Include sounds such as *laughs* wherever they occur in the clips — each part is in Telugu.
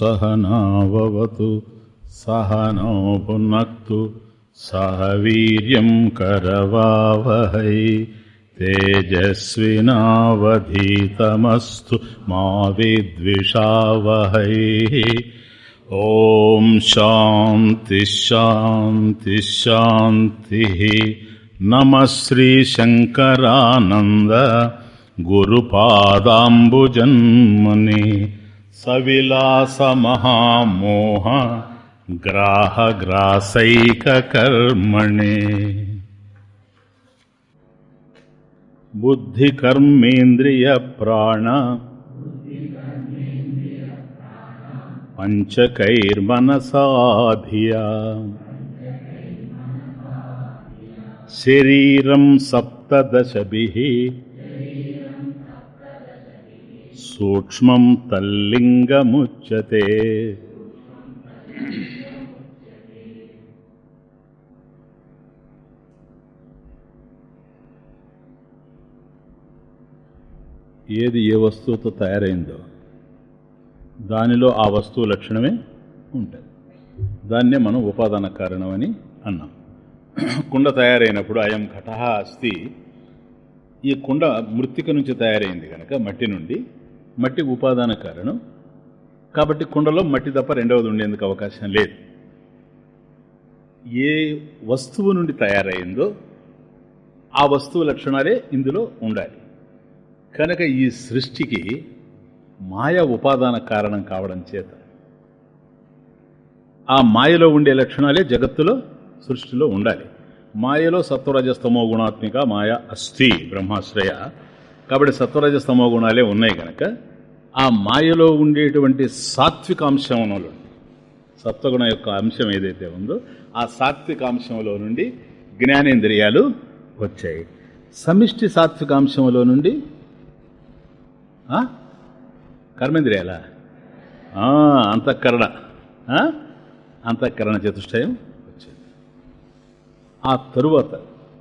सहनावतु सहनौ पुनक्तु सह वीर्यं करवावहै तेजस्विनावधीतमस्तु मा विद्विषावहै ॐ शान्तिश्शान्तिश्शान्तिः नमः श्रीशङ्करानन्द गुरुपादाम्बुजन्मनि सविलासमहामोह ग्राहग्रासैककर्मणे। बुद्धिकर्मेन्द्रियप्राण पञ्चकैर्मनसाधिया। शरीरं सप्तदशभिः సూక్ష్మం తల్లింగముచ్యతే. ఏది ఏ వస్తువుతో తయారైందో దానిలో ఆ వస్తువు లక్షణమే ఉంటుంది. దాన్నే మనం ఉపాదాన కారణం అని అన్నాం. కుండ తయారైనప్పుడు అయం ఘట అస్తి. ఈ కుండ మృతిక నుంచి తయారైంది కనుక మట్టి నుండి మట్టి ఉపాదాన కారణం. కాబట్టి కుండలో మట్టి తప్ప రెండవది ఉండేందుకు అవకాశం లేదు. ఏ వస్తువు నుండి తయారైందో ఆ వస్తువు లక్షణాలే ఇందులో ఉండాలి. కనుక ఈ సృష్టికి మాయ ఉపాదాన కారణం కావడం చేత ఆ మాయలో ఉండే లక్షణాలే జగత్తులో సృష్టిలో ఉండాలి. మాయలో సత్వరజస్తమో గుణాత్మిక మాయ అస్థి బ్రహ్మాశ్రయ కాబట్టి సత్వరజస్తమో గుణాలే ఉన్నాయి కనుక ఆ మాయలో ఉండేటువంటి సాత్విక అంశంలో సత్వగుణ యొక్క అంశం ఏదైతే ఉందో ఆ సాత్విక అంశంలో నుండి జ్ఞానేంద్రియాలు వచ్చాయి. సమిష్టి సాత్విక అంశంలో నుండి కర్మేంద్రియాల? అంతఃకరణ అంతఃకరణ చతుష్టయం వచ్చింది. ఆ తరువాత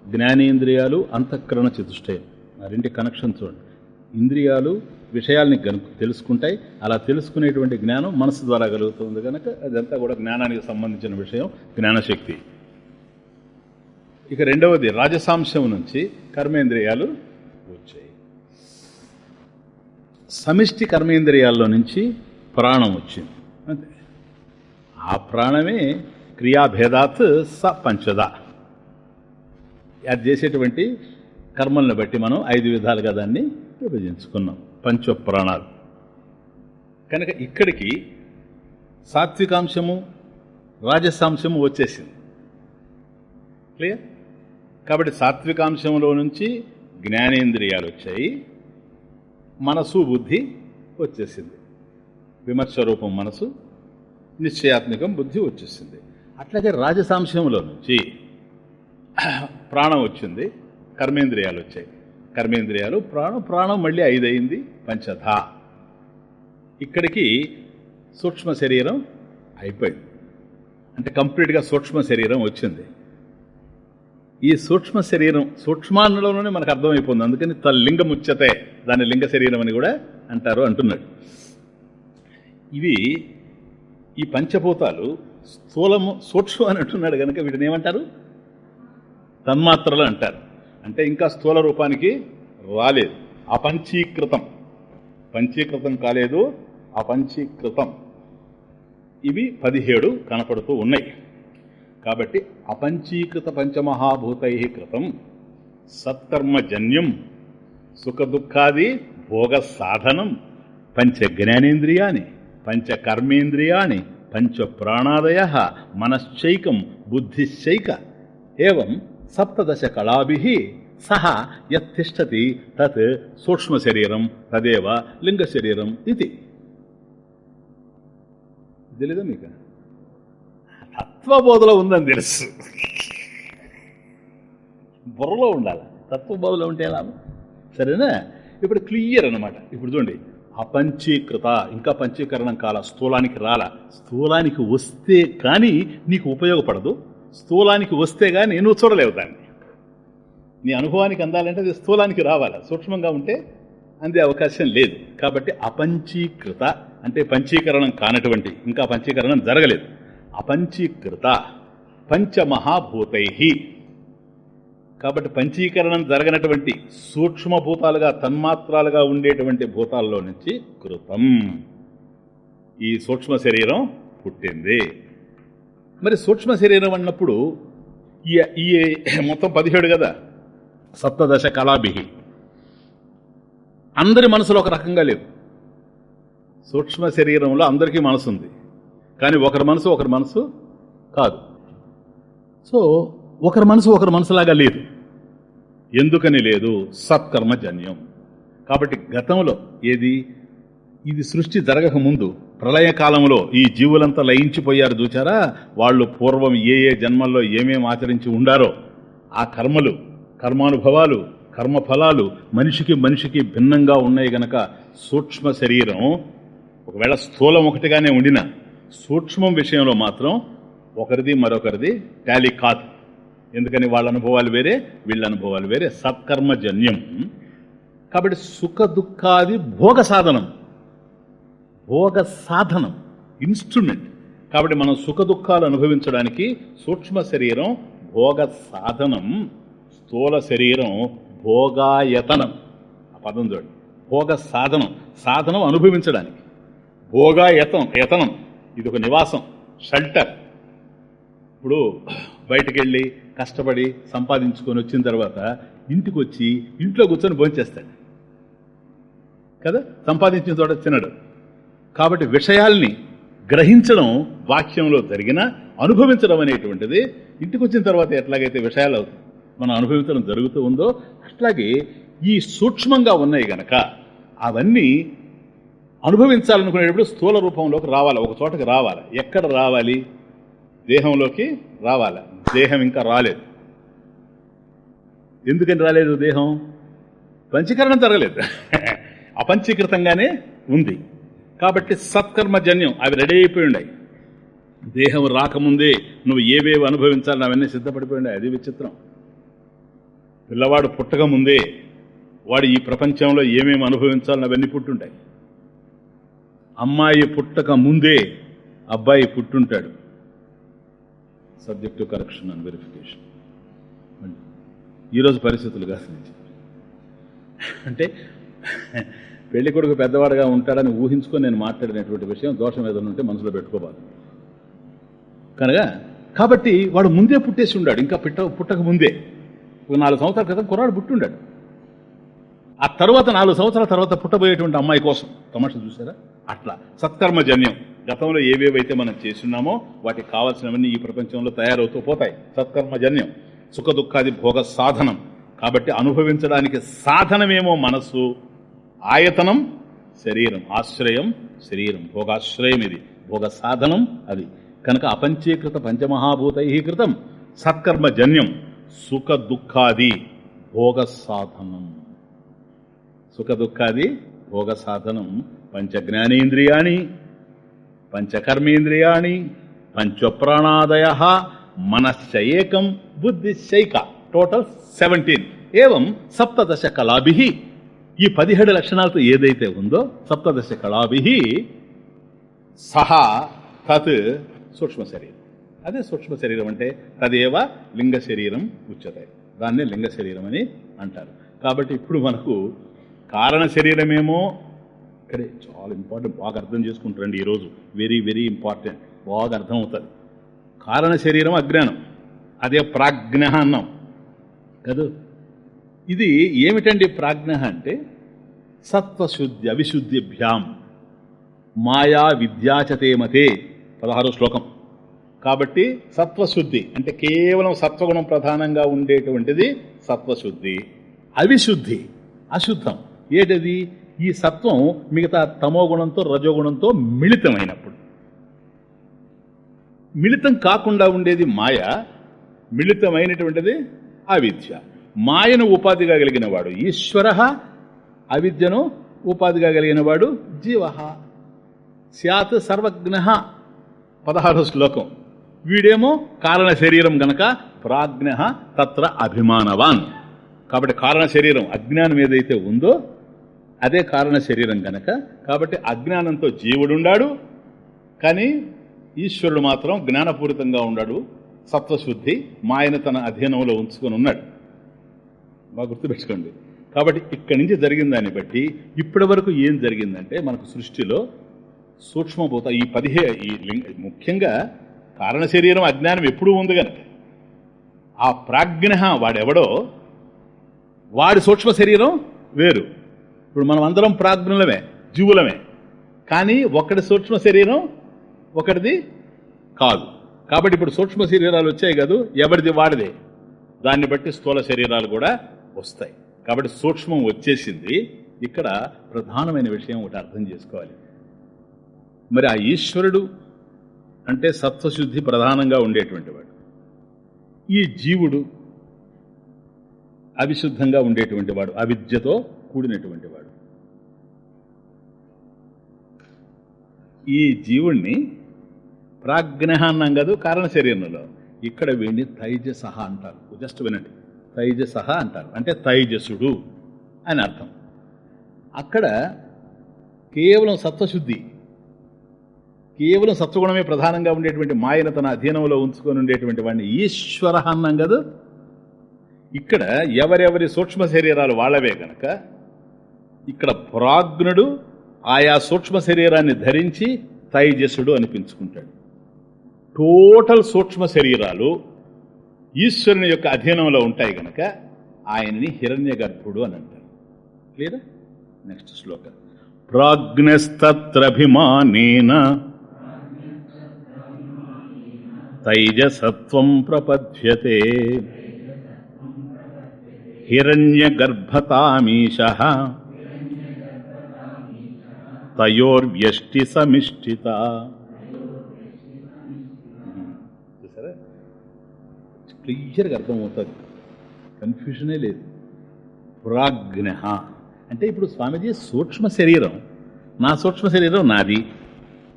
జ్ఞానేంద్రియాలు అంతఃకరణ చతుష్టయం. రెండు కనెక్షన్ చూడండి. ఇంద్రియాలు విషయాల్ని గను తెలుసుకుంటాయి. అలా తెలుసుకునేటువంటి జ్ఞానం మనసు ద్వారా కలుగుతుంది కనుక అదంతా కూడా జ్ఞానానికి సంబంధించిన విషయం జ్ఞానశక్తి. ఇక రెండవది రాజసాంశం నుంచి కర్మేంద్రియాలు వచ్చాయి. సమిష్టి కర్మేంద్రియాల్లో నుంచి ప్రాణం వచ్చింది. అంతే. ఆ ప్రాణమే క్రియాభేదాత్ స పంచద. అది చేసేటువంటి కర్మల్ని బట్టి మనం ఐదు విధాలుగా దాన్ని విభజించుకున్నాం. పంచప్రాణాలు. కనుక ఇక్కడికి సాత్వికాంశము రాజసాంశము వచ్చేసింది. క్లియర్ కాబట్టి సాత్వికాంశంలో నుంచి జ్ఞానేంద్రియాలు వచ్చాయి మనసు బుద్ధి వచ్చేసింది. విమర్శ రూపం మనసు నిశ్చయాత్మకం బుద్ధి వచ్చేసింది. అట్లాగే రాజసాంశంలో నుంచి ప్రాణం వచ్చింది. కర్మేంద్రియాలు వచ్చాయి. కర్మేంద్రియాలు ప్రాణం ప్రాణం మళ్ళీ ఐదయింది పంచధ. ఇక్కడికి సూక్ష్మ శరీరం అయిపోయింది. అంటే కంప్లీట్గా సూక్ష్మ శరీరం వచ్చింది. ఈ సూక్ష్మ శరీరం సూక్ష్మాన్నంలోనే మనకు అర్థమైపోతుంది. అందుకని తన ఉచ్యతే దాన్ని లింగ శరీరం అని కూడా అంటారు అంటున్నాడు. ఇవి ఈ పంచభూతాలు స్థూలము సూక్ష్మం అని అంటున్నాడు కనుక వీటిని ఏమంటారు? తన్మాత్రలు అంటారు. అంటే ఇంకా స్థూల రూపానికి రాలేదు. అపంచీకృతం. పంచీకృతం కాలేదు అపంచీకృతం. ఇవి పదిహేడు కనపడుతూ ఉన్నాయి. కాబట్టి అపంచీకృత పంచమహాభూతై కృతం సత్కర్మజన్యం సుఖదుఖాది భోగ సాధనం పంచ జ్ఞానేంద్రియాని పంచ కర్మేంద్రియాని పంచ ప్రాణాదయ మనశ్చైకం బుద్ధిశ్చైక ఏం సప్తదశ కళాభి సహ యతిష్టతి తత్ సూక్ష్మ శరీరం తదేవ లింగ శరీరం ఇది తెలీదా మీకు? తత్వబోధలో ఉందని తెలుసు। బుర్రలో ఉండాలి. తత్వబోధలో ఉంటే ఎలా? సరేనా? ఇప్పుడు క్లియర్ అన్నమాట. ఇప్పుడు చూడండి. అపంచీకృత ఇంకా పంచీకరణం కాల స్థూలానికి రాల. స్థూలానికి వస్తే కానీ నీకు ఉపయోగపడదు. స్థూలానికి వస్తే కానీ నువ్వు చూడలేవు దాన్ని. నీ అనుభవానికి అందాలంటే అది స్థూలానికి రావాలి. సూక్ష్మంగా ఉంటే అందే అవకాశం లేదు. కాబట్టి అపంచీకృత అంటే పంచీకరణం కానటువంటి ఇంకా పంచీకరణం జరగలేదు. అపంచీకృత పంచమహాభూతై. కాబట్టి పంచీకరణం జరగనటువంటి సూక్ష్మభూతాలుగా తన్మాత్రాలుగా ఉండేటువంటి భూతాల్లో నుంచి కృతం. ఈ సూక్ష్మ శరీరం పుట్టింది. మరి సూక్ష్మ శరీరం అన్నప్పుడు ఈ ఈ మొత్తం పదిహేడు కదా? సప్తదశ కళాభి అందరి మనసులో ఒక రకంగా లేవు సూక్ష్మ శరీరంలో అందరికీ మనసు ఉంది. కానీ ఒకరి మనసు ఒకరి మనసు కాదు. సో ఒకరి మనసు ఒకరి మనసులాగా లేదు. ఎందుకని లేదు? సత్కర్మజన్యం. కాబట్టి గతంలో ఏది? ఇది సృష్టి జరగక ముందు ప్రళయకాలంలో ఈ జీవులంతా లయించిపోయారు చూచారా? వాళ్ళు పూర్వం ఏ ఏ జన్మల్లో ఏమేం ఆచరించి ఉండారో? ఆ కర్మలు కర్మానుభవాలు కర్మఫలాలు మనిషికి మనిషికి భిన్నంగా ఉన్నాయి గనక సూక్ష్మ శరీరం ఒకవేళ స్థూలం ఒకటిగానే ఉండిన సూక్ష్మం విషయంలో మాత్రం ఒకరిది మరొకరిది టాలీ కాదు. ఎందుకని వాళ్ళ అనుభవాలు వేరే వీళ్ళ అనుభవాలు వేరే. సత్కర్మజన్యం. కాబట్టి సుఖ దుఃఖాది భోగ సాధనం. భోగ సాధనం ఇన్స్ట్రుమెంట్ కాబట్టి మనం సుఖ దుఃఖాలు అనుభవించడానికి సూక్ష్మ శరీరం భోగ సాధనం స్థూల శరీరం భోగాయతనం. ఆ పదం చూడండి. భోగ సాధనం సాధనం అనుభవించడానికి. భోగాయతం యతనం. ఇది ఒక నివాసం షెల్టర్ ఇప్పుడు బయటికి వెళ్ళి కష్టపడి సంపాదించుకొని వచ్చిన తర్వాత ఇంటికి వచ్చి ఇంట్లో కూర్చొని భోంచేస్తాడు. కదా? సంపాదించిన చోట తినడు. కాబట్టి విషయాల్ని గ్రహించడం వాక్యంలో జరిగిన అనుభవించడం అనేటువంటిది ఇంటికి వచ్చిన తర్వాత ఎట్లాగైతే విషయాలు మనం అనుభవించడం జరుగుతూ ఉందో అట్లాగే ఈ సూక్ష్మంగా ఉన్నాయి గనక అవన్నీ అనుభవించాలనుకునేటప్పుడు స్థూల రూపంలోకి రావాలి ఒక చోటకి రావాలి. ఎక్కడ రావాలి? దేహంలోకి రావాలి. దేహం ఇంకా రాలేదు. ఎందుకని రాలేదు దేహం? పంచీకరణం జరగలేదు. *laughs* అపంచీకృతంగానే ఉంది. కాబట్టి సత్కర్మజన్యం అవి రెడీ అయిపోయి ఉన్నాయి దేహం రాకముందే నువ్వు ఏవేవి అనుభవించాలని అవన్నీ సిద్ధపడిపోయి ఉన్నాయి అది విచిత్రం. పిల్లవాడు పుట్టక ముందే వాడు ఈ ప్రపంచంలో ఏమేమి అనుభవించాలని అవన్నీ పుట్టుంటాయి. అమ్మాయి పుట్టక ముందే అబ్బాయి పుట్టుంటాడు. సబ్జెక్టు కరెక్షన్ అండ్ వెరిఫికేషన్ ఈరోజు పరిస్థితులు కాదు అంటే పెళ్ళి కొడుకు పెద్దవాడుగా ఉంటాడని ఊహించుకొని నేను మాట్లాడినటువంటి విషయం దోషం ఏదైనా ఉంటే మనసులో పెట్టుకోవాలి. కనుక కాబట్టి వాడు ముందే పుట్టేసి ఉండాడు. ఇంకా పుట్ట పుట్టక ముందే. ఒక నాలుగు సంవత్సరాల క్రితం కుర్రాడు పుట్టుండాడు ఆ తర్వాత నాలుగు సంవత్సరాల తర్వాత పుట్టబోయేటువంటి అమ్మాయి కోసం తమాష చూసారా అట్లా. సత్కర్మజన్యం. గతంలో ఏవేవైతే మనం చేస్తున్నామో వాటికి కావాల్సినవన్నీ ఈ ప్రపంచంలో తయారవుతూ పోతాయి. సత్కర్మజన్యం. సుఖ దుఃఖాది భోగ సాధనం. కాబట్టి అనుభవించడానికి సాధనమేమో మనస్సు ఆయతనం శరీరం ఆశ్రయం శరీరం భోగాశ్రయం ఇది. భోగ సాధనం అది. కనుక అపంచీకృత పంచమహాభూతై కృతం. సత్కర్మజన్యం సుఖ దుఃఖాది భోగ సాధనం సుఖ దుఃఖాది భోగ సాధనం పంచ జ్ఞానేంద్రియాణి పంచకర్మేంద్రియాణి పంచప్రాణాదయ మనశ్చేకం బుద్ధిశైక టోటల్ సెవెంటీన్. ఏం సప్తదశ కళాభి ఈ పదిహేడు లక్షణాలతో ఏదైతే ఉందో సప్తదశ కళాభి సహా తత్ సూక్ష్మ శరీరం. అదే సూక్ష్మ శరీరం అంటే తదేవ లింగ శరీరం ఉచ్యతే. దాన్నే లింగ శరీరం అని అంటారు. కాబట్టి ఇప్పుడు మనకు కారణ శరీరమేమో ఇక్కడే చాలా ఇంపార్టెంట్ బాగా అర్థం చేసుకుంటారండి ఈరోజు వెరీ వెరీ ఇంపార్టెంట్ బాగా అర్థమవుతుంది. కారణ శరీరం అజ్ఞానం అదే ప్రాజ్ఞ అన్నాం కదా? ఇది ఏమిటండి ప్రాజ్ఞ అంటే? సత్వశుద్ధి అవిశుద్ధిభ్యాం. మాయా విద్యాచతేమతే పదహారో శ్లోకం. కాబట్టి సత్వశుద్ధి అంటే కేవలం సత్వగుణం ప్రధానంగా ఉండేటువంటిది సత్వశుద్ధి. అవిశుద్ధి అశుద్ధం. ఏటది ఈ సత్వం మిగతా తమోగుణంతో రజోగుణంతో మిళితమైనప్పుడు. మిళితం కాకుండా ఉండేది మాయ మిళితమైనటువంటిది అవిద్య. మాయను ఉపాధిగా కలిగిన వాడు ఈశ్వర అవిద్యను ఉపాధిగా కలిగిన వాడు జీవ. స్యాత్ సర్వజ్ఞ. పదహారో శ్లోకం. వీడేమో కారణ శరీరం గనక ప్రాజ్ఞ తత్ర అభిమానవాన్. కాబట్టి కారణ శరీరం అజ్ఞానం ఏదైతే ఉందో అదే కారణ శరీరం గనక. కాబట్టి అజ్ఞానంతో జీవుడుండాడు. కానీ ఈశ్వరుడు మాత్రం జ్ఞానపూరితంగా ఉన్నాడు సత్వశుద్ధి మాయను తన అధీనంలో ఉంచుకొని ఉన్నాడు. బాగా గుర్తుపెట్టుకోండి. కాబట్టి ఇక్కడి నుంచి జరిగిన దాన్ని బట్టి ఇప్పటి వరకు ఏం జరిగిందంటే మనకు సృష్టిలో సూక్ష్మభూత ఈ పదిహే ఈ లింగ ముఖ్యంగా కారణ శరీరం అజ్ఞానం ఎప్పుడూ ఉంది కనుక ఆ ప్రాజ్ఞ వాడెవడో వాడి సూక్ష్మ శరీరం వేరు. ఇప్పుడు మనం అందరం ప్రాజ్ఞులమే జీవులమే. కానీ ఒకటి సూక్ష్మ శరీరం ఒకటిది కాదు. కాబట్టి ఇప్పుడు సూక్ష్మ శరీరాలు వచ్చాయి కాదు ఎవరిది వాడిదే? దాన్ని బట్టి స్థూల శరీరాలు కూడా వస్తాయి. కాబట్టి సూక్ష్మం వచ్చేసింది. ఇక్కడ ప్రధానమైన విషయం ఒకటి అర్థం చేసుకోవాలి. మరి ఆ ఈశ్వరుడు అంటే సత్వశుద్ధి ప్రధానంగా ఉండేటువంటి వాడు. ఈ జీవుడు అవిశుద్ధంగా ఉండేటువంటి వాడు అవిద్యతో కూడినటువంటి వాడు. ఈ జీవుణ్ణి ప్రాజ్ఞ అన్నాం కాదు కారణ శరీరంలో. ఇక్కడ వీడిని తైజసహ అంటారు. జస్ట్ వినండి. తైజస అంటారు. అంటే తైజసుడు అని అర్థం. అక్కడ కేవలం సత్వశుద్ధి కేవలం సత్వగుణమే ప్రధానంగా ఉండేటువంటి మాయను తన అధీనంలో ఉంచుకొని ఉండేటువంటి వాడిని ఈశ్వర అన్నాం కదా. ఇక్కడ ఎవరెవరి సూక్ష్మ శరీరాలు వాళ్ళవే గనక ఇక్కడ ప్రాజ్ఞుడు ఆయా సూక్ష్మ శరీరాన్ని ధరించి తైజసుడు అనిపించుకుంటాడు. టోటల్ సూక్ష్మ శరీరాలు ఈశ్వరుని యొక్క అధీనంలో ఉంటాయి గనక ఆయనని హిరణ్య గర్భుడు అని అంటారు. క్లియరా నెక్స్ట్ శ్లోకం. ప్రాజ్ఞస్తత్రభిమానేన తైజసత్వం ప్రపద్యతే హిరణ్యగర్భతామీశ తయోర్వ్యష్టి సమిష్టిత క్లియర్గా అర్థమవుతుంది. కన్ఫ్యూషనే లేదు. ప్రాజ్ఞ అంటే ఇప్పుడు స్వామిజీ సూక్ష్మ శరీరం. నా సూక్ష్మ శరీరం నాది.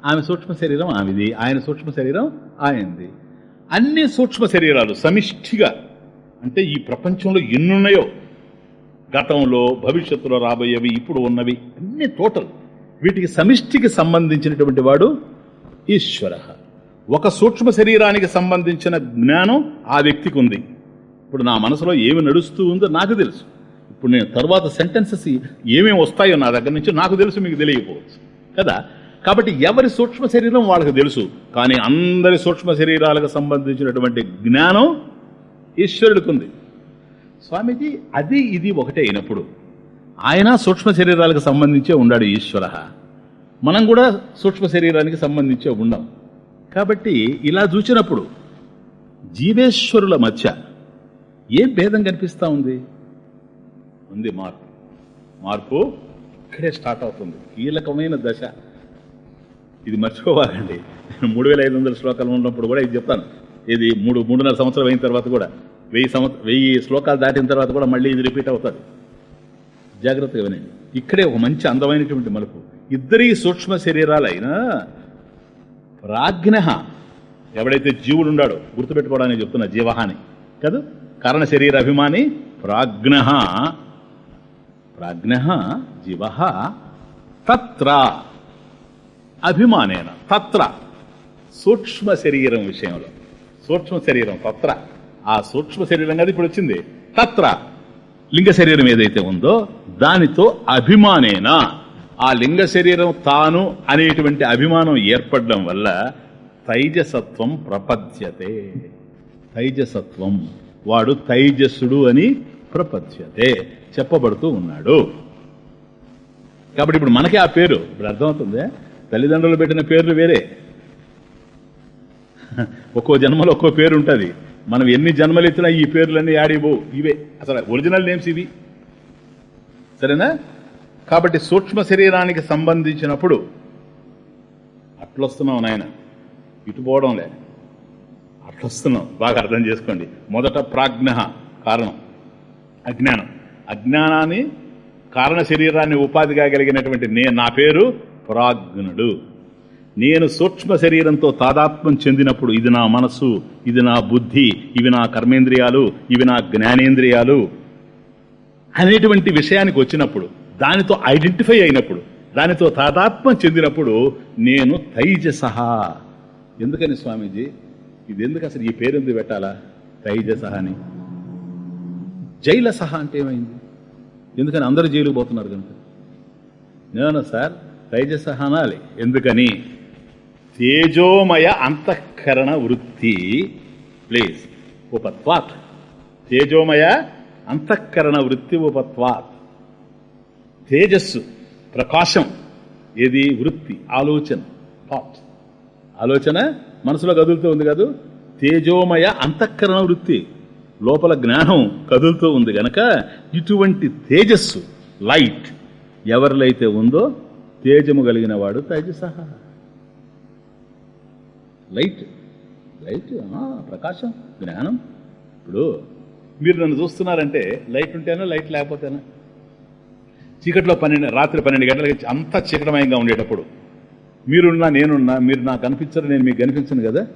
ఆమె సూక్ష్మ శరీరం ఆమెది. ఆయన సూక్ష్మ శరీరం ఆయనది. అన్ని సూక్ష్మ శరీరాలు సమిష్టిగా అంటే ఈ ప్రపంచంలో ఎన్నున్నాయో గతంలో భవిష్యత్తులో రాబోయేవి ఇప్పుడు ఉన్నవి అన్ని టోటల్ వీటికి సమిష్టికి సంబంధించినటువంటి వాడు ఈశ్వర. ఒక సూక్ష్మ శరీరానికి సంబంధించిన జ్ఞానం ఆ వ్యక్తికి ఉంది. ఇప్పుడు నా మనసులో ఏమి నడుస్తూ ఉందో నాకు తెలుసు. ఇప్పుడు నేను తర్వాత సెంటెన్సెస్ ఏమేమి వస్తాయో నా దగ్గర నుంచి నాకు తెలుసు మీకు తెలియకపోవచ్చు. కదా? కాబట్టి ఎవరి సూక్ష్మ శరీరం వాళ్ళకి తెలుసు. కానీ అందరి సూక్ష్మ శరీరాలకు సంబంధించినటువంటి జ్ఞానం ఈశ్వరుడికి ఉంది. స్వామీజీ అది ఇది ఒకటే అయినప్పుడు ఆయన సూక్ష్మ శరీరాలకు సంబంధించే ఉన్నాడు ఈశ్వర. మనం కూడా సూక్ష్మ శరీరానికి సంబంధించే ఉన్నాం కాబట్టి ఇలా చూసినప్పుడు జీవేశ్వరుల మధ్య ఏం భేదం కనిపిస్తా ఉంది? ఉంది మార్పు. మార్పు ఇక్కడే స్టార్ట్ అవుతుంది. కీలకమైన దశ. ఇది మర్చిపోవాలండి. నేను మూడు వేల ఐదు వందల శ్లోకాలు ఉన్నప్పుడు కూడా ఇది చెప్తాను. ఇది మూడు మూడున్నర సంవత్సరం అయిన తర్వాత కూడా వెయ్యి సంవత్సరం వెయ్యి శ్లోకాలు దాటిన తర్వాత కూడా మళ్ళీ ఇది రిపీట్ అవుతుంది. జాగ్రత్తగా వినండి. ఇక్కడే ఒక మంచి అందమైనటువంటి మలుపు. ఇద్దరి సూక్ష్మ శరీరాలైనా ప్రాజ్ఞ. ఎవడైతే జీవుడు ఉన్నాడో గుర్తుపెట్టుకోవడానికి చెప్తున్నా జీవహాని. కదా కారణ శరీర అభిమాని ప్రాజ్ఞ. ప్రాజ్ఞ జీవ తత్ర అభిమానేన. తత్ర. సూక్ష్మ శరీరం విషయంలో. సూక్ష్మ శరీరం తత్ర. ఆ సూక్ష్మ శరీరం కదా ఇప్పుడు వచ్చింది? తత్ర. లింగ శరీరం ఏదైతే ఉందో దానితో అభిమానేన. ఆ లింగ శరీరం తాను అనేటువంటి అభిమానం ఏర్పడడం వల్ల తైజసత్వం ప్రపద్యతే. తైజసత్వం. వాడు తైజస్సుడు అని ప్రపద్యతే చెప్పబడుతూ ఉన్నాడు. కాబట్టి ఇప్పుడు మనకే ఆ పేరు. ఇప్పుడు అర్థమవుతుంది? తల్లిదండ్రులు పెట్టిన పేర్లు వేరే. ఒక్కో జన్మలో ఒక్కో పేరు ఉంటుంది. మనం ఎన్ని జన్మలు ఎత్తినా ఈ పేర్లన్నీ యాడివో ఇవే. అసలు ఒరిజినల్ నేమ్స్ ఇవి. సరేనా? కాబట్టి సూక్ష్మ శరీరానికి సంబంధించినప్పుడు అట్లొస్తున్నాం నాయన. ఇటు పోవడంలే. అట్లొస్తున్నాం బాగా అర్థం చేసుకోండి. మొదట ప్రాజ్ఞ కారణం. అజ్ఞానం. అజ్ఞానాన్ని కారణ శరీరాన్ని ఉపాధిగా కలిగినటువంటి నే నా పేరు ప్రాజ్ఞుడు. నేను సూక్ష్మ శరీరంతో తాదాత్మ్యం చెందినప్పుడు ఇది నా మనసు ఇది నా బుద్ధి ఇవి నా కర్మేంద్రియాలు ఇవి నా జ్ఞానేంద్రియాలు అనేటువంటి విషయానికి వచ్చినప్పుడు దానితో ఐడెంటిఫై అయినప్పుడు దానితో తాదాత్మ్యం చెందినప్పుడు నేను తైజసహ. ఎందుకని స్వామీజీ? ఇది ఎందుకు అసలు ఈ పేరు ఎందుకు పెట్టాలా? తైజసహ అని జైల సహా అంటే ఏమైంది? ఎందుకని అందరు జైలుకు పోతున్నారు కనుక? నేను సార్ తైజసహ అనాలి. ఎందుకని? తేజోమయ అంతఃకరణ వృత్తి. ప్లీజ్ ఉపత్వాత్. తేజోమయ అంతఃకరణ వృత్తి ఉపత్వాత్. తేజస్సు ప్రకాశం ఏది? వృత్తి ఆలోచన థాట్ ఆలోచన మనసులో కదులుతూ ఉంది కాదు తేజోమయ అంతఃకరణ వృత్తి. లోపల జ్ఞానం కదులుతూ ఉంది గనక ఇటువంటి తేజస్సు లైట్ ఎవరిలో అయితే ఉందో తేజము కలిగిన వాడు తేజసహ. లైట్ లైట్ ప్రకాశం జ్ఞానం. ఇప్పుడు మీరు నన్ను చూస్తున్నారంటే లైట్ ఉంటేనా లైట్ లేకపోతేనా. చీకట్లో పన్నెండు రాత్రి పన్నెండు గంటలకి అంతా చీకటమయంగా ఉండేటప్పుడు. మీరున్నా నేనున్నా మీరు నాకు కనిపించరు నేను మీకు కనిపించను కదా?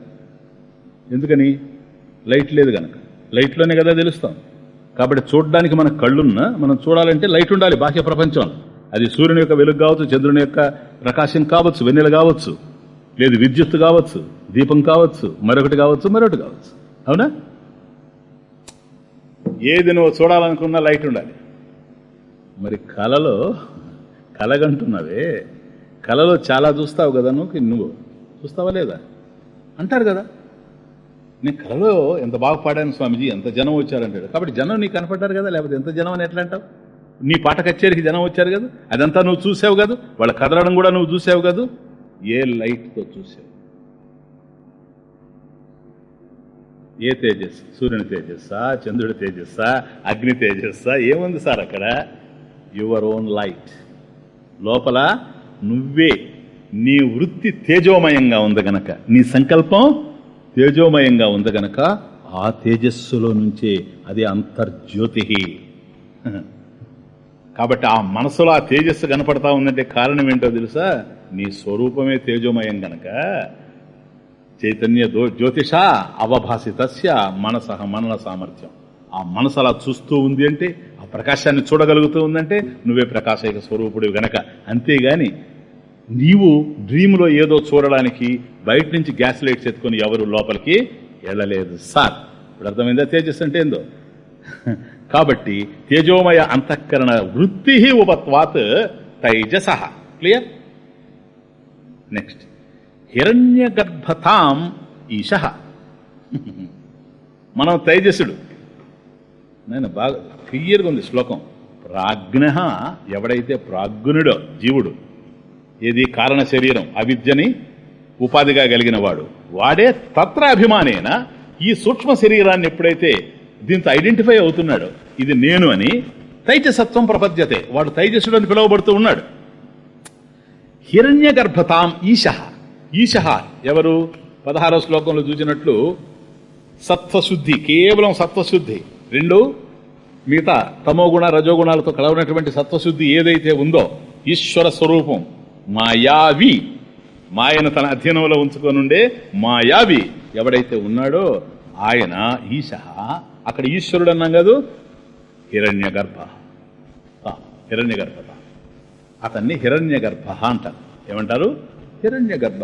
ఎందుకని? లైట్ లేదు కనుక లైట్లోనే కదా తెలుస్తాం. కాబట్టి చూడడానికి మన కళ్ళున్నా మనం చూడాలంటే లైట్ ఉండాలి బాహ్య ప్రపంచం అది సూర్యుని యొక్క వెలుగు కావచ్చు చంద్రుని యొక్క ప్రకాశం కావచ్చు వెన్నెల కావచ్చు లేదు విద్యుత్ కావచ్చు దీపం కావచ్చు మరొకటి కావచ్చు మరొకటి కావచ్చు. అవునా? ఏది నువ్వు చూడాలనుకున్నా లైట్ ఉండాలి. మరి కళలో కలగంటున్నవే. కళలో చాలా చూస్తావు కదా నువ్వు నువ్వు. చూస్తావా లేదా? అంటారు కదా. నేను కళలో ఎంత బాగా పాడాను స్వామిజీ ఎంత జనం వచ్చారంటాడు. కాబట్టి జనం నీకు కనపడ్డారు కదా లేకపోతే ఎంత జనం అని ఎట్లా అంటావు? నీ పాట కచేరికి జనం వచ్చారు కదా అదంతా నువ్వు చూసావు కదా వాళ్ళ కదలడం కూడా నువ్వు చూసావు కదా ఏ లైట్తో చూసావు? ఏ తేజస్ సూర్యుని తేజస్సా? చంద్రుడి తేజస్సా? అగ్ని తేజస్సా? ఏముంది సార్ అక్కడ? యువర్ ఓన్ లైట్ లోపల నువ్వే నీ వృత్తి తేజోమయంగా ఉంది గనక. నీ సంకల్పం తేజోమయంగా ఉంది గనక ఆ తేజస్సులో నుంచే అది అంతర్జ్యోతి *laughs* కాబట్టి ఆ మనసులో ఆ తేజస్సు కనపడతా ఉందంటే కారణం ఏంటో తెలుసా? నీ స్వరూపమే తేజోమయం గనక. చైతన్య జ్యోతిష అవభాసితస్య మనస మనన సామర్థ్యం. ఆ మనసు అలా చూస్తూ ఉంది అంటే ప్రకాశాన్ని చూడగలుగుతూ ఉందంటే నువ్వే ప్రకాశక స్వరూపుడు గనక. అంతేగాని నీవు డ్రీమ్లో ఏదో చూడడానికి బయట నుంచి గ్యాస్ లైట్స్ ఎత్తుకొని ఎవరు లోపలికి వెళ్ళలేదు సార్. ఇప్పుడు అర్థమైందా తేజస్ అంటే ఏందో? కాబట్టి తేజోమయ అంతఃకరణ వృత్తి ఉపత్వాత్ తైజస. క్లియర్? నెక్స్ట్. హిరణ్య గర్భతాం ఈశ. *laughs* మనం తైజసుడు నేను బాగా క్లియర్గా ఉంది శ్లోకం. ప్రాజ్ఞ ఎవడైతే ప్రాజ్ఞుడో జీవుడు ఏది కారణ శరీరం అవిద్యని ఉపాధిగా కలిగిన వాడు వాడే తత్ర అభిమానేన ఈ సూక్ష్మ శరీరాన్ని ఎప్పుడైతే దీంతో ఐడెంటిఫై అవుతున్నాడో ఇది నేను అని తైజసత్వం ప్రపద్యతే. వాడు తైజసుడు అని పిలువబడుతూ ఉన్నాడు. హిరణ్య గర్భతాం ఈశ. ఈశ ఎవరు? పదహారో శ్లోకంలో చూసినట్లు సత్వశుద్ధి కేవలం సత్వశుద్ధి. రెండు మిగతా తమోగుణ రజోగుణాలతో కలవనటువంటి సత్వశుద్ధి ఏదైతే ఉందో ఈశ్వర స్వరూపం మాయావి. మాయను తన అధీనంలో ఉంచుకొనుండే మాయావి ఎవడైతే ఉన్నాడో ఆయన ఈశ. అక్కడ ఈశ్వరుడు అన్నాం కాదు హిరణ్య గర్భ హిరణ్య గర్భత అతన్ని హిరణ్య గర్భ అంటారు. ఏమంటారు? హిరణ్య గర్భ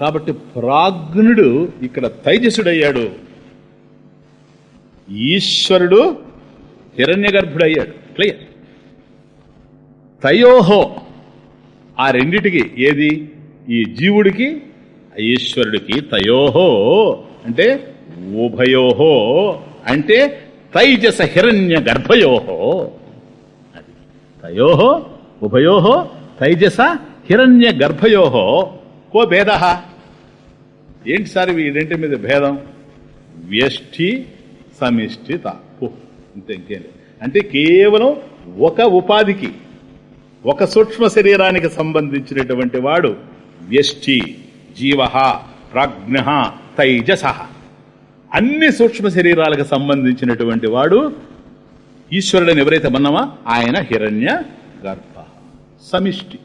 కాబట్టి ప్రాజ్ఞుడు ఇక్కడ తైజసుడయ్యాడు. ఈశ్వరుడు హిరణ్య గర్భుడయ్యాడు క్లియర్ తయోహో. ఆ రెండిటికి ఏది? ఈ జీవుడికి ఈశ్వరుడికి తయోహో. అంటే ఉభయోహో. అంటే తైజస హిరణ్య గర్భయోహో అది తయోహో ఉభయోహో తైజస హిరణ్య గర్భయోహో కో భేద? ఏంటి సార్ ఈ రెంటి మీద భేదం? వ్యష్టి సమిష్టిత. ఇంతే ఇంకేం అంటే కేవలం ఒక ఉపాధికి ఒక సూక్ష్మ శరీరానికి సంబంధించినటువంటి వాడు వ్యష్టి జీవ ప్రాజ్ఞ తైజస. అన్ని సూక్ష్మ శరీరాలకు సంబంధించినటువంటి వాడు ఈశ్వరుడని ఎవరైతే మన్నామా ఆయన హిరణ్య గర్భ. సమిష్టి.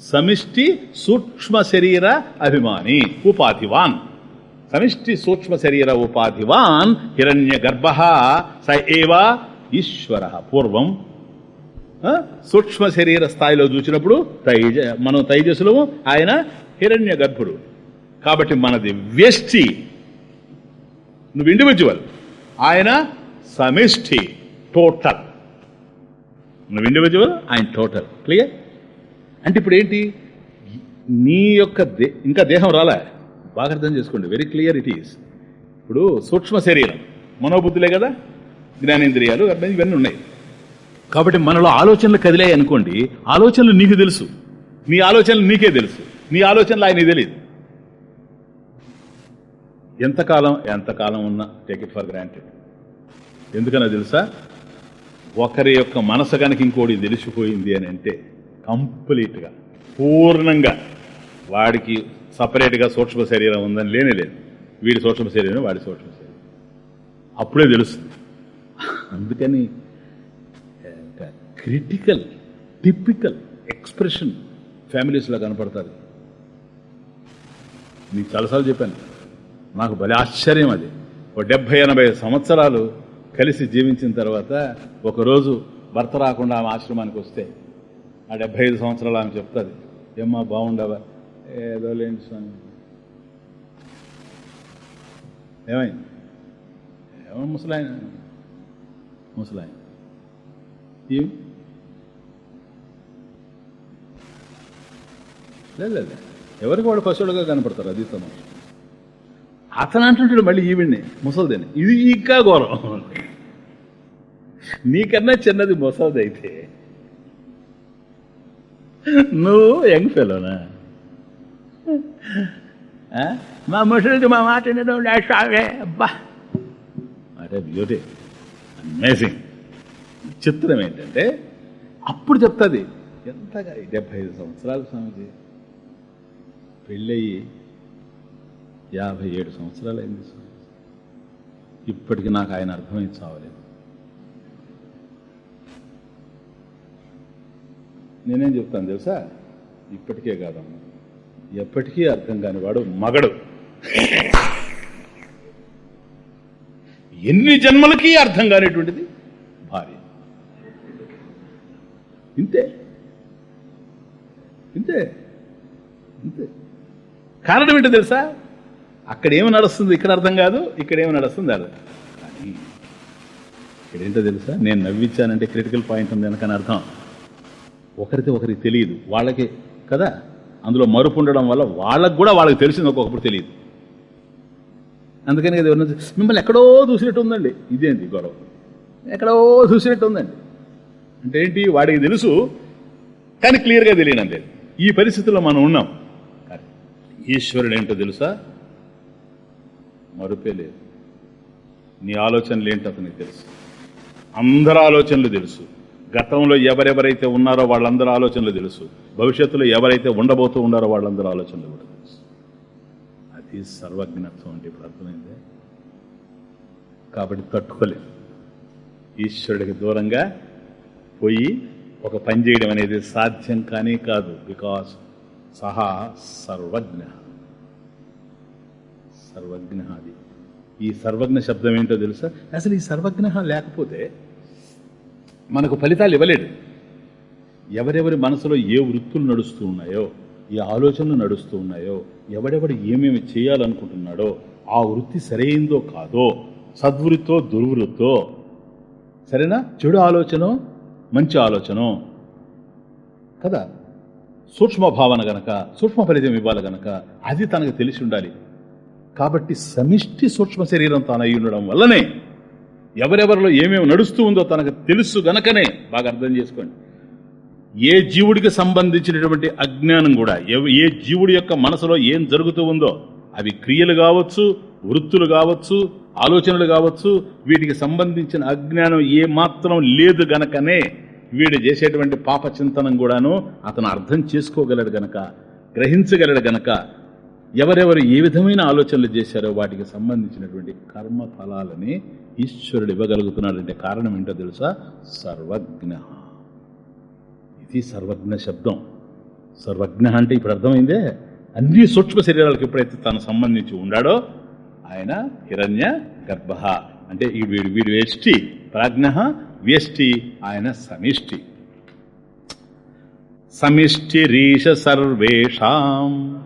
సమిష్టి సూక్ష్మ శరీర అభిమాని ఉపాధివాన్. సమిష్టి సూక్ష్మ శరీర ఉపాధివాన్ హిరణ్య గర్భ స ఏవ ఈశ్వర. పూర్వం సూక్ష్మ శరీర స్థాయిలో చూసినప్పుడు తైజ మనం తైజసులము ఆయన హిరణ్య గర్భుడు. కాబట్టి మనది వ్యష్టి. నువ్వు ఇండివిజువల్ ఆయన సమిష్టి టోటల్ నువ్వు ఇండివిజువల్ ఆయన టోటల్ క్లియర్ అంటే ఇప్పుడు ఏంటి? నీ యొక్క ఇంకా దేహం రాలే. బాగా అర్థం చేసుకోండి. వెరీ క్లియర్ ఇట్ ఈస్ ఇప్పుడు సూక్ష్మ శరీరం. మనోబుద్ధులే కదా? జ్ఞానేంద్రియాలు అర్థం ఇవన్నీ ఉన్నాయి. కాబట్టి మనలో ఆలోచనలు కదిలాయి అనుకోండి. ఆలోచనలు నీకు తెలుసు. నీ ఆలోచనలు నీకే తెలుసు. నీ ఆలోచనలు ఆయనకి తెలియదు ఎంతకాలం ఎంతకాలం ఉన్నా టేక్ ఇట్ ఫర్ గ్రాంటెడ్ ఎందుకన్నా తెలుసా? ఒకరి యొక్క మనసు కనుక ఇంకోటి తెలిసిపోయింది అని అంటే కంప్లీట్గా పూర్ణంగా వాడికి సపరేట్గా సూక్ష్మ శరీరం ఉందని లేనే లేదు. వీడి సూక్ష్మ శరీరం వాడి సూక్ష్మ శరీరం. అప్పుడే తెలుస్తుంది. అందుకని క్రిటికల్ టిపికల్ ఎక్స్ప్రెషన్ ఫ్యామిలీస్లో కనపడతారు. నీకు చాలాసార్లు చెప్పాను. నాకు భలే ఆశ్చర్యం అది. ఓ డెబ్భై ఎనభై సంవత్సరాలు కలిసి జీవించిన తర్వాత ఒకరోజు భర్త రాకుండా ఆమె ఆశ్రమానికి వస్తే ఆ డెబ్భై ఐదు సంవత్సరాలు ఆమె చెప్తుంది ఏమ్మా బాగుండవా ఏదో లేని స్వామి. ఏమైంది ఏమో ముసలాయన. ముసలాయన. ఏం లేదు లేదు ఎవరికి వాడు పశువులుగా కనపడతారు? అది తమ అతను అంటుంటాడు మళ్ళీ ఈవిడ్ని ముసలిదని. ఇది ఇంకా ఘోరం. నీకన్నా చిన్నది ముసలిది అయితే. నువ్వు యంగ్ ఫెలోనా? మా ముసలిది మా మాట వినడం లేదు అబ్బా అంటే బ్యూటీ అమేజింగ్ చిత్రం ఏంటంటే అప్పుడు చెప్తుంది. ఎంతగా డెబ్బై ఐదు సంవత్సరాలు స్వామిజీ? పెళ్ళయి యాభై ఏడు సంవత్సరాలు అయింది స్వామి ఇప్పటికి నాకు ఆయన అర్థమైంది చావలేదు. నేనేం చెప్తాను తెలుసా? ఇప్పటికే కాదమ్మా. ఎప్పటికీ అర్థం కాని వాడు మగడు. ఎన్ని జన్మలకి అర్థం కానిటువంటిది? భార్య. ఇంతే. ఇంతే. ఇంతే. కారణం ఏంటో తెలుసా? అక్కడ ఏమి నడుస్తుంది ఇక్కడ అర్థం కాదు ఇక్కడ ఏమి నడుస్తుంది అర్థం కానీ ఇక్కడ ఏంటో తెలుసా? నేను నవ్వించానంటే క్రిటికల్ పాయింట్ ఉంది వెనకని అర్థం. ఒకరికి ఒకరికి తెలియదు. వాళ్ళకి కదా? అందులో మరుపు ఉండడం వల్ల వాళ్ళకు కూడా వాళ్ళకి తెలిసింది ఒక్కొక్కప్పుడు తెలియదు. అందుకని కదా మిమ్మల్ని ఎక్కడో చూసినట్టు ఉందండి. ఇదేంటి గొడవ? ఎక్కడో చూసినట్టు ఉందండి. అంటే ఏంటి? వాడికి తెలుసు కానీ క్లియర్గా తెలియనంతే. ఈ పరిస్థితుల్లో మనం ఉన్నాం. ఈశ్వరుడు ఏంటో తెలుసా? మరుపే లేదు. నీ ఆలోచనలు ఏంటో అతనికి తెలుసు. అందరి ఆలోచనలు తెలుసు. గతంలో ఎవరెవరైతే ఉన్నారో వాళ్ళందరూ ఆలోచనలు తెలుసు. భవిష్యత్తులో ఎవరైతే ఉండబోతూ ఉన్నారో వాళ్ళందరూ ఆలోచనలు కూడా తెలుసు. అది సర్వజ్ఞత్వం అంటే ఇప్పుడు కాబట్టి తట్టుకోలేదు ఈశ్వరుడికి దూరంగా పోయి ఒక పని చేయడం అనేది సాధ్యం కానీ కాదు. బికాస్ సహా సర్వజ్ఞ. సర్వజ్ఞ అది. ఈ సర్వజ్ఞ శబ్దం ఏంటో తెలుసా? అసలు ఈ సర్వజ్ఞ లేకపోతే మనకు ఫలితాలు ఇవ్వలేడు ఎవరెవరి మనసులో ఏ వృత్తులు నడుస్తూ ఉన్నాయో ఏ ఆలోచనలు నడుస్తూ ఉన్నాయో ఎవడెవడు ఏమేమి చేయాలనుకుంటున్నాడో ఆ వృత్తి సరైందో కాదో సద్వృత్తో దుర్వృత్తో సరేనా? చెడు ఆలోచన మంచి ఆలోచన? కదా? సూక్ష్మ భావన గనక సూక్ష్మ ఫలితం ఇవ్వాలి గనక అది తనకు తెలిసి ఉండాలి. కాబట్టి సమిష్టి సూక్ష్మ శరీరం తాను అయి ఉండడం వల్లనే ఎవరెవరిలో ఏమేమి నడుస్తూ ఉందో తనకు తెలుసు గనకనే బాగా అర్థం చేసుకోండి. ఏ జీవుడికి సంబంధించినటువంటి అజ్ఞానం కూడా ఏ జీవుడి యొక్క మనసులో ఏం జరుగుతూ ఉందో అవి క్రియలు కావచ్చు వృత్తులు కావచ్చు ఆలోచనలు కావచ్చు వీటికి సంబంధించిన అజ్ఞానం ఏ మాత్రం లేదు గనకనే వీడు చేసేటువంటి పాప చింతనం కూడాను అతను అర్థం చేసుకోగలడు గనక గ్రహించగలడు గనక ఎవరెవరు ఏ విధమైన ఆలోచనలు చేశారో వాటికి సంబంధించినటువంటి కర్మ ఫలాలని ఈశ్వరుడు ఇవ్వగలుగుతున్నాడంటే కారణం ఏంటో తెలుసా? సర్వజ్ఞ. ఇది సర్వజ్ఞ శబ్దం. సర్వజ్ఞ అంటే ఇప్పుడు అర్థమైందే? అన్ని సూక్ష్మ శరీరాలకు ఎప్పుడైతే తను సంబంధించి ఉండాడో ఆయన హిరణ్య గర్భ. అంటే వీడు వీడు వేష్టి ప్రాజ్ఞ వ్యష్టి ఆయన సమిష్టి. సమిష్టిరీష సర్వేషాం.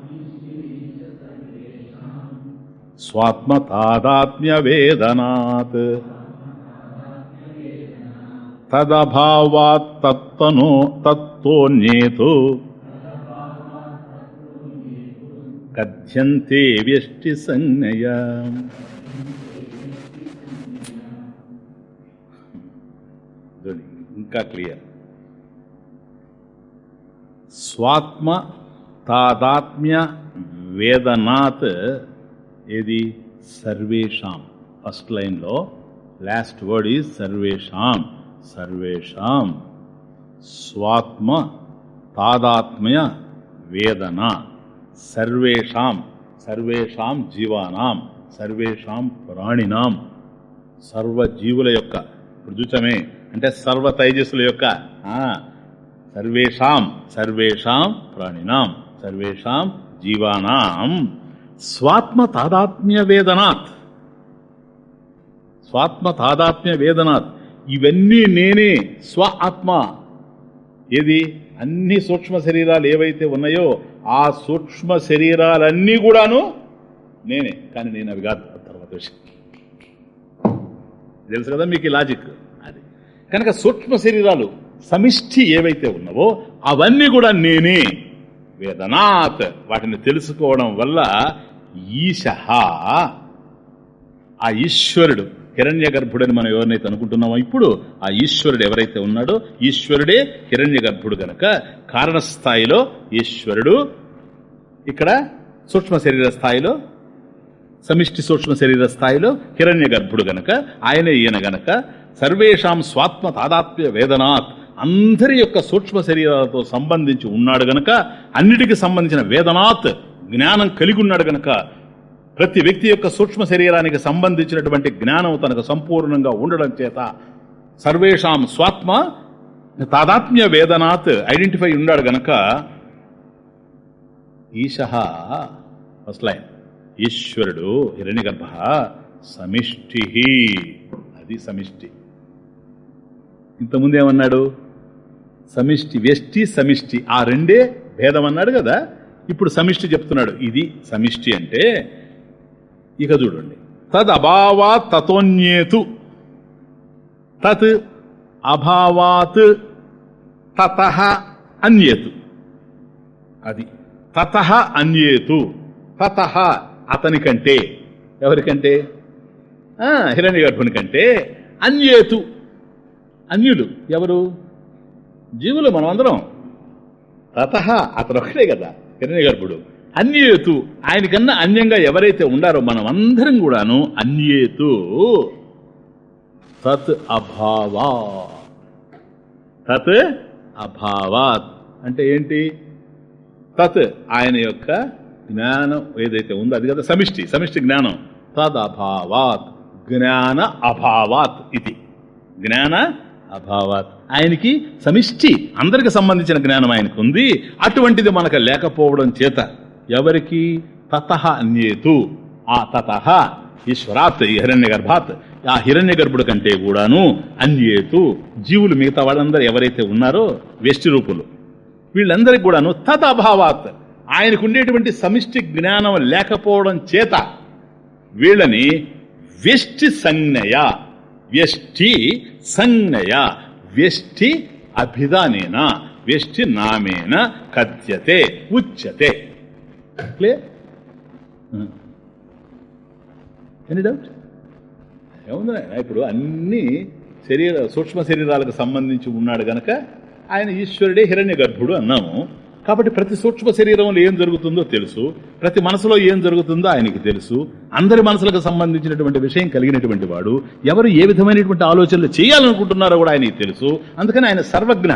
స్వాత్మతాదాత్మ్య వేదనాత్ తదభావాత్ తత్వనో తత్వోన్యేతు కథ్యంతే వ్యష్టి సంజ్ఞయ చూడండి, ఇంకా క్లియర్ స్వాత్మ తాదాత్మ్య వేదనాత్ ఏది? సర్వేషాం. ఫస్ట్ లైన్లో లాస్ట్ వర్డ్ ఈజ్ సర్వేషాం. సర్వేషాం. స్వాత్మ తాదాత్మ్య వేదన. సర్వేషాం. సర్వేషాం జీవానాం. సర్వేషాం ప్రాణినాం. సర్వజీవుల యొక్క ఇప్పుడు అంటే సర్వ తైజస్సుల యొక్క సర్వేషాం. సర్వేషాం ప్రాణినాం. సర్వేషాం జీవానాం. స్వాత్మ తాదాత్మ్య వేదనాత్ స్వాత్మ తాదాత్మ్య వేదనాత్ ఇవన్నీ నేనే స్వ ఆత్మ. ఏది? అన్ని సూక్ష్మ శరీరాలు ఏవైతే ఉన్నాయో ఆ సూక్ష్మ శరీరాలన్నీ కూడాను నేనే. కానీ నేను అవి కాదు. తర్వాత విషయం. తెలుసు కదా మీకు లాజిక్? అది. కనుక సూక్ష్మ శరీరాలు సమిష్టి ఏవైతే ఉన్నావో అవన్నీ కూడా నేనే. వేదనాత్. వాటిని తెలుసుకోవడం వల్ల ఈశ. ఆ ఈశ్వరుడు హిరణ్య గర్భుడని మనం ఎవరినైతే అనుకుంటున్నామో ఇప్పుడు ఆ ఈశ్వరుడు ఎవరైతే ఉన్నాడో ఈశ్వరుడే హిరణ్య గర్భుడు గనక కారణస్థాయిలో ఈశ్వరుడు ఇక్కడ సూక్ష్మ శరీర స్థాయిలో సమిష్టి సూక్ష్మ శరీర స్థాయిలో హిరణ్య గర్భుడు గనక ఆయనే ఈయన గనక సర్వేషాం స్వాత్మ తాదాత్మ్య వేదనాత్ అందరి యొక్క సూక్ష్మ శరీరాలతో సంబంధించి ఉన్నాడు గనక అన్నిటికి సంబంధించిన వేదనాత్ జ్ఞానం కలిగి ఉన్నాడు గనక ప్రతి వ్యక్తి యొక్క సూక్ష్మ శరీరానికి సంబంధించినటువంటి జ్ఞానం తనకు సంపూర్ణంగా ఉండడం చేత సర్వేషాం స్వాత్మ తాదాత్మ్య వేదనాత్ ఐడెంటిఫై ఉన్నాడు గనక ఈశ ఫస్ట్ లైన్. ఈశ్వరుడు హిరణ్యగర్భ సమిష్టి. అది సమిష్టి. ఇంతకుముందు ఏమన్నాడు సమిష్టి వ్యష్టి సమిష్టి. ఆ రెండే భేదం అన్నాడు కదా? ఇప్పుడు సమిష్టి చెప్తున్నాడు. ఇది సమిష్టి అంటే ఇక చూడండి. తద్ అభావాత్ తతోన్యేతు. తత్ అభావాత్ తత అన్యేతు. అది తత అన్యేతు. తత అతని కంటే ఎవరికంటే? హిరణ్య గర్భుని కంటే అన్యేతు. అన్యులు ఎవరు? జీవులు మనమందరం. తత అతను ఒకటే కదా. హిరణ్య గర్భుడు అన్యేతు ఆయనకన్నా అన్యంగా ఎవరైతే ఉండారో మనం అందరం కూడాను అన్యేతు. తత్ అభావా తత్ అభావాత్. అంటే ఏంటి? తత్ ఆయన యొక్క జ్ఞానం ఏదైతే ఉందో అది కదా సమిష్టి సమిష్టి జ్ఞానం. తద్ అభావాత్ జ్ఞాన అభావాత్ ఇది. జ్ఞాన అభావాత్. ఆయనకి సమిష్టి అందరికి సంబంధించిన జ్ఞానం ఆయనకు ఉంది అటువంటిది మనకు లేకపోవడం చేత ఎవరికి? తత అన్యేతు. ఆ తత ఈశ్వరాత్ హిరణ్య గర్భాత్. ఆ హిరణ్య గర్భుడు కంటే కూడాను అన్యేతు. జీవులు మిగతా వాళ్ళందరూ ఎవరైతే ఉన్నారో వెష్టి రూపులు. వీళ్ళందరికీ కూడాను తత్ అభావాత్. ఆయనకు ఉండేటువంటి సమిష్టి జ్ఞానం లేకపోవడం చేత వీళ్ళని వ్యష్టి సంజ్ఞయ. వ్యష్టి సంజ్ఞయ వ్యష్టి అభిధానేన వ్యష్టి నామేన కథ్యతే ఉచ్యతే. క్లియర్ ఎనీ డౌట్ ఏముంది ఇప్పుడు అన్ని శరీర సూక్ష్మ శరీరాలకు సంబంధించి ఉన్నాడు గనక ఆయన ఈశ్వరుడే హిరణ్య గర్భుడు అన్నాము. కాబట్టి ప్రతి సూక్ష్మ శరీరంలో ఏం జరుగుతుందో తెలుసు. ప్రతి మనసులో ఏం జరుగుతుందో ఆయనకి తెలుసు. అందరి మనసులకు సంబంధించినటువంటి విషయం కలిగినటువంటి వాడు. ఎవరు ఏ విధమైనటువంటి ఆలోచనలు చేయాలనుకుంటున్నారో కూడా ఆయనకి తెలుసు. అందుకని ఆయన సర్వజ్ఞ.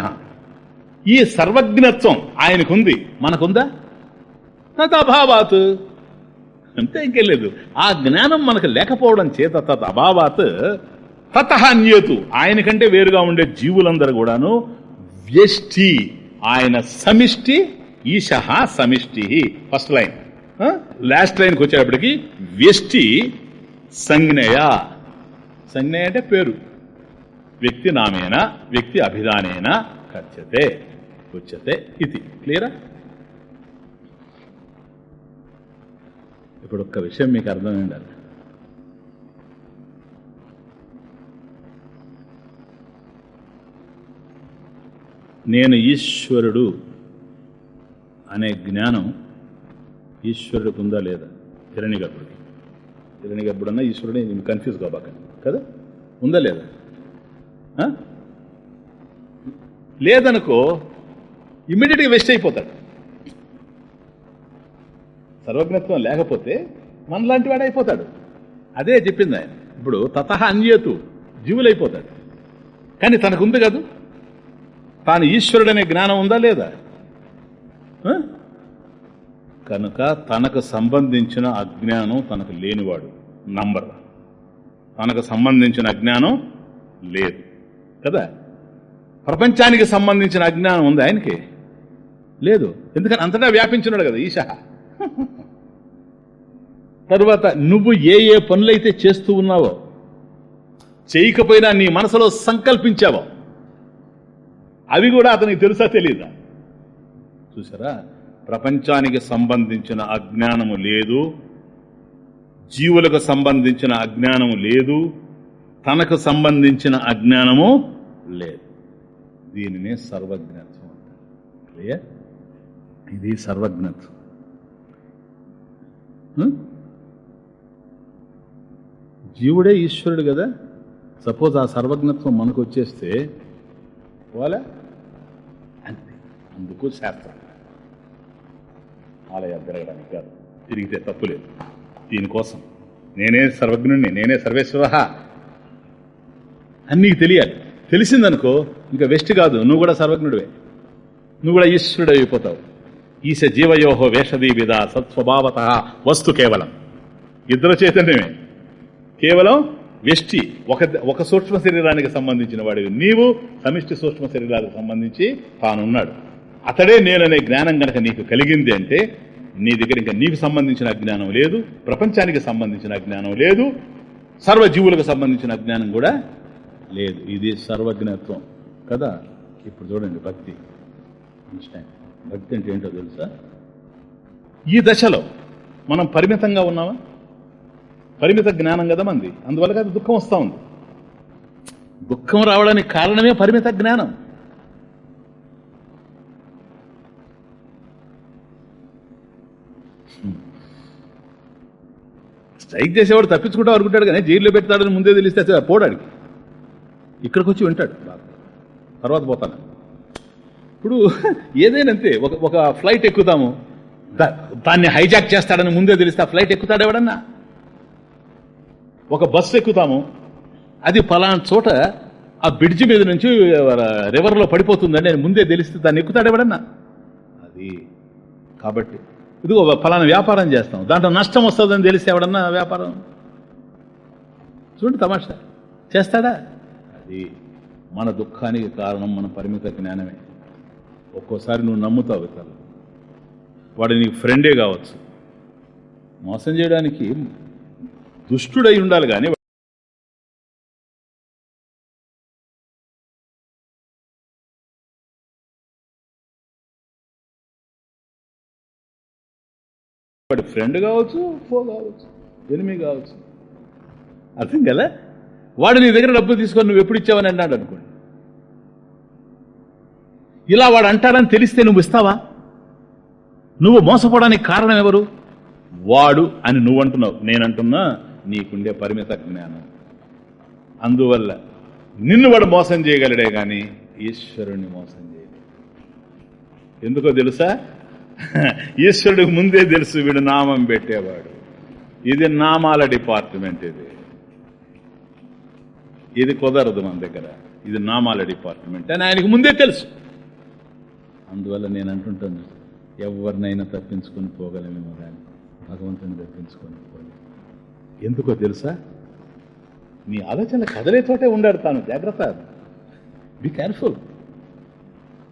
ఈ సర్వజ్ఞత్వం ఆయనకుంది. మనకుందా? తథాభావాత్ అంతే ఇంకేం లేదు. ఆ జ్ఞానం మనకు లేకపోవడం చేత తత్ అభావాత్ తత అన్యేతు ఆయన కంటే వేరుగా ఉండే జీవులందరూ కూడాను వ్యష్టి. ఆయన సమిష్టి ఈశ సమిష్టి. ఫస్ట్ లైన్ లాస్ట్ లైన్కి వచ్చేటప్పటికి వ్యష్టి సంజ్ఞయ. సంజ్ఞయ అంటే పేరు. వ్యక్తి నామేన వ్యక్తి అభిధానేన కథ్యతే ఉచ్యతే ఇది. క్లియరా ఇప్పుడు ఒక్క విషయం మీకు అర్థమైండాలి నేను ఈశ్వరుడు అనే జ్ఞానం ఈశ్వరుడికి ఉందా లేదా? హిరణి గర్భుడికి. హిరణి గర్భుడన్నా ఈశ్వరుడు కన్ఫ్యూజ్ కాబాక కదా? ఉందా లేదా? ఆ? లేదనుకో ఇమ్మీడియట్గా వెస్ట్ అయిపోతాడు. సర్వజ్ఞత్వం లేకపోతే మనలాంటి వాడు అయిపోతాడు. అదే చెప్పింది ఆయన. ఇప్పుడు తత అన్యతు జీవులైపోతాడు. కానీ తనకుంది కాదు. తాను ఈశ్వరుడనే జ్ఞానం ఉందా లేదా? ఆ? కనుక తనకు సంబంధించిన అజ్ఞానం తనకు లేనివాడు. నంబర్ తనకు సంబంధించిన అజ్ఞానం లేదు. కదా? ప్రపంచానికి సంబంధించిన అజ్ఞానం ఉంది ఆయనకి? లేదు. ఎందుకని? అంతటా వ్యాపించున్నాడు కదా ఈశ. తర్వాత నువ్వు ఏ ఏ పనులైతే చేస్తూ ఉన్నావో చేయకపోయినా నీ మనసులో సంకల్పించావో అవి కూడా అతనికి తెలుసా తెలియదా చూసారా ప్రపంచానికి సంబంధించిన అజ్ఞానము లేదు. జీవులకు సంబంధించిన అజ్ఞానము లేదు. తనకు సంబంధించిన అజ్ఞానము లేదు. దీనినే సర్వజ్ఞత్వం అంటారు. క్లియర్? ఇది సర్వజ్ఞత్వం. జీవుడే ఈశ్వరుడు కదా? సపోజ్ ఆ సర్వజ్ఞత్వం మనకు వచ్చేస్తే వాళ్ళ అందుకు శాస్త్రం. ఆలయాలు తిరగడానికి కాదు. తిరిగితే తప్పులేదు దీనికోసం నేనే సర్వజ్ఞుణ్ణి నేనే సర్వేశ్వర. అని నీకు తెలియాలి. తెలిసిందనుకో ఇంకా వెస్ట్ కాదు. నువ్వు కూడా సర్వజ్ఞుడివే. నువ్వు కూడా ఈశ్వరుడు అయిపోతావు. ఈశ జీవయోహో వేషదీవిధ సత్స్వభావత వస్తు కేవలం. ఇద్దరు చైతన్యమే. కేవలం వ్యష్టి ఒక ఒక సూక్ష్మ శరీరానికి సంబంధించిన వాడివి. నీవు సమిష్టి సూక్ష్మ శరీరాలకు సంబంధించి తానున్నాడు. అతడే నేననే జ్ఞానం గనక నీకు కలిగింది అంటే నీ దగ్గర ఇంకా నీకు సంబంధించిన అజ్ఞానం లేదు ప్రపంచానికి సంబంధించిన అజ్ఞానం లేదు సర్వజీవులకు సంబంధించిన అజ్ఞానం కూడా లేదు. ఇది సర్వజ్ఞత్వం. కదా? ఇప్పుడు చూడండి భక్తి. భక్తి అంటే ఏంటో తెలుసా? ఈ దశలో మనం పరిమితంగా ఉన్నామా? పరిమిత జ్ఞానం కదా మంది. అందువల్ల కదా దుఃఖం వస్తూ ఉంది. దుఃఖం రావడానికి కారణమే పరిమిత జ్ఞానం. స్ట్రైక్ చేసేవాడు తప్పించుకుంటా అనుకుంటాడు కానీ జైల్లో పెడతాడని ముందే తెలిస్తే అసలు పోడాడికి ఇక్కడికి వచ్చి వింటాడు తర్వాత పోతాను. ఇప్పుడు ఏదైనా ఒక ఒక ఫ్లైట్ ఎక్కుతాము. దా- దాన్ని హైజాక్ చేస్తాడని ముందే తెలిస్తే ఆ ఫ్లైట్ ఎక్కుతాడు ఎవడన్నా? ఒక బస్సు ఎక్కుతాము. అది పలానా చోట ఆ బ్రిడ్జి మీద నుంచి రివర్లో పడిపోతుందని నేను ముందే తెలిస్తే దాన్ని ఎక్కుతాడు ఎవడన్నా? అది. కాబట్టి ఇదిగో ఫలానా వ్యాపారం చేస్తాం. దాంట్లో నష్టం వస్తుందని తెలిసి ఎవడన్నా వ్యాపారం? చూడండి తమాషా. చేస్తాడా? అది మన దుఃఖానికి కారణం మన పరిమిత జ్ఞానమే. ఒక్కోసారి నువ్వు నమ్ముతావు ఇతరులు. వాడు నీకు ఫ్రెండే కావచ్చు. మోసం చేయడానికి దుష్టుడై ఉండాలి కానీ వాడు ఫ్రెండ్ కావచ్చు ఫో కావచ్చు ఎనిమి కావచ్చు. అర్థం కదా? వాడు నీ దగ్గర డబ్బు తీసుకొని నువ్వు ఎప్పుడు ఇచ్చావని అన్నాడు అనుకోండి. ఇలా వాడు అంటాడని తెలిస్తే నువ్వు ఇస్తావా? నువ్వు మోసపోవడానికి కారణం ఎవరు? వాడు అని నువ్వు అంటున్నావు. నేనంటున్నా నీకుండే పరిమిత జ్ఞానం. అందువల్ల నిన్ను వాడు మోసం చేయగలడే కానీ ఈశ్వరుణ్ణి మోసం చేయలేడు ఎందుకో తెలుసా? ఈశ్వరుడికి ముందే తెలుసు వీడు నామం పెట్టేవాడు. ఇది నామాల డిపార్ట్మెంట్ ఇది. ఇది కుదరదు మన దగ్గర. ఇది నామాల డిపార్ట్మెంట్. అని ఆయనకు ముందే తెలుసు. అందువల్ల నేను అంటుంటాను ఎవరినైనా తప్పించుకొని పోగలమేమో కానీ భగవంతుని తప్పించుకొని పోయి ఎందుకో తెలుసా? నీ ఆలోచన కదలే చోటే ఉండాడు తాను. జాగ్రత్త. బి కేర్ఫుల్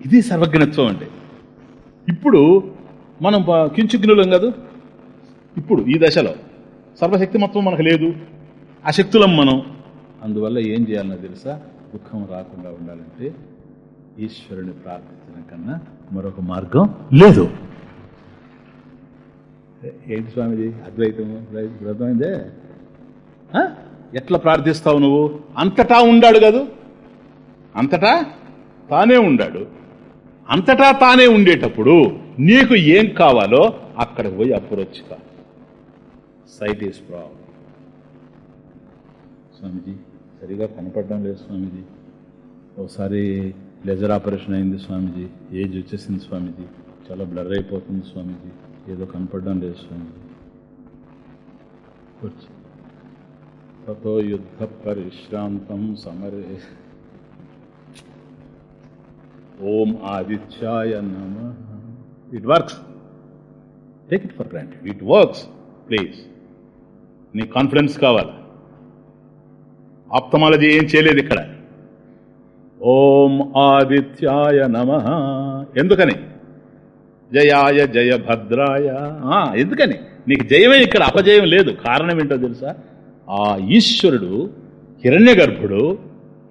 ఇది సర్వజ్ఞత్వం అంటే ఇప్పుడు మనం ప- కించుగ్నులం కాదు. ఇప్పుడు ఈ దశలో సర్వశక్తిమత్వం మనకు లేదు. అశక్తులం మనం. అందువల్ల ఏం చేయాలన్నా తెలుసా? దుఃఖం రాకుండా ఉండాలంటే ఈశ్వరుని ప్రార్థించడం కన్నా మరొక మార్గం లేదు. ఏ- ఏంటి స్వామిజీ? అద్వైతము అర్థమైందే? ఎట్లా ప్రార్థిస్తావు నువ్వు? అంతటా ఉండాడు కదూ. అంతటా తానే ఉండాడు. అంతటా తానే ఉండేటప్పుడు నీకు ఏం కావాలో అక్కడికి పోయి అప్రోచ్ కా సైట్ ఈస్ ప్రాబ్లం స్వామిజీ సరిగా కనపడడం లేదు స్వామిజీ. ఒకసారి లెజర్ ఆపరేషన్ అయింది స్వామిజీ. ఏజ్ వచ్చేసింది స్వామిజీ. చాలా బ్లర్ అయిపోతుంది స్వామిజీ. ఏదో కనపడడం లేదు స్వామిజీ. తతో యుద్ధ పరిశ్రాంతం సమరే ఓం ఆదిత్యాయ నమ. It works take it for granted it works please నీ కాన్ఫిడెన్స్ కావాలి. ఆప్తమాలజీ ఏం చేయలేదు ఇక్కడ. ఓం ఆదిత్యాయ నమ. ఎందుకని? జయాయ జయ భద్రాయ ఆ, ఎందుకని? నీకు జయమే ఇక్కడ అపజయం లేదు. కారణం ఏంటో తెలుసా? ఆ ఈశ్వరుడు హిరణ్య గర్భుడు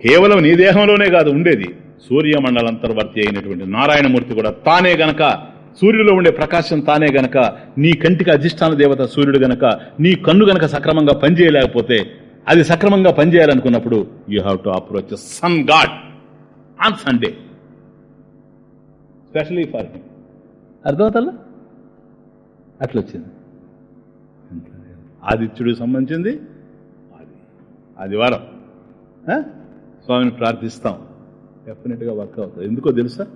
కేవలం నీ దేహంలోనే కాదు ఉండేది. సూర్యమండలంతర్వర్తి అయినటువంటి నారాయణమూర్తి కూడా తానే గనక సూర్యులో ఉండే ప్రకాశం తానే గనక నీ కంటికి అధిష్టాన దేవత సూర్యుడు గనక నీ కన్ను గనక సక్రమంగా పనిచేయలేకపోతే అది సక్రమంగా పనిచేయాలనుకున్నప్పుడు you have to approach sun god on Sunday specially for him అర్థమవుతా అట్లా వచ్చింది ఆదిత్యుడికి సంబంధించింది? ఆదివారం. ఆ? స్వామిని ప్రార్థిస్తాం. డెఫినెట్గా వర్క్ అవుతుంది. ఎందుకో తెలుసా?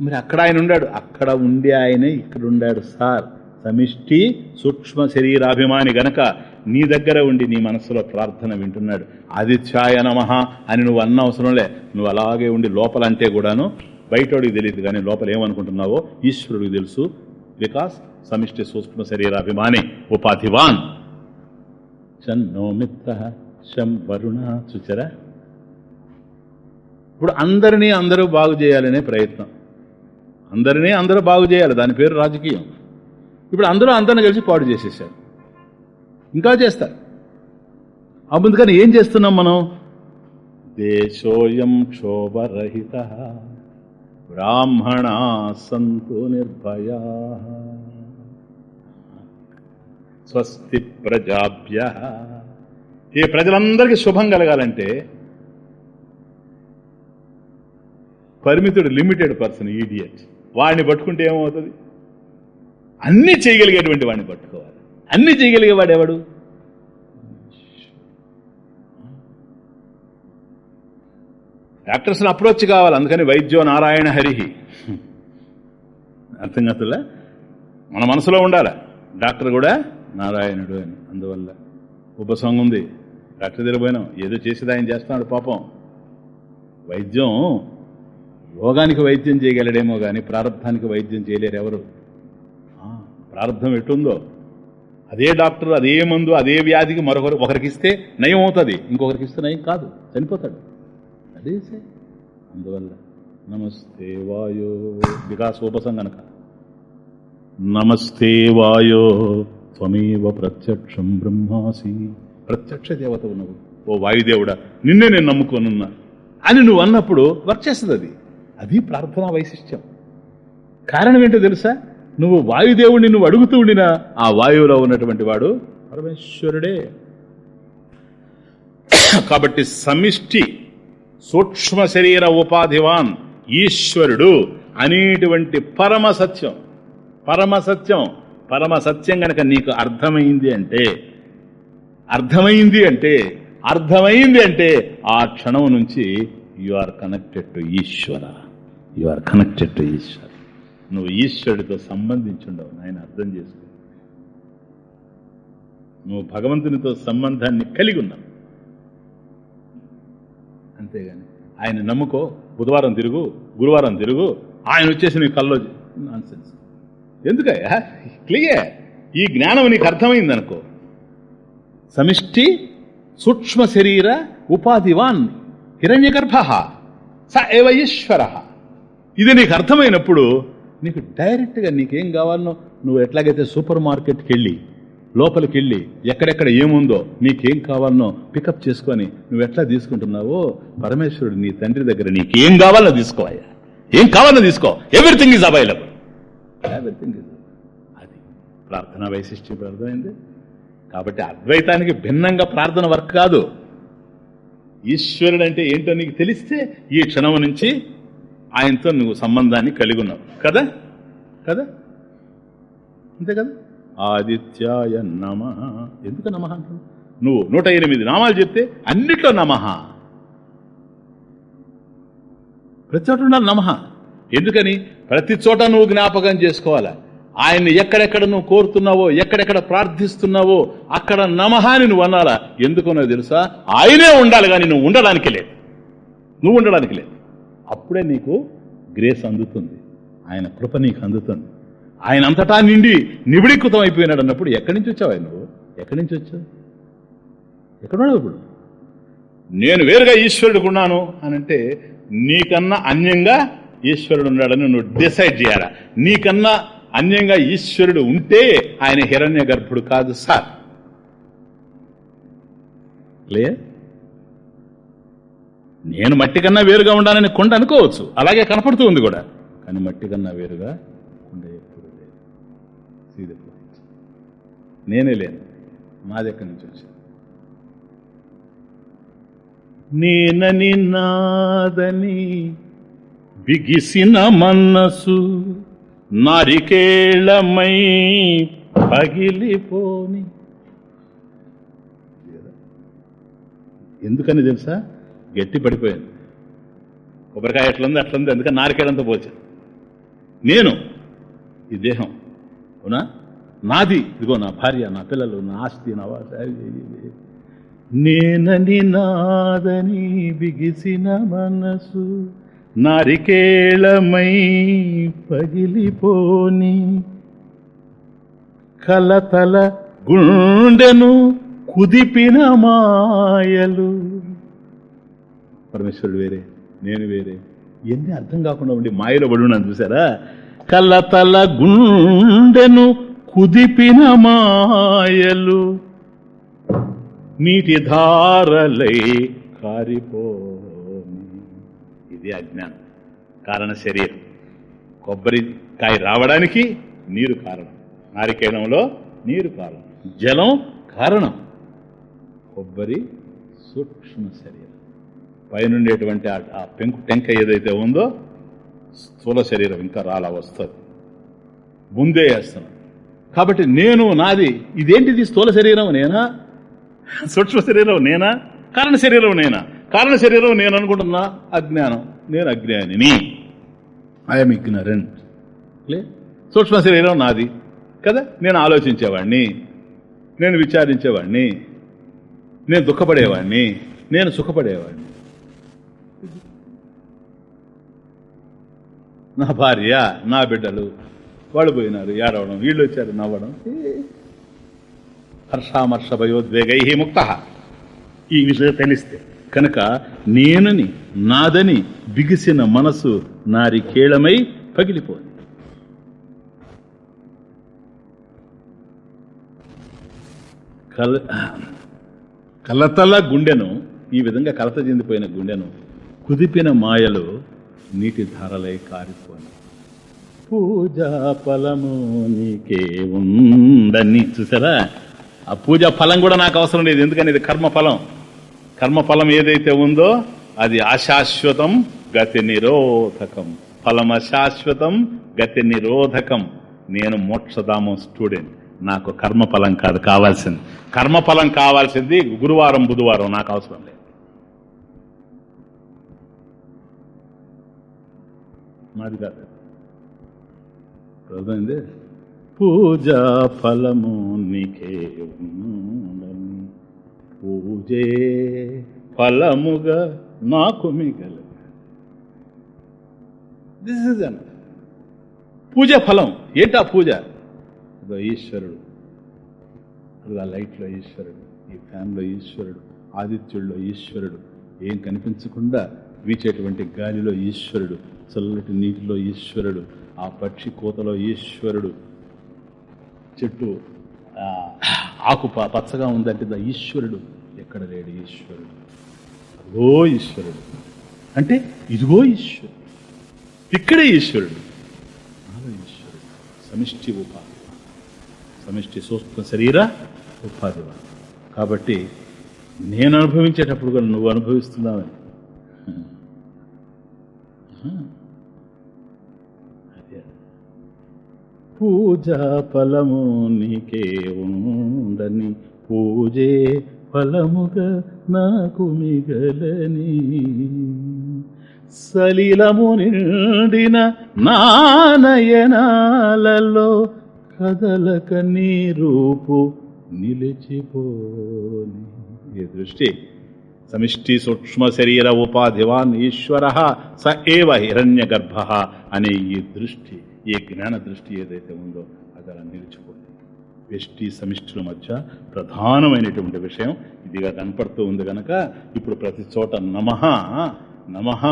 మరి అక్కడ ఆయన ఉండాడు. అక్కడ ఉండే ఆయనే ఇక్కడ ఉండాడు సార్. సమిష్టి సూక్ష్మ శరీరాభిమాని గనక నీ దగ్గర ఉండి నీ మనసులో ప్రార్థన వింటున్నాడు. ఆదిత్యాయ నమః అని నువ్వు అన్న అవసరంలే. నువ్వు అలాగే ఉండి లోపలంటే కూడాను బయటోడికి తెలియదు కానీ లోపల ఏమనుకుంటున్నావో ఈశ్వరుడికి తెలుసు. బికాస్ సమిష్టి సూక్ష్మ శరీరాభిమాని ఉపాధివాన్. చన్నో మిత్ర శం వరుణ సుచర. ఇప్పుడు అందరినీ అందరూ బాగు చేయాలనే ప్రయత్నం. అందరినీ అందరూ బాగు చేయాలి. దాని పేరు రాజకీయం. ఇప్పుడు అందరూ అందరిని కలిసి పాడు చేసేసారు. ఇంకా చేస్తారు. అందుకని ఏం చేస్తున్నాం మనం? దేశోయం క్షోభరహిత బ్రాహ్మణా సంతు నిర్భయా స్వస్తి ప్రజాభ్య. ఈ ప్రజలందరికీ శుభం కలగాలంటే పరిమితుడు లిమిటెడ్ పర్సన్ ఈడియట్ వాడిని పట్టుకుంటే ఏమవుతుంది? అన్నీ చేయగలిగేటువంటి వాడిని పట్టుకోవాలి. అన్నీ చేయగలిగేవాడు ఎవడు? డాక్టర్స్ని అప్రోచ్ కావాలి అందుకని వైద్యో నారాయణ హరిహి అర్థం కాదులా మన మనసులో ఉండాలి. డాక్టర్ కూడా నారాయణుడు అని. అందువల్ల ఉపసంగం ఉంది. డాక్టర్ దగ్గర పోయినాం. ఏదో చేసేది ఆయన చేస్తున్నాడు పాపం. వైద్యం రోగానికి వైద్యం చేయగలడేమో కానీ ప్రారంభానికి వైద్యం చేయలేరు ఎవరు? ఆ, ఎటుందో? అదే డాక్టర్ అదే మందు అదే వ్యాధికి మరొకరు ఒకరికి ఇస్తే నయం అవుతుంది ఇంకొకరికి ఇస్తే నయం కాదు చనిపోతాడు. అదే సే. అందువల్ల నమస్తే వాయో వికాసోపసం గనక నమస్తే వాయో త్వమేవ ప్రత్యక్షం బ్రహ్మాసి. ప్రత్యక్ష దేవత ఉన్నవు. ఓ వాయుదేవుడా నిన్నే నేను నమ్ముకోనున్నా. అని నువ్వు అన్నప్పుడు వర్క్ చేస్తుంది అది అది ప్రార్థనా వైశిష్ట్యం. కారణం ఏంటో తెలుసా? నువ్వు వాయుదేవుడిని నువ్వు అడుగుతూ ఉండినా ఆ వాయువులో ఉన్నటువంటి వాడు పరమేశ్వరుడే. కాబట్టి సమిష్టి సూక్ష్మ శరీర ఉపాధివాన్ ఈశ్వరుడు అనేటువంటి పరమ సత్యం. పరమ సత్యం పరమ సత్యం గనక నీకు అర్థమైంది అంటే అర్థమైంది అంటే అర్థమైంది అంటే ఆ క్షణం నుంచి you are connected to Ishwara. You are connected to Ishwar నువ్వు ఈశ్వరుడితో సంబంధించుండవు ఆయన అర్థం చేసుకో. నువ్వు భగవంతునితో సంబంధాన్ని కలిగి ఉన్నావు. అంతేగాని ఆయన నమ్ముకో బుధవారం తిరుగు గురువారం తిరుగు ఆయన వచ్చేసి నీ కల్లో నాన్సెన్స్. ఎందుకయ్యా? క్లియర్. ఈ జ్ఞానం నీకు అర్థమైందనుకో. సమిష్టి సూక్ష్మ శరీర ఉపాధివాన్ హిరణ్యగర్భ స ఏవ ఈశ్వర. ఇది నీకు అర్థమైనప్పుడు నీకు డైరెక్ట్గా నీకేం కావాలనో నువ్వు ఎట్లాగైతే సూపర్ మార్కెట్కి వెళ్ళి లోపలికి వెళ్ళి ఎక్కడెక్కడ ఏముందో నీకేం కావాలనో పికప్ చేసుకొని నువ్వు ఎట్లా తీసుకుంటున్నావో పరమేశ్వరుడు నీ తండ్రి దగ్గర నీకేం కావాలో తీసుకోవయ్యా. ఏం కావాలో తీసుకో. Everything is available everything is అది ప్రార్థన వైశిష్ట్యం అర్థమైంది. కాబట్టి అద్వైతానికి భిన్నంగా ప్రార్థన వర్క్ కాదు. ఈశ్వరుడు అంటే ఏంటో నీకు తెలిస్తే ఈ క్షణం నుంచి ఆయనతో నువ్వు సంబంధాన్ని కలిగి ఉన్నావు కదా? కదా? అంతే కదా? ఆదిత్యాయ నమ. ఎందుకు నమ అంటున్నావు నువ్వు నూట ఎనిమిది నామాలు చెప్తే అన్నిట్లో నమ. ప్రతి చోట ఉండాలి నమ. ఎందుకని? ప్రతి చోట నువ్వు జ్ఞాపకం చేసుకోవాలా? ఆయన్ని ఎక్కడెక్కడ నువ్వు కోరుతున్నావో ఎక్కడెక్కడ ప్రార్థిస్తున్నావో అక్కడ నమహాని నువ్వు అన్నారా ఎందుకున్నో తెలుసా? ఆయనే ఉండాలి కానీ నువ్వు ఉండడానికి లేదు. నువ్వు ఉండడానికి లేదు. అప్పుడే నీకు గ్రేస్ అందుతుంది. ఆయన కృప నీకు అందుతుంది. ఆయన అంతటా నిండి నిబిడీకృతం అయిపోయినాడు అన్నప్పుడు ఎక్కడి నుంచి వచ్చావు ఆయన నువ్వు? ఎక్కడి నుంచి వచ్చావు? ఎక్కడున్నావు ఇప్పుడు? నేను వేరుగా ఈశ్వరుడికి ఉన్నాను అని అంటే నీకన్నా అన్యంగా ఈశ్వరుడు ఉన్నాడని నువ్వు డిసైడ్ చేయాలా? నీకన్నా అన్యంగా ఈశ్వరుడు ఉంటే ఆయన హిరణ్య గర్భుడు కాదు సార్. లే నేను మట్టి కన్నా వేరుగా ఉండాలని కొండ అనుకోవచ్చు. అలాగే కనపడుతూ ఉంది కూడా. కానీ మట్టి కన్నా వేరుగా కొండ ఎప్పుడు లేదు. నేనే లేను. మాది ఎక్కడి నుంచి వచ్చింది? నేనని నాదని బిగిసిన మనసు నారికేళమై పగిలిపోని. ఎందుకని తెలుసా? గట్టి పడిపోయింది కొబ్బరికాయ ఎట్లుంది అట్లుంది అందుకని నారికేళంతో పోల్చాను. నేను ఈ దేహం అవునా? నాది ఇదిగో నా భార్య నా పిల్లలు నా ఆస్తి నా నేనని నాదని బిగిసిన మనసు నారికేళమై పగిలిపోని కలతల గుండెను కుదిపిన మాయలు పరమేశ్వరుడు వేరే నేను వేరే. ఎన్ని అర్థం కాకుండా ఉండి మాయలో పడి ఉన్నాను చూసారా కలతల గుండెను కుదిపిన మాయలు నీటి ధారలై కారిపోని. ఇది అజ్ఞానం కారణ శరీరం. కొబ్బరికాయ రావడానికి నీరు కారణం. నారికేణంలో నీరు కారణం. జలం కారణం. కొబ్బరి సూక్ష్మ శరీరం. పైనుండేటువంటి ఆ- ఆ పెంకు టెంక ఏదైతే ఉందో స్థూల శరీరం ఇంకా రాలా వస్తుంది. ముందే వేస్తున్నాను కాబట్టి నేను నాది ఇదేంటిది స్థూల శరీరం నేనా? సూక్ష్మ శరీరం నేనా? కారణ శరీరం నేనా? కారణ శరీరం నేను అనుకుంటున్నా అజ్ఞానం. నేను అజ్ఞానిని. ఐఎమ్ ఇగ్నరెంట్ లే? సూక్ష్మ శరీరం నాది. కదా? నేను ఆలోచించేవాడిని నేను విచారించేవాడిని నేను దుఃఖపడేవాడిని నేను సుఖపడేవాడిని నా భార్య నా బిడ్డలు వాళ్ళు పోయినారు ఏడవడం వీళ్ళు వచ్చారు నవ్వడం. హర్షామర్ష భయోద్వేగై ముక్త. ఈ విషయం తెలిస్తే. కనుక నేనని నాదని బిగిసిన మనసు నారి కేళమై పగిలిపోయింది కల కలతల గుండెను ఈ విధంగా కలత చెందిపోయిన గుండెను కుదిపిన మాయలు నీటి ధారలై కారిపోయి పూజా ఫలము నీకే ఉందని చూసారా? ఆ పూజా ఫలం కూడా నాకు అవసరం లేదు ఎందుకని ఇది కర్మ ఫలం కర్మ ఫలం ఏదైతే ఉందో అది అశాశ్వతం గతి నిరోధకం. ఫలం అశాశ్వతం గతి నిరోధకం. నేను మోక్షధామం స్టూడెంట్. నాకు కర్మ ఫలం కాదు కావాల్సింది. కర్మ ఫలం కావాల్సింది గురువారం బుధవారం నాకు అవసరం లేదు. మాది కాదు. అర్థమైంది? పూజా ఫలము నీకే ఉన్నదని. పూజే ఫలముగా నాకు మిగల దిస్ ఇస్ పూజ ఫలం. ఏంటా పూజ? ఇదో ఈశ్వరుడు. అది ఆ లైట్లో ఈశ్వరుడు. ఈ ఫ్యాన్లో ఈశ్వరుడు. ఆదిత్యుల్లో ఈశ్వరుడు. ఏం కనిపించకుండా వీచేటువంటి గాలిలో ఈశ్వరుడు చల్లటి నీటిలో ఈశ్వరుడు ఆ పక్షి కోతలో ఈశ్వరుడు. చెట్టు ఆకు పచ్చగా ఉందంటే ఈశ్వరుడు. ఎక్కడ లేడు ఈశ్వరుడు? అదో ఈశ్వరుడు. అంటే ఇదిగో ఈశ్వరుడు. ఇక్కడే ఈశ్వరుడు. నాలో ఈశ్వరుడు. సమిష్టి ఉపాధి సమిష్టి సూక్ష్మ శరీర ఉపాధి కాబట్టి నేను అనుభవించేటప్పుడు కూడా నువ్వు అనుభవిస్తున్నావని. పూజా ఫలము నీకే ఉందని పూజే ఫలముగా నాకు మిగలని. సలిలము నిండిన నానయనాలలో కదలక నీ రూపు నిలిచిపోని. దృష్టి సమిష్టి సూక్ష్మ శరీర ఉపాధివాన్ ఈశ్వర స ఏవ హిరణ్య గర్భ అనే ఈ దృష్టి ఈ జ్ఞాన దృష్టి ఏదైతే ఉందో అది అలా నిలిచిపోతుంది వ్యష్టి సమిష్టిల మధ్య ప్రధానమైనటువంటి విషయం ఇదిగా కనపడుతూ ఉంది కనుక ఇప్పుడు ప్రతి చోట నమః నమః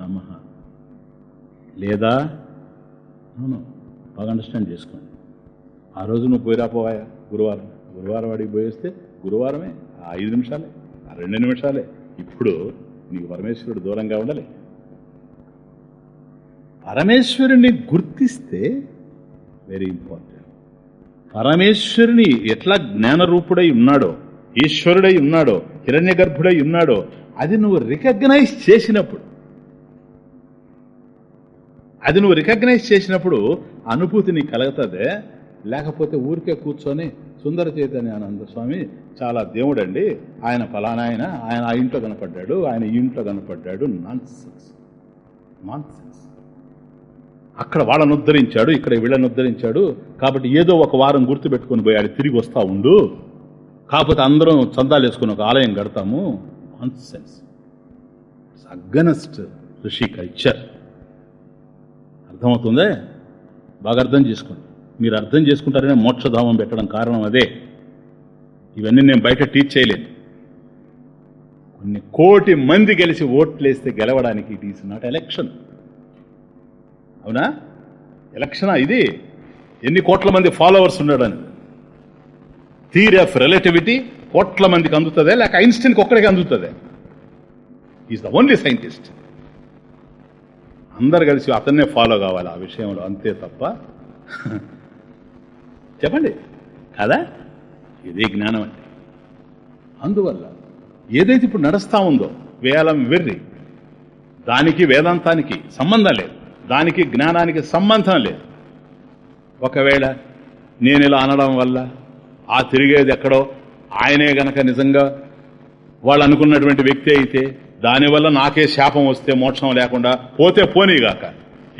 నమః. లేదా? అవును బాగా అండర్స్టాండ్ చేసుకోండి. ఆ రోజు నువ్వు పోయిరా గురువారం. గురువారం వాడికి పోయేస్తే గురువారమే ఆ ఐదు నిమిషాలే. ఆ రెండు నిమిషాలే. ఇప్పుడు నీకు పరమేశ్వరుడు దూరంగా ఉండాలి. పరమేశ్వరుని గుర్తిస్తే వెరీ ఇంపార్టెంట్ పరమేశ్వరుని ఎట్లా జ్ఞానరూపుడై ఉన్నాడో ఈశ్వరుడై ఉన్నాడో హిరణ్య గర్భుడై ఉన్నాడో అది నువ్వు రికగ్నైజ్ చేసినప్పుడు అది నువ్వు రికగ్నైజ్ చేసినప్పుడు అనుభూతి నీకు కలుగుతుందే. లేకపోతే ఊరికే కూర్చొని సుందర చైతన్యానంద స్వామి చాలా దేవుడండి. ఆయన ఫలానాయన ఆయన ఆయన ఆ ఇంట్లో కనపడ్డాడు ఆయన ఈ ఇంట్లో కనపడ్డాడు. నాన్ సెన్స్ నాన్ సెన్స్ అక్కడ వాళ్ళను ఉద్ధరించాడు ఇక్కడ వీళ్ళని ఉద్ధరించాడు. కాబట్టి ఏదో ఒక వారం గుర్తుపెట్టుకుని పోయాడు తిరిగి వస్తా ఉండు. కాకపోతే అందరం చందాలు వేసుకుని ఒక ఆలయం కడతాము. నాన్ సెన్స్ అగనస్ట్ ఋషి కల్చర్ అర్థమవుతుందే? బాగా అర్థం చేసుకోండి. మీరు అర్థం చేసుకుంటారనే మోక్షధామం పెట్టడం కారణం అదే. ఇవన్నీ నేను బయట టీచ్ చేయలేదు. కొన్ని కోటి మంది గెలిచి ఓట్లేస్తే గెలవడానికి ఇట్ ఈస్ నాట్ ఎలక్షన్ అవునా? ఎలక్షనా ఇది? ఎన్ని కోట్ల మంది ఫాలోవర్స్ ఉండడానికి థియరీ ఆఫ్ రిలేటివిటీ కోట్ల మందికి అందుతుందే? లేక ఐన్స్టీన్కి ఒక్కడికి అందుతుందే? ఈజ్ ద ఓన్లీ సైంటిస్ట్ అందరు కలిసి అతన్నే ఫాలో కావాలి ఆ విషయంలో అంతే తప్ప. *laughs* చెప్పండి. కదా? ఇదే జ్ఞానం అంటే అందువల్ల ఏదైతే ఇప్పుడు నడుస్తా ఉందో వేలం వెర్రి దానికి వేదాంతానికి సంబంధం లేదు. దానికి జ్ఞానానికి సంబంధం లేదు. ఒకవేళ నేను ఇలా అనడం వల్ల ఆ తిరిగేది ఎక్కడో ఆయనే గనక నిజంగా వాళ్ళు అనుకున్నటువంటి వ్యక్తి అయితే దానివల్ల నాకే శాపం వస్తే మోక్షం లేకుండా పోతే పోనీగాక.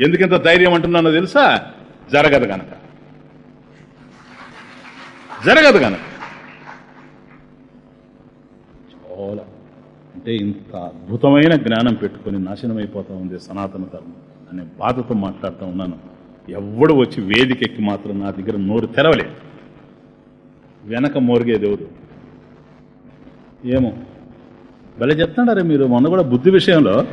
ఎందుకింత ధైర్యం అంటున్నానో తెలుసా? జరగదు గనక. జరగదు కనుక. చాలా. అంటే ఇంత అద్భుతమైన జ్ఞానం పెట్టుకొని నాశనం ఉంది సనాతన ధర్మం అనే బాధతో మాట్లాడుతూ ఉన్నాను. ఎవడు వచ్చి వేదికెక్కి మాత్రం నా దగ్గర నోరు తెరవలేదు. వెనక మోరిగే దేవుడు ఏమో. భలే చెప్తున్నారే మీరు? మొన్న కూడా బుద్ధి విషయంలో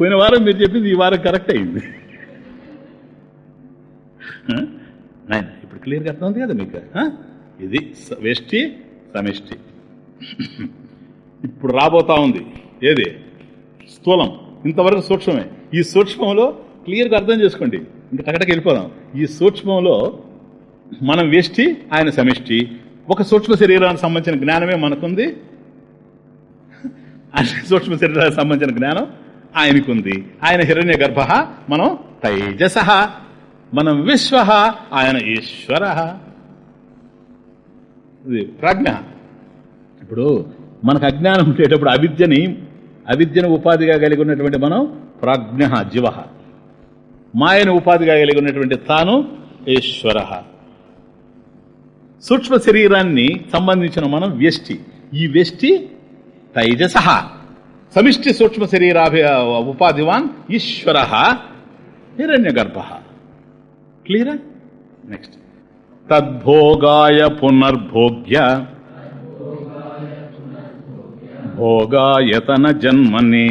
పోయిన వారం మీరు చెప్పింది ఈ వారం కరెక్ట్ అయింది. నాయన ఇప్పుడు క్లియర్గా అర్థం కదా మీకు? ఇది వెష్టి సమిష్టి. ఇప్పుడు రాబోతా ఉంది. ఏది? స్థూలం. ఇంతవరకు సూక్ష్మమే. ఈ సూక్ష్మంలో క్లియర్గా అర్థం చేసుకోండి. ఇంకా టకటకి వెళ్ళిపోదాం. ఈ సూక్ష్మంలో మనం వేష్టి ఆయన సమిష్టి. ఒక సూక్ష్మ శరీరానికి సంబంధించిన జ్ఞానమే మనకుంది. *laughs* అన్ని సూక్ష్మ శరీరానికి సంబంధించిన జ్ఞానం ఆయనకుంది. ఆయన హిరణ్య గర్భ మనం తైజస. మనం విశ్వ ఆయన ఈశ్వర. ఇది ప్రజ్ఞ. ఇప్పుడు మనకు అజ్ఞానం ఉండేటప్పుడు అవిద్యని అవిద్యను ఉపాధిగా కలిగి ఉన్నటువంటి మనం ప్రజ్ఞ జీవ. మాయను ఉపాధిగా కలిగి ఉన్నటువంటి తాను ఈశ్వర. సూక్ష్మ శరీరాన్ని సంబంధించిన మనం వ్యష్టి. ఈ వ్యష్టి తైజస. సమిష్టి సూక్ష్మ శరీరాభి ఉపాధివాన్ ఈశ్వర హిరణ్య గర్భ క్లియరా నెక్స్ట్ తద్భోగాయ పునర్భోగ్య భోగాయతన జన్మని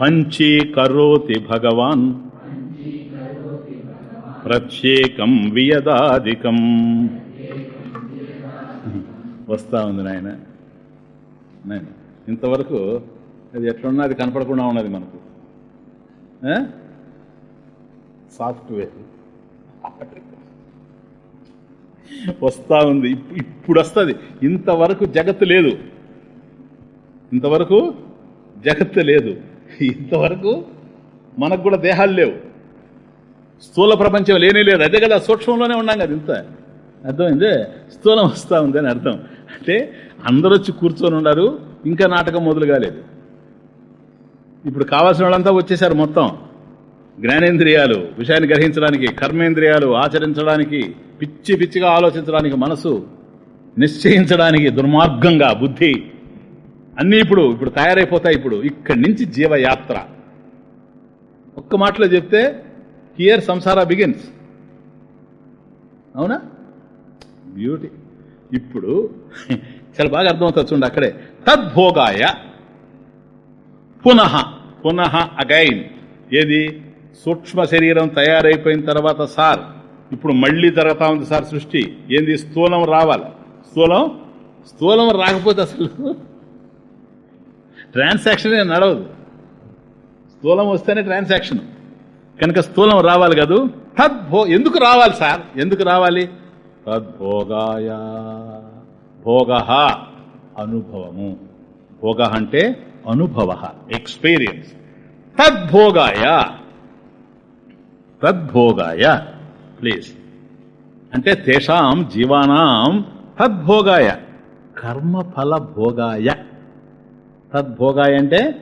పంచీకరోతి భగవాన్ ప్రత్యేకం వియదాదికం వస్తా ఉంది నాయన. నేను. ఇంతవరకు అది ఎట్లున్నా అది కనపడకుండా ఉన్నది మనకు. ఆ? సాఫ్ట్వేర్. వస్తా ఉంది. ఇప్పుడు వస్తుంది. ఇంతవరకు జగత్తు లేదు. ఇంతవరకు జగత్తు లేదు. ఇంతవరకు మనకు కూడా దేహాలు లేవు. స్థూల ప్రపంచం లేనే లేదు. అదే కదా సూక్ష్మంలోనే ఉన్నాం కదా ఇంత. అర్థమైందే? స్థూలం వస్తా ఉంది అని అర్థం. అంటే అందరూ వచ్చి కూర్చొని ఉన్నారు. ఇంకా నాటకం మొదలు కాలేదు. ఇప్పుడు కావాల్సిన వాళ్ళంతా వచ్చేసారు మొత్తం. జ్ఞానేంద్రియాలు విషయాన్ని గ్రహించడానికి కర్మేంద్రియాలు ఆచరించడానికి పిచ్చి పిచ్చిగా ఆలోచించడానికి మనసు నిశ్చయించడానికి దుర్మార్గంగా బుద్ధి. అన్నీ ఇప్పుడు ఇప్పుడు తయారైపోతాయి ఇప్పుడు. ఇక్కడి నుంచి జీవయాత్ర. ఒక్క మాటలో చెప్తే హియర్ సంసార బిగిన్స్. అవునా? బ్యూటీ. ఇప్పుడు చాలా బాగా అర్థమవుతుంది చూడండి అక్కడే. తద్భోగాయ పునః పునః అగైన్. ఏది? సూక్ష్మ శరీరం తయారైపోయిన తర్వాత సార్ ఇప్పుడు మళ్ళీ జరుగుతా ఉంది సార్ సృష్టి. ఏంది? స్థూలం రావాలి. స్థూలం? స్థూలం రాకపోతే అసలు ట్రాన్సాక్షన్ నడవదు. స్థూలం వస్తేనే ట్రాన్సాక్షన్. కనుక స్థూలం రావాలి కదూ? తద్భో ఎందుకు రావాలి సార్? ఎందుకు రావాలి? తద్భోగాయ. భోగ అనుభవము. భోగ అంటే అనుభవ ఎక్స్పీరియన్స్. తద్భోగాయ తద్భోగాయ ప్లీజ్. అంటే తేషాం జీవానాం తద్భోగాయ కర్మఫల భోగాయ తద్భోగాయ అంటే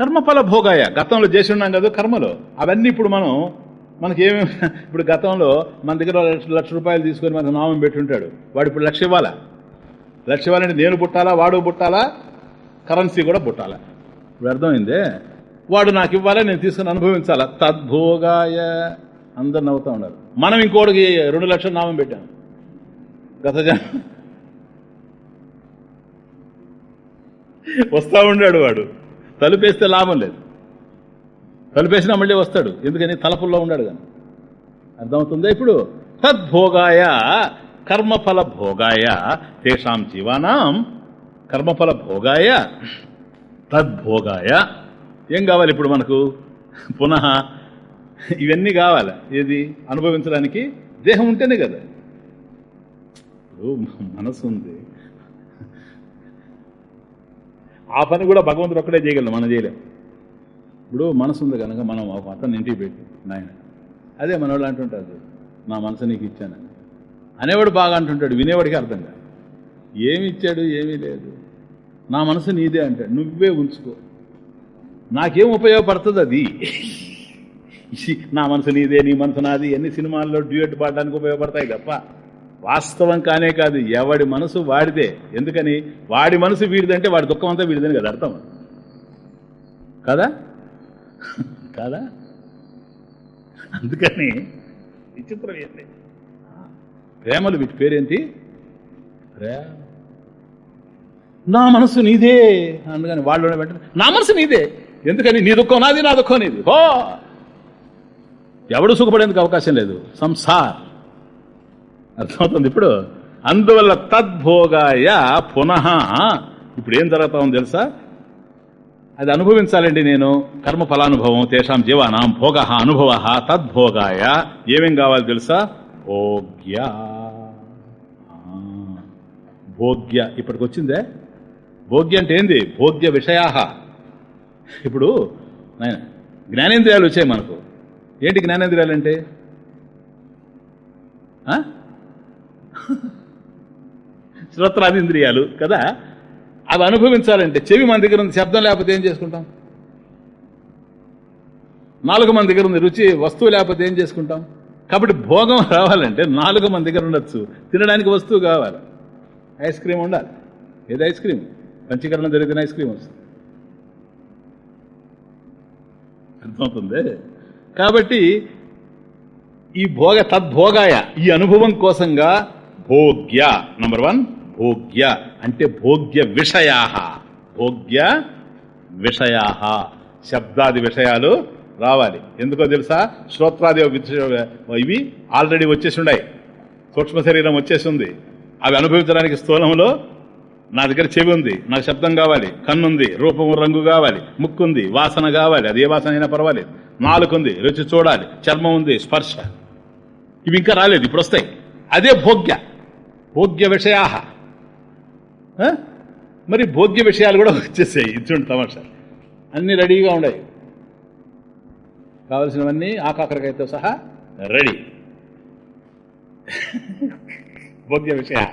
కర్మఫల భోగాయ గతంలో చేసి ఉన్నాం కదా కర్మలు. అవన్నీ ఇప్పుడు మనం మనకి ఏమి ఇప్పుడు గతంలో మన దగ్గర లక్ష లక్ష రూపాయలు తీసుకొని మనకు నామం పెట్టుంటాడు. వాడు ఇప్పుడు లక్ష ఇవ్వాలా? లక్ష నేను పుట్టాలా వాడు పుట్టాలా? కరెన్సీ కూడా పుట్టాలా. వ్యర్థమైందే వాడు నాకు ఇవ్వాలా నేను తీసుకుని అనుభవించాలా? తద్భోగాయ అందరు నవ్వుతూ ఉన్నారు. మనం ఇంకోటికి రెండు లక్షల నామం పెట్టాం. గత జన వస్తా ఉండాడు వాడు. తలుపేస్తే లాభం లేదు. తలుపేసినా మళ్ళీ వస్తాడు. ఎందుకని? తలపుల్లో ఉన్నాడు కానీ. అర్థమవుతుందా ఇప్పుడు? తద్భోగాయ కర్మఫల భోగాయ తేషాం జీవానాం కర్మఫల భోగాయ తద్భోగాయ ఏం కావాలి ఇప్పుడు మనకు? పునః ఇవన్నీ కావాలి. ఏది? అనుభవించడానికి దేహం ఉంటేనే కదా. ఇప్పుడు మనసు ఉంది. ఆ పని కూడా భగవంతుడు ఒక్కడే చేయగలం మనం చేయలేం. ఇప్పుడు మనసు ఉంది కనుక మనం ఒక అతను ఇంటికి పెట్టి నాయన అదే మనవాళ్ళు అంటుంటారు నా మనసు నీకు ఇచ్చానని. అనేవాడు బాగా అంటుంటాడు వినేవాడికి అర్థం కాదు. ఏమి ఇచ్చాడు ఏమీ లేదు. నా మనసు నీదే అంటాడు నువ్వే ఉంచుకో. నాకేం ఉపయోగపడుతుంది అది? నా మనసు నీదే నీ మనసు నాది ఎన్ని సినిమాల్లో డ్యూయట్ పాడడానికి ఉపయోగపడతాయి తప్ప. వాస్తవం కానే కాదు ఎవడి మనసు వాడిదే. ఎందుకని? వాడి మనసు వీడిదంటే వాడి దుఃఖం అంతా వీడిదని కదా అర్థం. కదా? కాదా? అందుకని విచిత్రం ఏంటి? ప్రేమలు వీటి పేరేంటి? ప్రేమ నా మనసు నీదే అందుకని వాళ్ళు వెంటనే నా మనసు నీదే. ఎందుకని? నీ దుఃఖం నాది నా దుఃఖం నీది. హో! ఎవడు సుఖపడేందుకు అవకాశం లేదు. సంసార్. అర్థమవుతుంది ఇప్పుడు? అందువల్ల తద్భోగాయ పునః. ఇప్పుడు ఏం జరుగుతా ఉంది తెలుసా? అది అనుభవించాలండి నేను. కర్మ ఫలానుభవం తేషాం జీవానాం భోగ అనుభవ తద్భోగాయ. ఏమేం కావాలి తెలుసా? భోగ్య. భోగ్య ఇప్పటికి వచ్చిందే భోగ్య అంటే ఏంది? భోగ్య విషయాహ. ఇప్పుడు జ్ఞానేంద్రియాలు వచ్చాయి మనకు. ఏంటి జ్ఞానేంద్రియాలు అంటే? ఆ? శ్రోత్రాదింద్రియాలు కదా? అవి అనుభవించాలంటే చెవి మన దగ్గర ఉంది శబ్దం లేకపోతే ఏం చేసుకుంటాం? నాలుగు మన దగ్గర ఉంది రుచి వస్తువు లేకపోతే ఏం చేసుకుంటాం? కాబట్టి భోగం రావాలంటే నాలుగు మన దగ్గర ఉండొచ్చు. తినడానికి వస్తువు కావాలి. ఐస్ క్రీమ్ ఉండాలి ఏది ఐస్ క్రీమ్? పంచీకరణం జరిగిన ఐస్ క్రీమ్ వస్తుంది. అర్థమవుతుంది? కాబట్టి ఈ భోగ తద్భోగాయ ఈ అనుభవం కోసంగా భోగ్య నంబర్ వన్ భోగ్య అంటే భోగ్య విషయా భోగ్య విషయా శబ్దాది విషయాలు రావాలి. ఎందుకో తెలుసా? శ్రోత్రాది ఇవి ఆల్రెడీ వచ్చేసి ఉన్నాయి. సూక్ష్మ శరీరం వచ్చేసి ఉంది. అవి అనుభవించడానికి స్థూలంలో నా దగ్గర చెవి ఉంది నాకు శబ్దం కావాలి కన్నుంది రూపం రంగు కావాలి ముక్కుంది వాసన కావాలి అది ఏ వాసన అయినా పర్వాలేదు. నాలుగుంది రుచి చూడాలి చర్మం ఉంది స్పర్శ. ఇవి ఇంకా రాలేదు ఇప్పుడు వస్తాయి. అదే భోగ్య. భోగ్య విషయా మరి భోగ్య విషయాలు కూడా వచ్చేసాయి. ఇచ్చుండి తమాషా. అన్ని రెడీగా ఉన్నాయి. కావలసినవన్నీ ఆకాకరకాయతో సహా రెడీ. భోగ్య విషయ.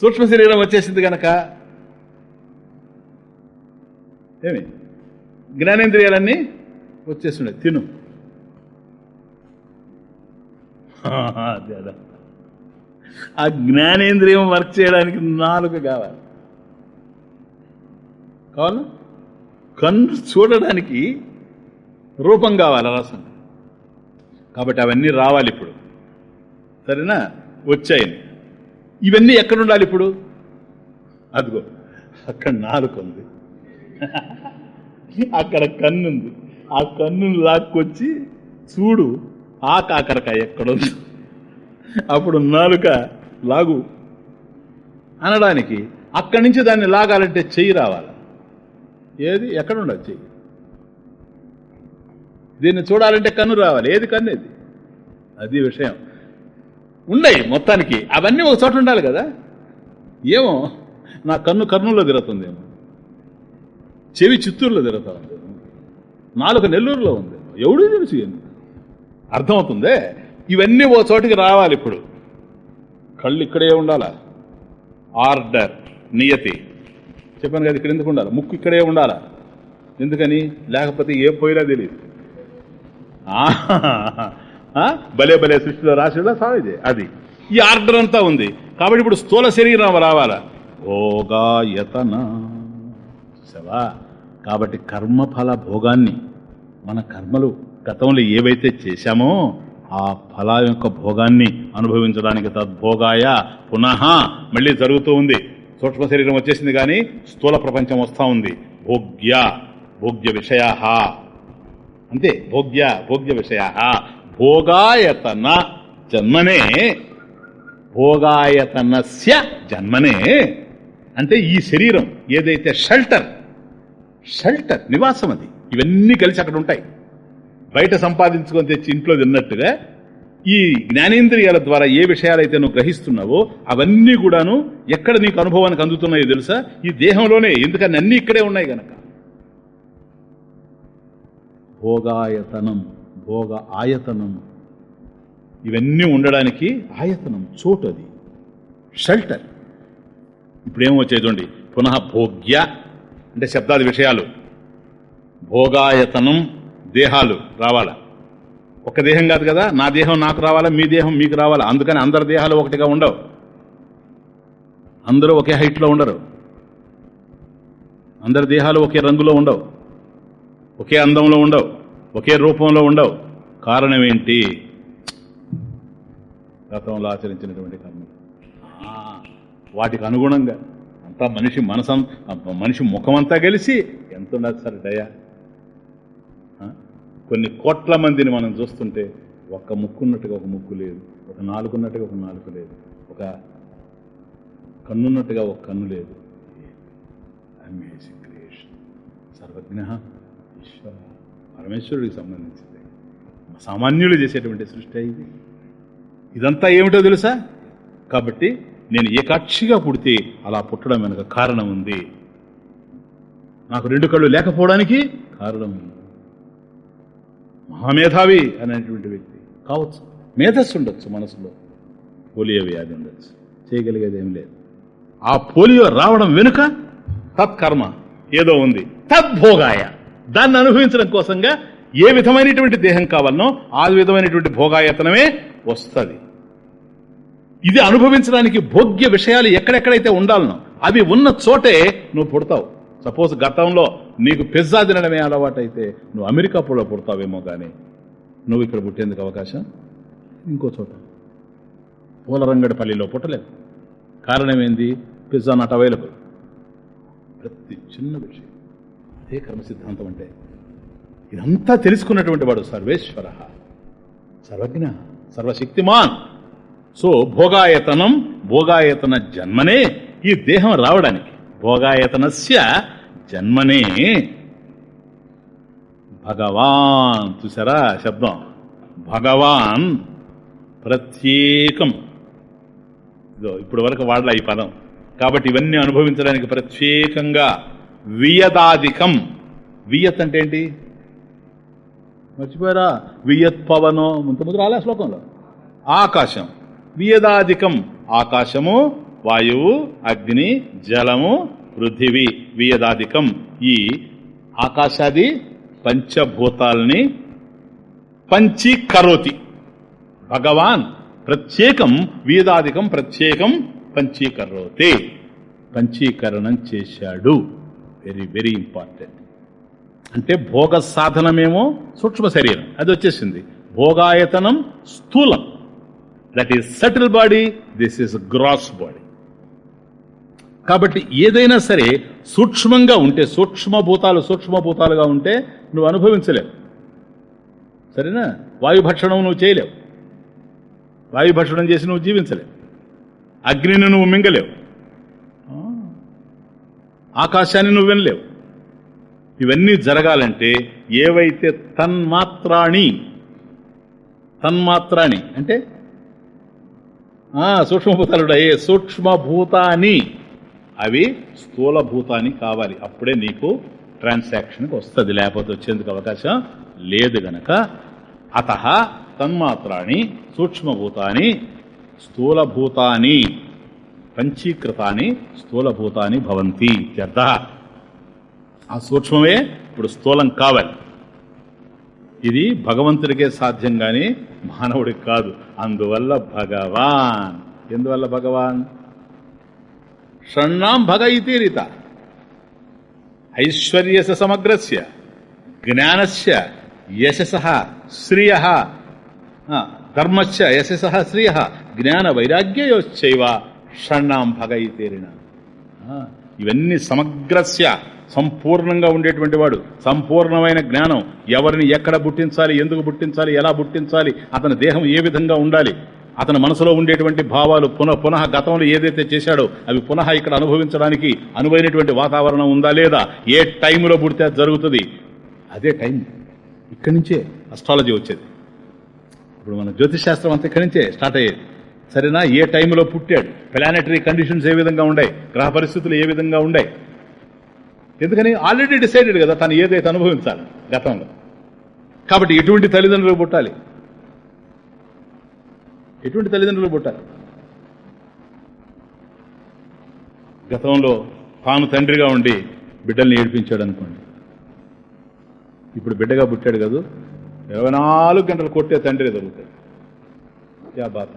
సూక్ష్మ శరీరం వచ్చేసింది గనక ఏమి? జ్ఞానేంద్రియాలన్నీ వచ్చేస్తున్నాయి. తిను. ఆ జ్ఞానేంద్రియం వర్క్ చేయడానికి నాలుగు కావాలి. కావాలా? కన్ను చూడడానికి రూపం కావాలి రసం. కాబట్టి అవన్నీ రావాలి ఇప్పుడు. సరేనా? వచ్చాయి. ఇవన్నీ ఎక్కడ ఉండాలి ఇప్పుడు? అదిగో అక్కడ నాలుక ఉంది. అక్కడ కన్ను ఉంది ఆ కన్నును లాక్కొచ్చి చూడు ఆ కాకరకాయ ఎక్కడుంది? అప్పుడు నాలుక లాగు. అనడానికి అక్కడి నుంచి దాన్ని లాగాలంటే చెయ్యి రావాలి. ఏది? ఎక్కడ ఉండదు చెయ్యి. దీన్ని చూడాలంటే కన్ను రావాలి. ఏది కన్ను ఇది? అది విషయం. ఉన్నాయి మొత్తానికి. అవన్నీ ఒక చోట ఉండాలి కదా? ఏమో. నా కన్ను కర్నూలులో తిరుగుతుందేమో. చెవి చిత్తూరులో తిరుగుతా ఉందేమో. నాలుగు నెల్లూరులో ఉందేమో. ఎవడూ తెలుసు అర్థమవుతుందే? ఇవన్నీ ఓ చోటికి రావాలి ఇప్పుడు. కళ్ళు ఇక్కడే ఉండాలా? ఆర్డర్ నియతి. చెప్పాను కదా ఇక్కడ ఎందుకు ఉండాలి? ముక్కు ఇక్కడే ఉండాలా? ఎందుకని? లేకపోతే ఏ పోయినా తెలియదు భలే భలే సృష్టిలో రాసిలో సావిదే అది. ఈ ఆర్డర్ అంతా ఉంది. కాబట్టి ఇప్పుడు స్థూల శరీరం రావాలా? భోగాయతన. చూసావా కాబట్టి కర్మఫల భోగాన్ని మన కర్మలు గతంలో ఏవైతే చేశామో ఆ ఫల యొక్క భోగాన్ని అనుభవించడానికి తద్భోగాయ పునః మళ్ళీ జరుగుతూ ఉంది. సూక్ష్మ శరీరం వచ్చేసింది కానీ స్థూల ప్రపంచం వస్తూ ఉంది. భోగ్య భోగ్య విషయా అంతే భోగ్య భోగ్య విషయ భోగాయతన జన్మనే భోగాయతనస్య జన్మనే. అంటే ఈ శరీరం ఏదైతే షెల్టర్ షెల్టర్ నివాసం అది. ఇవన్నీ కలిసి అక్కడ ఉంటాయి. బయట సంపాదించుకొని తెచ్చి ఇంట్లో తిన్నట్టుగా ఈ జ్ఞానేంద్రియాల ద్వారా ఏ విషయాలైతే నువ్వు గ్రహిస్తున్నావో అవన్నీ కూడాను ఎక్కడ నీకు అనుభవానికి అందుతున్నాయో తెలుసా? ఈ దేహంలోనే ఎందుకని అన్ని ఇక్కడే ఉన్నాయి గనక. భోగాయతనం భోగ ఆయతనం. ఇవన్నీ ఉండడానికి ఆయతనం చోటు అది. షెల్టర్ ఇప్పుడేమో వచ్చేది చూడండి. పునః భోగ్య అంటే శబ్దాది విషయాలు. భోగాయతనం దేహాలు రావాలా? ఒక దేహం కాదు కదా? నా దేహం నాకు రావాలా? మీ దేహం మీకు రావాలా? అందుకని అందరి దేహాలు ఒకటిగా ఉండవు. అందరూ ఒకే హైట్లో ఉండరు. అందరి దేహాలు ఒకే రంగులో ఉండవు. ఒకే అందంలో ఉండవు ఒకే రూపంలో ఉండవు. కారణం ఏంటి? గతంలో ఆచరించినటువంటి కర్మలు వాటికి అనుగుణంగా అంతా మనిషి మనసం మనిషి ముఖమంతా కలిసి ఎంత ఉండదు సార్ డయా కొన్ని కోట్ల మందిని మనం చూస్తుంటే ఒక ముక్కున్నట్టుగా ఒక ముక్కు లేదు ఒక నాలుగున్నట్టుగా ఒక నాలుగు లేదు ఒక కన్నున్నట్టుగా ఒక కన్ను లేదు. అమేజింగ్ క్రియేషన్ సర్వజ్ఞ ఈశ్వర పరమేశ్వరుడికి సంబంధించింది. సామాన్యులు చేసేటువంటి సృష్టి అయింది ఇదంతా ఏమిటో తెలుసా? కాబట్టి నేను ఏకాక్షిగా పుడితే అలా పుట్టడం వెనక కారణం ఉంది. నాకు రెండు కళ్ళు లేకపోవడానికి కారణం ఉంది. మహామేధావి అనేటువంటి వ్యక్తి. కావచ్చు. మేధస్సు ఉండొచ్చు మనసులో. పోలియో వ్యాధి ఉండొచ్చు. చేయగలిగేది ఏం లేదు. ఆ పోలియో రావడం వెనుక తత్కర్మ ఏదో ఉంది. తద్భోగాయ. దాన్ని అనుభవించడం కోసంగా ఏ విధమైనటువంటి దేహం కావాలనో ఆ విధమైనటువంటి భోగాయతనమే వస్తుంది. ఇది అనుభవించడానికి భోగ్య విషయాలు ఎక్కడెక్కడైతే ఉండాలనో అవి ఉన్న చోటే నువ్వు పుడతావు. సపోజ్ గతంలో నీకు పిజ్జా తినడమే అలవాటు అయితే నువ్వు అమెరికా పూల పుడతావేమో కానీ నువ్వు ఇక్కడ పుట్టేందుకు అవకాశం? ఇంకో చోట. పూలరంగడిపల్లిలో పుట్టలేదు. కారణం ఏంది? Pizza not available. ప్రతి చిన్న విషయం. అదే కర్మ సిద్ధాంతం అంటే. ఇదంతా తెలుసుకున్నటువంటి వాడు సర్వేశ్వర. సర్వజ్ఞ సర్వశక్తిమాన్. సో భోగాయతనం భోగాయతన జన్మనే ఈ దేహం రావడానికి. భోగాయతనస్య జన్మనే. భగవాన్ చూసారా శబ్దం? భగవాన్ ప్రత్యేకం. ఇదో ఇప్పుడు వరకు వాడలా ఈ పదం. కాబట్టి ఇవన్నీ అనుభవించడానికి ప్రత్యేకంగా వియదాధికం. వియత్ అంటే ఏంటి? మర్చిపోయారా? వియత్ పవనో ముంత ముందు రాలే శ్లోకంలో. ఆకాశం. వియదాధికం. ఆకాశము వాయువు అగ్ని జలము పృథివీ. వియదాధికం. ఈ ఆకాశాది పంచభూతాల్ని పంచీకరోతి. భగవాన్ ప్రత్యేకం వేదాధికం ప్రత్యేకం పంచీకరోతి. పంచీకరణం చేశాడు. వెరీ వెరీ ఇంపార్టెంట్ అంటే భోగ సాధనమేమో సూక్ష్మ శరీరం. అది వచ్చేసింది. భోగాయతనం స్థూలం. That is subtle body this is gross body కాబట్టి ఏదైనా సరే సూక్ష్మంగా ఉంటే సూక్ష్మభూతాలు సూక్ష్మభూతాలుగా ఉంటే నువ్వు అనుభవించలేవు. సరేనా? వాయుభక్షణం నువ్వు చేయలేవు. వాయుభక్షణం చేసి నువ్వు జీవించలేవు. అగ్నిని నువ్వు మింగలేవు. ఆకాశాన్ని నువ్వు వినలేవు. ఇవన్నీ జరగాలంటే ఏవైతే తన్మాత్రాణి తన్మాత్రాణి అంటే ఆ, సూక్ష్మభూతాలు ఏ సూక్ష్మభూతాని అవి స్థూలభూతాన్ని కావాలి. అప్పుడే నీకు ట్రాన్సాక్షన్కి వస్తుంది. లేకపోతే వచ్చేందుకు అవకాశం లేదు గనక. అత తన్మాత్రాన్ని సూక్ష్మభూతాన్ని స్థూలభూతాన్ని పంచీకృతాన్ని స్థూలభూతాన్ని భవంతి ఇత్యర్థ. ఆ సూక్ష్మమే ఇప్పుడు స్థూలం కావాలి. ఇది భగవంతుడికే సాధ్యం గాని మానవుడికి కాదు. అందువల్ల భగవాన్. ఎందువల్ల భగవాన్? షణ్ణాం భగ ఇతీరిత ఐశ్వర్యస సమగ్రస్య జ్ఞానస్య యశస శ్రియ ధర్మస్య యశస శ్రియ జ్ఞాన వైరాగ్యయోశ్చైవ. షణ్ణాం భగ తేరిన. ఇవన్నీ సమగ్రస్య సంపూర్ణంగా ఉండేటువంటి వాడు. సంపూర్ణమైన జ్ఞానం. ఎవరిని ఎక్కడ పుట్టించాలి ఎందుకు పుట్టించాలి ఎలా పుట్టించాలి అతని దేహం ఏ విధంగా ఉండాలి అతని మనసులో ఉండేటువంటి భావాలు పునః పునః గతంలో ఏదైతే చేశాడో అవి పునః ఇక్కడ అనుభవించడానికి అనువైనటువంటి వాతావరణం ఉందా లేదా ఏ టైంలో పుడితే అది జరుగుతుంది? అదే టైం. ఇక్కడి నుంచే అస్ట్రాలజీ వచ్చేది. ఇప్పుడు మన జ్యోతిష్ శాస్త్రం అంతా ఇక్కడి నుంచే స్టార్ట్ అయ్యేది. సరేనా? ఏ టైంలో పుట్టాడు? ప్లానటరీ కండిషన్స్ ఏ విధంగా ఉన్నాయి గ్రహ పరిస్థితులు ఏ విధంగా ఉన్నాయి ఎందుకని? ఆల్రెడీ డిసైడెడ్ కదా తను ఏదైతే అనుభవించాలి గతంలో. కాబట్టి ఎటువంటి తల్లిదండ్రులు పుట్టాలి? ఎటువంటి తల్లిదండ్రులు పుట్టాలి? గతంలో తాను తండ్రిగా ఉండి బిడ్డల్ని ఏడిపించాడు అనుకోండి. ఇప్పుడు బిడ్డగా పుట్టాడు కదా? ఇరవై నాలుగు గంటలు కొట్టే తండ్రి దొరుకుతాడు. యా బాత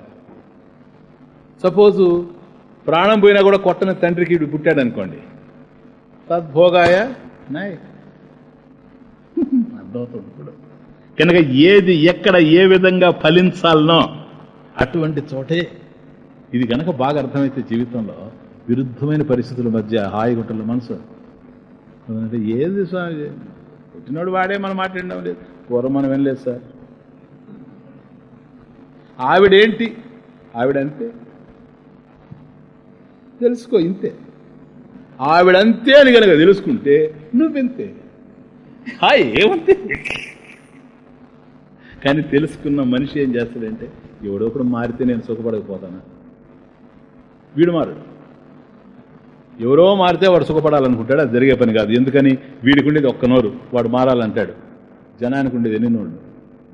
సపోజు ప్రాణం పోయినా కూడా కొట్టని తండ్రికి ఇప్పుడు పుట్టాడు అనుకోండి తద్భోగాయ నాయ్ అర్థమవుతుంది ఇప్పుడు. కనుక ఏది ఎక్కడ ఏ విధంగా ఫలించాలనో అటువంటి చోటే. ఇది కనుక బాగా అర్థమైతే జీవితంలో విరుద్ధమైన పరిస్థితుల మధ్య హాయి ఉంటుంది మనసు. అంటే ఏది స్వామి పుట్టినోడు వాడే మనం మాట్లాడడం లేదు. పూర్వం మనం వినలేదు సార్. ఆవిడేంటి? ఆవిడంతే. తెలుసుకో ఇంతే. ఆవిడంతే అని కనుక తెలుసుకుంటే నువ్వెంతే? హాయ్ ఏమంతే కానీ తెలుసుకున్న మనిషి ఏం చేస్తాడంటే ఎవడొకడు మారితే నేను సుఖపడకపోతానా? వీడు మారు ఎవరో మారితే వాడు సుఖపడాలనుకుంటాడు అది జరిగే పని కాదు. ఎందుకని? వీడికి ఉండేది ఒక్క నోరు వాడు మారాలంటాడు. జనానికి ఉండేది ఎన్ని నోళ్ళు?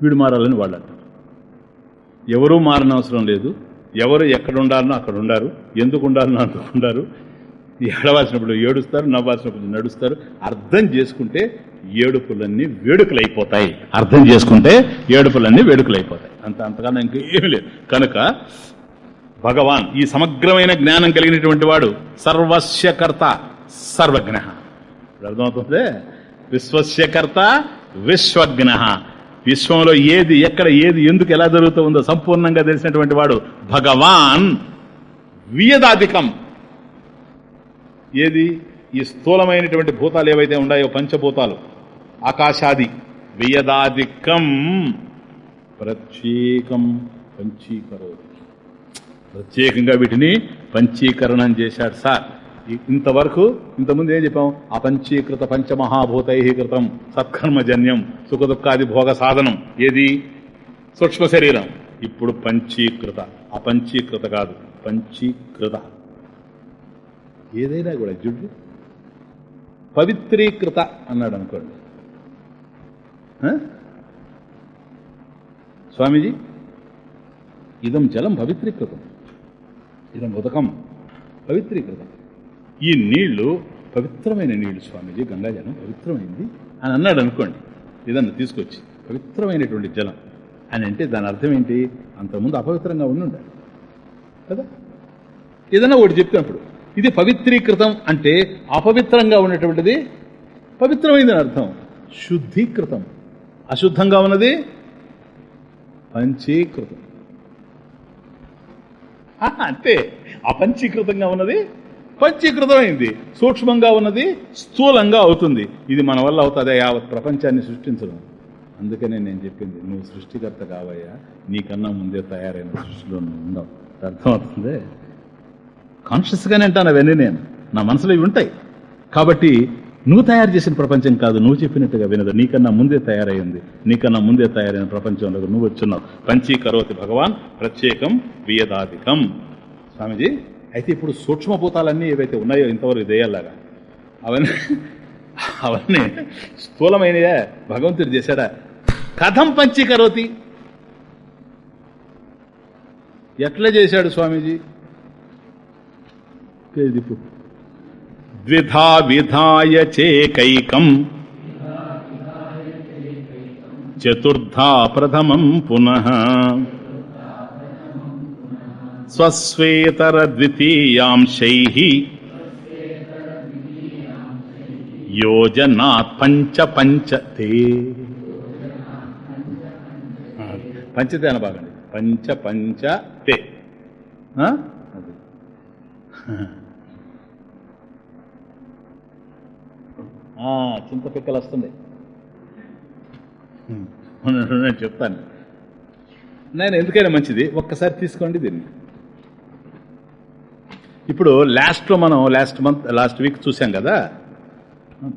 వీడు మారాలని వాళ్ళు అంటారు ఎవరూ మారనవసరం లేదు ఎవరు ఎక్కడ ఉండాలనో అక్కడ ఉండారు ఎందుకు ఉండాలనో అందుకు ఉండారు ఏడవాల్సినప్పుడు ఏడుస్తారు నవ్వాల్సినప్పుడు నడుస్తారు. అర్థం చేసుకుంటే ఏడుపులన్నీ వేడుకలైపోతాయి. అర్థం చేసుకుంటే ఏడుపులన్నీ వేడుకలైపోతాయి. అంత అంతకన్నా ఏమి లేదు. కనుక భగవాన్ ఈ సమగ్రమైన జ్ఞానం కలిగినటువంటి వాడు సర్వస్యకర్త సర్వజ్ఞ. అర్థమవుతుంది? విశ్వస్యకర్త విశ్వజ్ఞ. విశ్వంలో ఏది ఎక్కడ ఏది ఎందుకు ఎలా జరుగుతూ ఉందో సంపూర్ణంగా తెలిసినటువంటి వాడు భగవాన్. వియదాధికం. ఏది? ఈ స్థూలమైనటువంటి భూతాలు ఏవైతే ఉన్నాయో పంచభూతాలు ఆకాశాది వియదాధికం. ప్రత్యేకం పంచీకరో ప్రత్యేకంగా వీటిని పంచీకరణం చేశాడు సార్. ఇంతవరకు ఇంతకుముందు ఏం చెప్పాం? అపంచీకృత పంచమహాభూతై కృతం సత్కర్మజన్యం సుఖదుఖాది భోగ సాధనం ఏది? సూక్ష్మ శరీరం. ఇప్పుడు పంచీకృత. అపంచీకృత కాదు. పంచీకృత. ఏదైనా కూడా జుడ్డు పవిత్రీకృత అన్నాడు అనుకోండి. స్వామీజీ ఇదం జలం పవిత్రీకృతం. ఇదం ఉదకం పవిత్రీకృతం. ఈ నీళ్ళు పవిత్రమైన నీళ్ళు స్వామీజీ గంగాజలం పవిత్రమైంది అని అన్నాడు అనుకోండి. ఏదన్నా తీసుకొచ్చి పవిత్రమైనటువంటి జలం అని అంటే దాని అర్థం ఏంటి? అంతకుముందు అపవిత్రంగా ఉండుండాలి. కదా? ఏదన్నా ఒకటి చెప్పినప్పుడు ఇది పవిత్రీకృతం అంటే అపవిత్రంగా ఉన్నటువంటిది పవిత్రమైందని అర్థం. శుద్ధీకృతం. అశుద్ధంగా ఉన్నది పంచీకృతం. అంతే అపంచీకృతంగా ఉన్నది పంచీకృతమైంది. సూక్ష్మంగా ఉన్నది స్థూలంగా అవుతుంది. ఇది మన వల్ల అవుతుంది యావత్ ప్రపంచాన్ని సృష్టించడం. అందుకనే నేను చెప్పింది నువ్వు సృష్టికర్త కావయ్యా నీకన్నా ముందే తయారైన సృష్టిలో నువ్వు ఉండవు. అర్థమవుతుంది? కాన్షియస్గానే అంటాను అవన్నీ నేను. నా మనసులో ఇవి ఉంటాయి. కాబట్టి నువ్వు తయారు చేసిన ప్రపంచం కాదు నువ్వు చెప్పినట్టుగా వినదు. నీకన్నా ముందే తయారైంది నీకన్నా ముందే తయారైన ప్రపంచంలో నువ్వు వచ్చున్నావు. పంచీకరోతి భగవాన్ ప్రత్యేకం వియదాధికం. స్వామిజీ అయితే ఇప్పుడు సూక్ష్మభూతాలన్నీ ఏవైతే ఉన్నాయో ఇంతవరకు దేయాలాగా అవన్నీ *laughs* అవన్నీ స్థూలమైనయా? భగవంతుడు చేశాడా? కథం పంచీకరోతి. ఎట్లా చేశాడు స్వామీజీ? దిప్పు ద్విధా విధాయ చేకైకం. చతుర్థా ప్రథమం పునః. స్వస్వేతర ద్వితీయాంశై యోజనాత్ పంచ పంచతే పంచతే అన బాగండి పంచ పంచ తే ఆ? చింత పిక్కలు వస్తుంది. నేను చెప్తాను. నేను ఎందుకైనా మంచిది. ఒక్కసారి తీసుకోండి దీన్ని. ఇప్పుడు లాస్ట్లో మనం లాస్ట్ మంత్ లాస్ట్ వీక్ చూసాం కదా?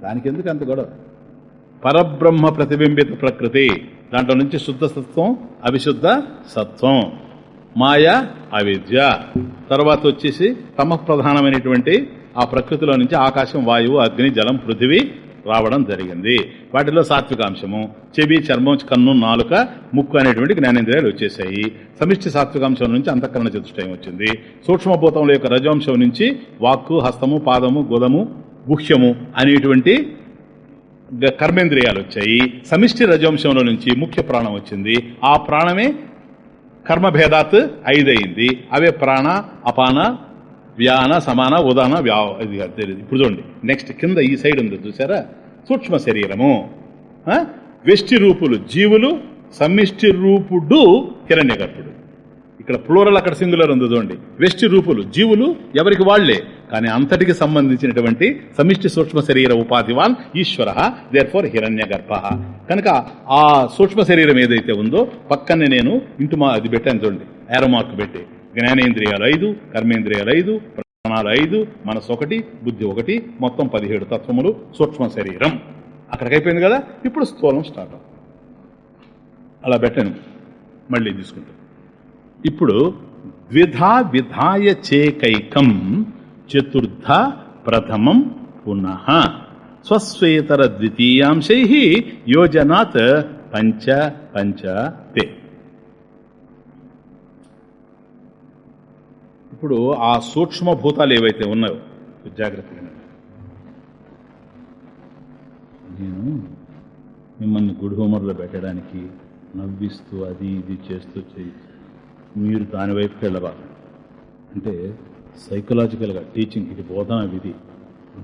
దానికి ఎందుకు అంత గొడవ? పరబ్రహ్మ ప్రతిబింబిత ప్రకృతి దాంట్లో నుంచి శుద్ధ సత్వం అవిశుద్ధ సత్వం మాయ అవిద్య. తర్వాత వచ్చేసి తమ ప్రధానమైనటువంటి ఆ ప్రకృతిలో నుంచి ఆకాశం వాయువు అగ్ని జలం పృథివీ రావడం జరిగింది. వాటిలో సాత్వికాంశము చెవి చర్మం కన్ను నాలుక ముక్కు అనేటువంటి జ్ఞానేంద్రియాలు వచ్చేసాయి సమిష్టి సాత్వికాంశం నుంచి అంతఃకరణ చతుష్టయం వచ్చింది. సూక్ష్మభూతముల యొక్క రజవంశం నుంచి వాక్కు హస్తము పాదము గుదము గుహ్యము అనేటువంటి కర్మేంద్రియాలు వచ్చాయి. సమిష్టి రజవంశంలో నుంచి ముఖ్య ప్రాణం వచ్చింది. ఆ ప్రాణమే కర్మభేదాత్ ఐదయింది. అవే ప్రాణ అపాన వ్యాన సమాన ఉదాన వ్యా ఇది తెలియదు ఇప్పుడు చూడండి. నెక్స్ట్ కింద ఈ సైడ్ ఉంది చూసారా సూక్ష్మ శరీరము. ఆ? వెష్టి రూపులు జీవులు సమిష్టి రూపుడు హిరణ్యగర్భుడు ఇక్కడ ప్లూరల్ అక్కడ సింగులర్ ఉంది చూడండి. వెష్టి రూపులు జీవులు ఎవరికి వాళ్ళే కానీ అంతటికి సంబంధించినటువంటి సమిష్టి సూక్ష్మ శరీర ఉపాధివాన్ ఈశ్వర దేర్ ఫోర్ హిరణ్య గర్భ. కనుక ఆ సూక్ష్మ శరీరం ఏదైతే ఉందో పక్కనే నేను ఇంటి మా అది పెట్టాను చూడండి. ఏరో మార్క్ పెట్టి. జ్ఞానేంద్రియాలు ఐదు కర్మేంద్రియాలు ఐదు ప్రాణాలు ఐదు మనసు ఒకటి బుద్ధి ఒకటి మొత్తం పదిహేడు తత్వములు సూక్ష్మ శరీరం. అక్కడికి అయిపోయింది కదా? ఇప్పుడు స్థూలం స్టార్ట్ అవుతుంది. అలా పెట్టాను. మళ్ళీ తీసుకుంటాం. ఇప్పుడు ద్విధా విధాయ చేకైకం చతుర్థ ప్రథమం పునః స్వస్వేతర ద్వితీయాంశై యోజనాత్ పంచ పంచ తే ఇప్పుడు ఆ సూక్ష్మ భూతాలు ఏవైతే ఉన్నాయో జాగ్రత్తగా నేను మిమ్మల్ని గుడ్ హోమర్లో పెట్టడానికి నవ్విస్తూ అది ఇది చేస్తూ చేయి మీరు దాని వైపుకి వెళ్ళవాలి అంటే సైకలాజికల్గా టీచింగ్ ఇది బోధన విధి.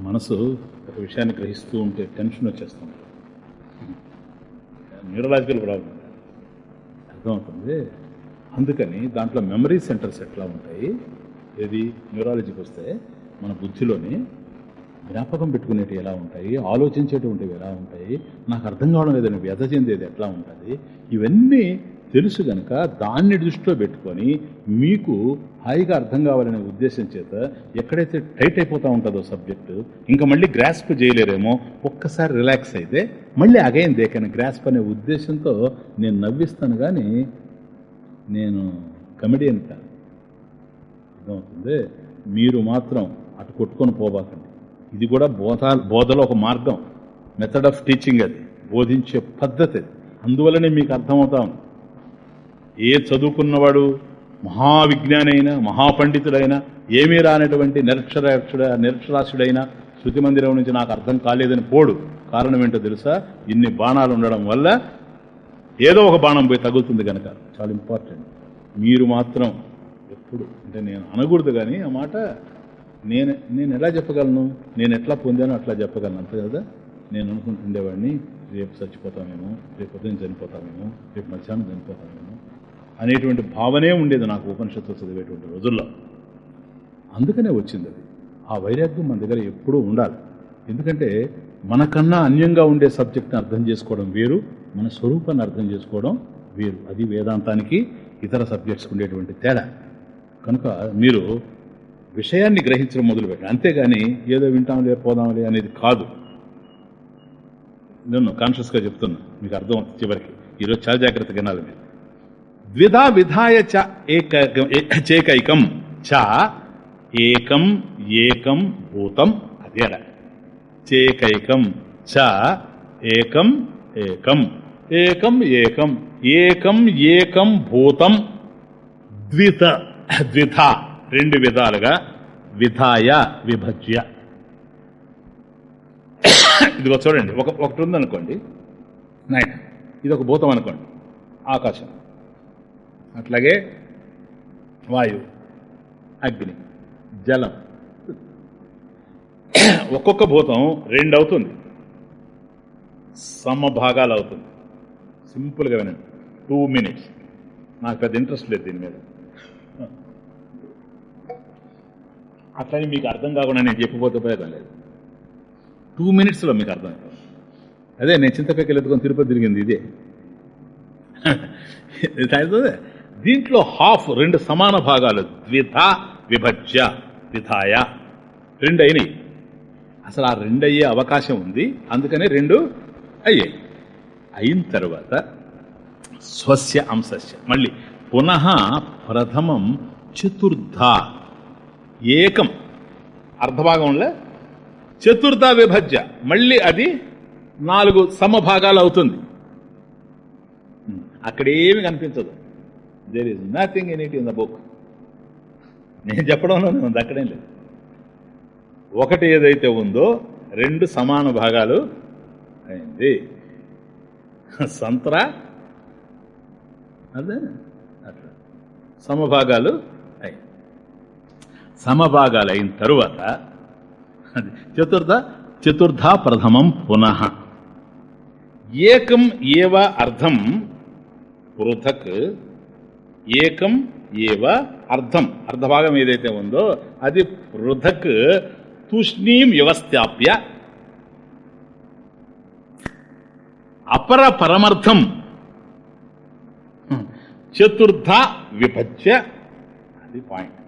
మనసు ఒక విషయాన్ని గ్రహిస్తూ ఉంటే టెన్షన్ వచ్చేస్తుంది. న్యూరలాజికల్ ప్రాబ్లం అర్థమవుతుంది అందుకని దాంట్లో మెమరీ సెంటర్స్ ఎట్లా ఉంటాయి? ఏది? న్యూరాలజీకి వస్తే మన బుద్ధిలోని జ్ఞాపకం పెట్టుకునేవి ఎలా ఉంటాయి? ఆలోచించేటువంటివి ఎలా ఉంటాయి? నాకు అర్థం కావడం లేదని వ్యధ చెందేది ఎట్లా ఉంటుంది? ఇవన్నీ తెలుసు గనక దాన్ని దృష్టిలో పెట్టుకొని మీకు హాయిగా అర్థం కావాలనే ఉద్దేశం చేత ఎక్కడైతే టైట్ అయిపోతూ ఉంటుందో సబ్జెక్టు ఇంకా మళ్ళీ గ్రాస్ప్ చేయలేరేమో ఒక్కసారి రిలాక్స్ అయితే మళ్ళీ అగైన్ దేకని గ్రాస్ప్ అనే ఉద్దేశంతో నేను నవ్విస్తాను కానీ నేను కమెడియన్ కాదు. అర్థమవుతుంది. మీరు మాత్రం అటు కొట్టుకొని పోబాకండి. ఇది కూడా బోధ బోధలో ఒక మార్గం. మెథడ్ ఆఫ్ టీచింగ్ అది. బోధించే పద్ధతి అందువలనే మీకు అర్థమవుతా ఉంది. ఏ చదువుకున్నవాడు మహావిజ్ఞానైనా అయినా మహాపండితుడైనా ఏమీ రానటువంటి నిరక్షరాక్షుడ నిరక్షరాస్యుడైనా శృతి మందిరం నుంచి నాకు అర్థం కాలేదని పోడు. కారణం ఏంటో తెలుసా? ఇన్ని బాణాలు ఉండడం వల్ల ఏదో ఒక బాణం పోయి తగులుతుంది కనుక చాలా ఇంపార్టెంట్. మీరు మాత్రం ఎప్పుడు? అంటే నేను అనకూడదు కానీ ఆ మాట నేను నేను ఎలా చెప్పగలను? నేను ఎట్లా పొందానో అట్లా చెప్పగలను. అంతే కదా? నేను అనుకుంటుండేవాడిని రేపు చచ్చిపోతామేమో రేపు ఉదయం చనిపోతామేమో రేపు మధ్యాహ్నం చనిపోతామేమో అనేటువంటి భావనే ఉండేది నాకు ఉపనిషత్తు చదివేటువంటి రోజుల్లో. అందుకనే వచ్చింది అది. ఆ వైరాగ్యం మన దగ్గర ఎప్పుడూ ఉండాలి. ఎందుకంటే మనకన్నా అన్యంగా ఉండే సబ్జెక్ట్ని అర్థం చేసుకోవడం వేరు మన స్వరూపాన్ని అర్థం చేసుకోవడం వేరు. అది వేదాంతానికి ఇతర సబ్జెక్ట్స్కి ఉండేటువంటి తేడా. కనుక మీరు విషయాన్ని గ్రహించడం మొదలుపెట్టండి. అంతేగాని ఏదో వింటాంలే పోదాంలే అనేది కాదు. నేను కాన్షియస్గా చెప్తున్నా మీకు అర్థం చివరికి. ఈరోజు చాలా జాగ్రత్తగా వినాలి మీరు. ద్విధా విధాయ చ ఏక చేకైకం చ ఏకం ఏకం భూతం అదేడ చేకైకం చ ఏకం ఏకం. ఏకం ఏకం. ఏకం ఏకం భూతం. ద్విత ద్విధ రెండు విధాలుగా విధాయ విభజ్య. ఇదిగో చూడండి ఒక ఒకటి ఉందనుకోండి నైట్ ఇది ఒక భూతం అనుకోండి ఆకాశం. అట్లాగే వాయువు అగ్ని జలం. ఒక్కొక్క భూతం రెండు అవుతుంది సమభాగాలు అవుతుంది సింపుల్గా వినండి. Two minutes. నాకు పెద్ద ఇంట్రెస్ట్ లేదు దీని మీద. అట్లని మీకు అర్థం కాకుండా నేను చెప్పిపోతే ప్రయత్నం లేదు. టూ మినిట్స్లో మీకు అర్థం అదే నేను చింతకాయలు ఎత్తుకొని తిరుపతి తిరిగింది ఇదే. *laughs* దీంట్లో హాఫ్ రెండు సమాన భాగాలు. ద్విధ విభజ్య ద్విధాయ. రెండు అయినాయి. అసలు ఆ రెండు అయ్యే అవకాశం ఉంది. అందుకనే రెండు అయ్యాయి. అయిన తర్వాత స్వస్య అంశస్య. మళ్ళీ పునః ప్రథమం చతుర్థ. ఏకం. అర్ధభాగంలో చతుర్థ విభజ్య. మళ్ళీ అది నాలుగు సమభాగాలు అవుతుంది. అక్కడేమి కనిపించదు. There is nothing in it in the book నేను చెప్పడంలోనే ఉంది అక్కడేం లేదు. ఒకటి ఏదైతే ఉందో రెండు సమాన భాగాలు అయింది. సంతరా అదే అట్లా. సమభాగాలు సమభాగాలు అయిన తరువాత చతుర్థ చతుర్థ ప్రథమం పునః. ఏకం ఏవ అర్థం పృథక్ ఏకం ఏవ అర్థం. అర్ధభాగం ఏదైతే ఉందో అది పృథక్ తూష్ణీం వ్యవస్థాప్య. అపర పరమర్థం చతుర్థ విభజ్య. అది పాయింట్.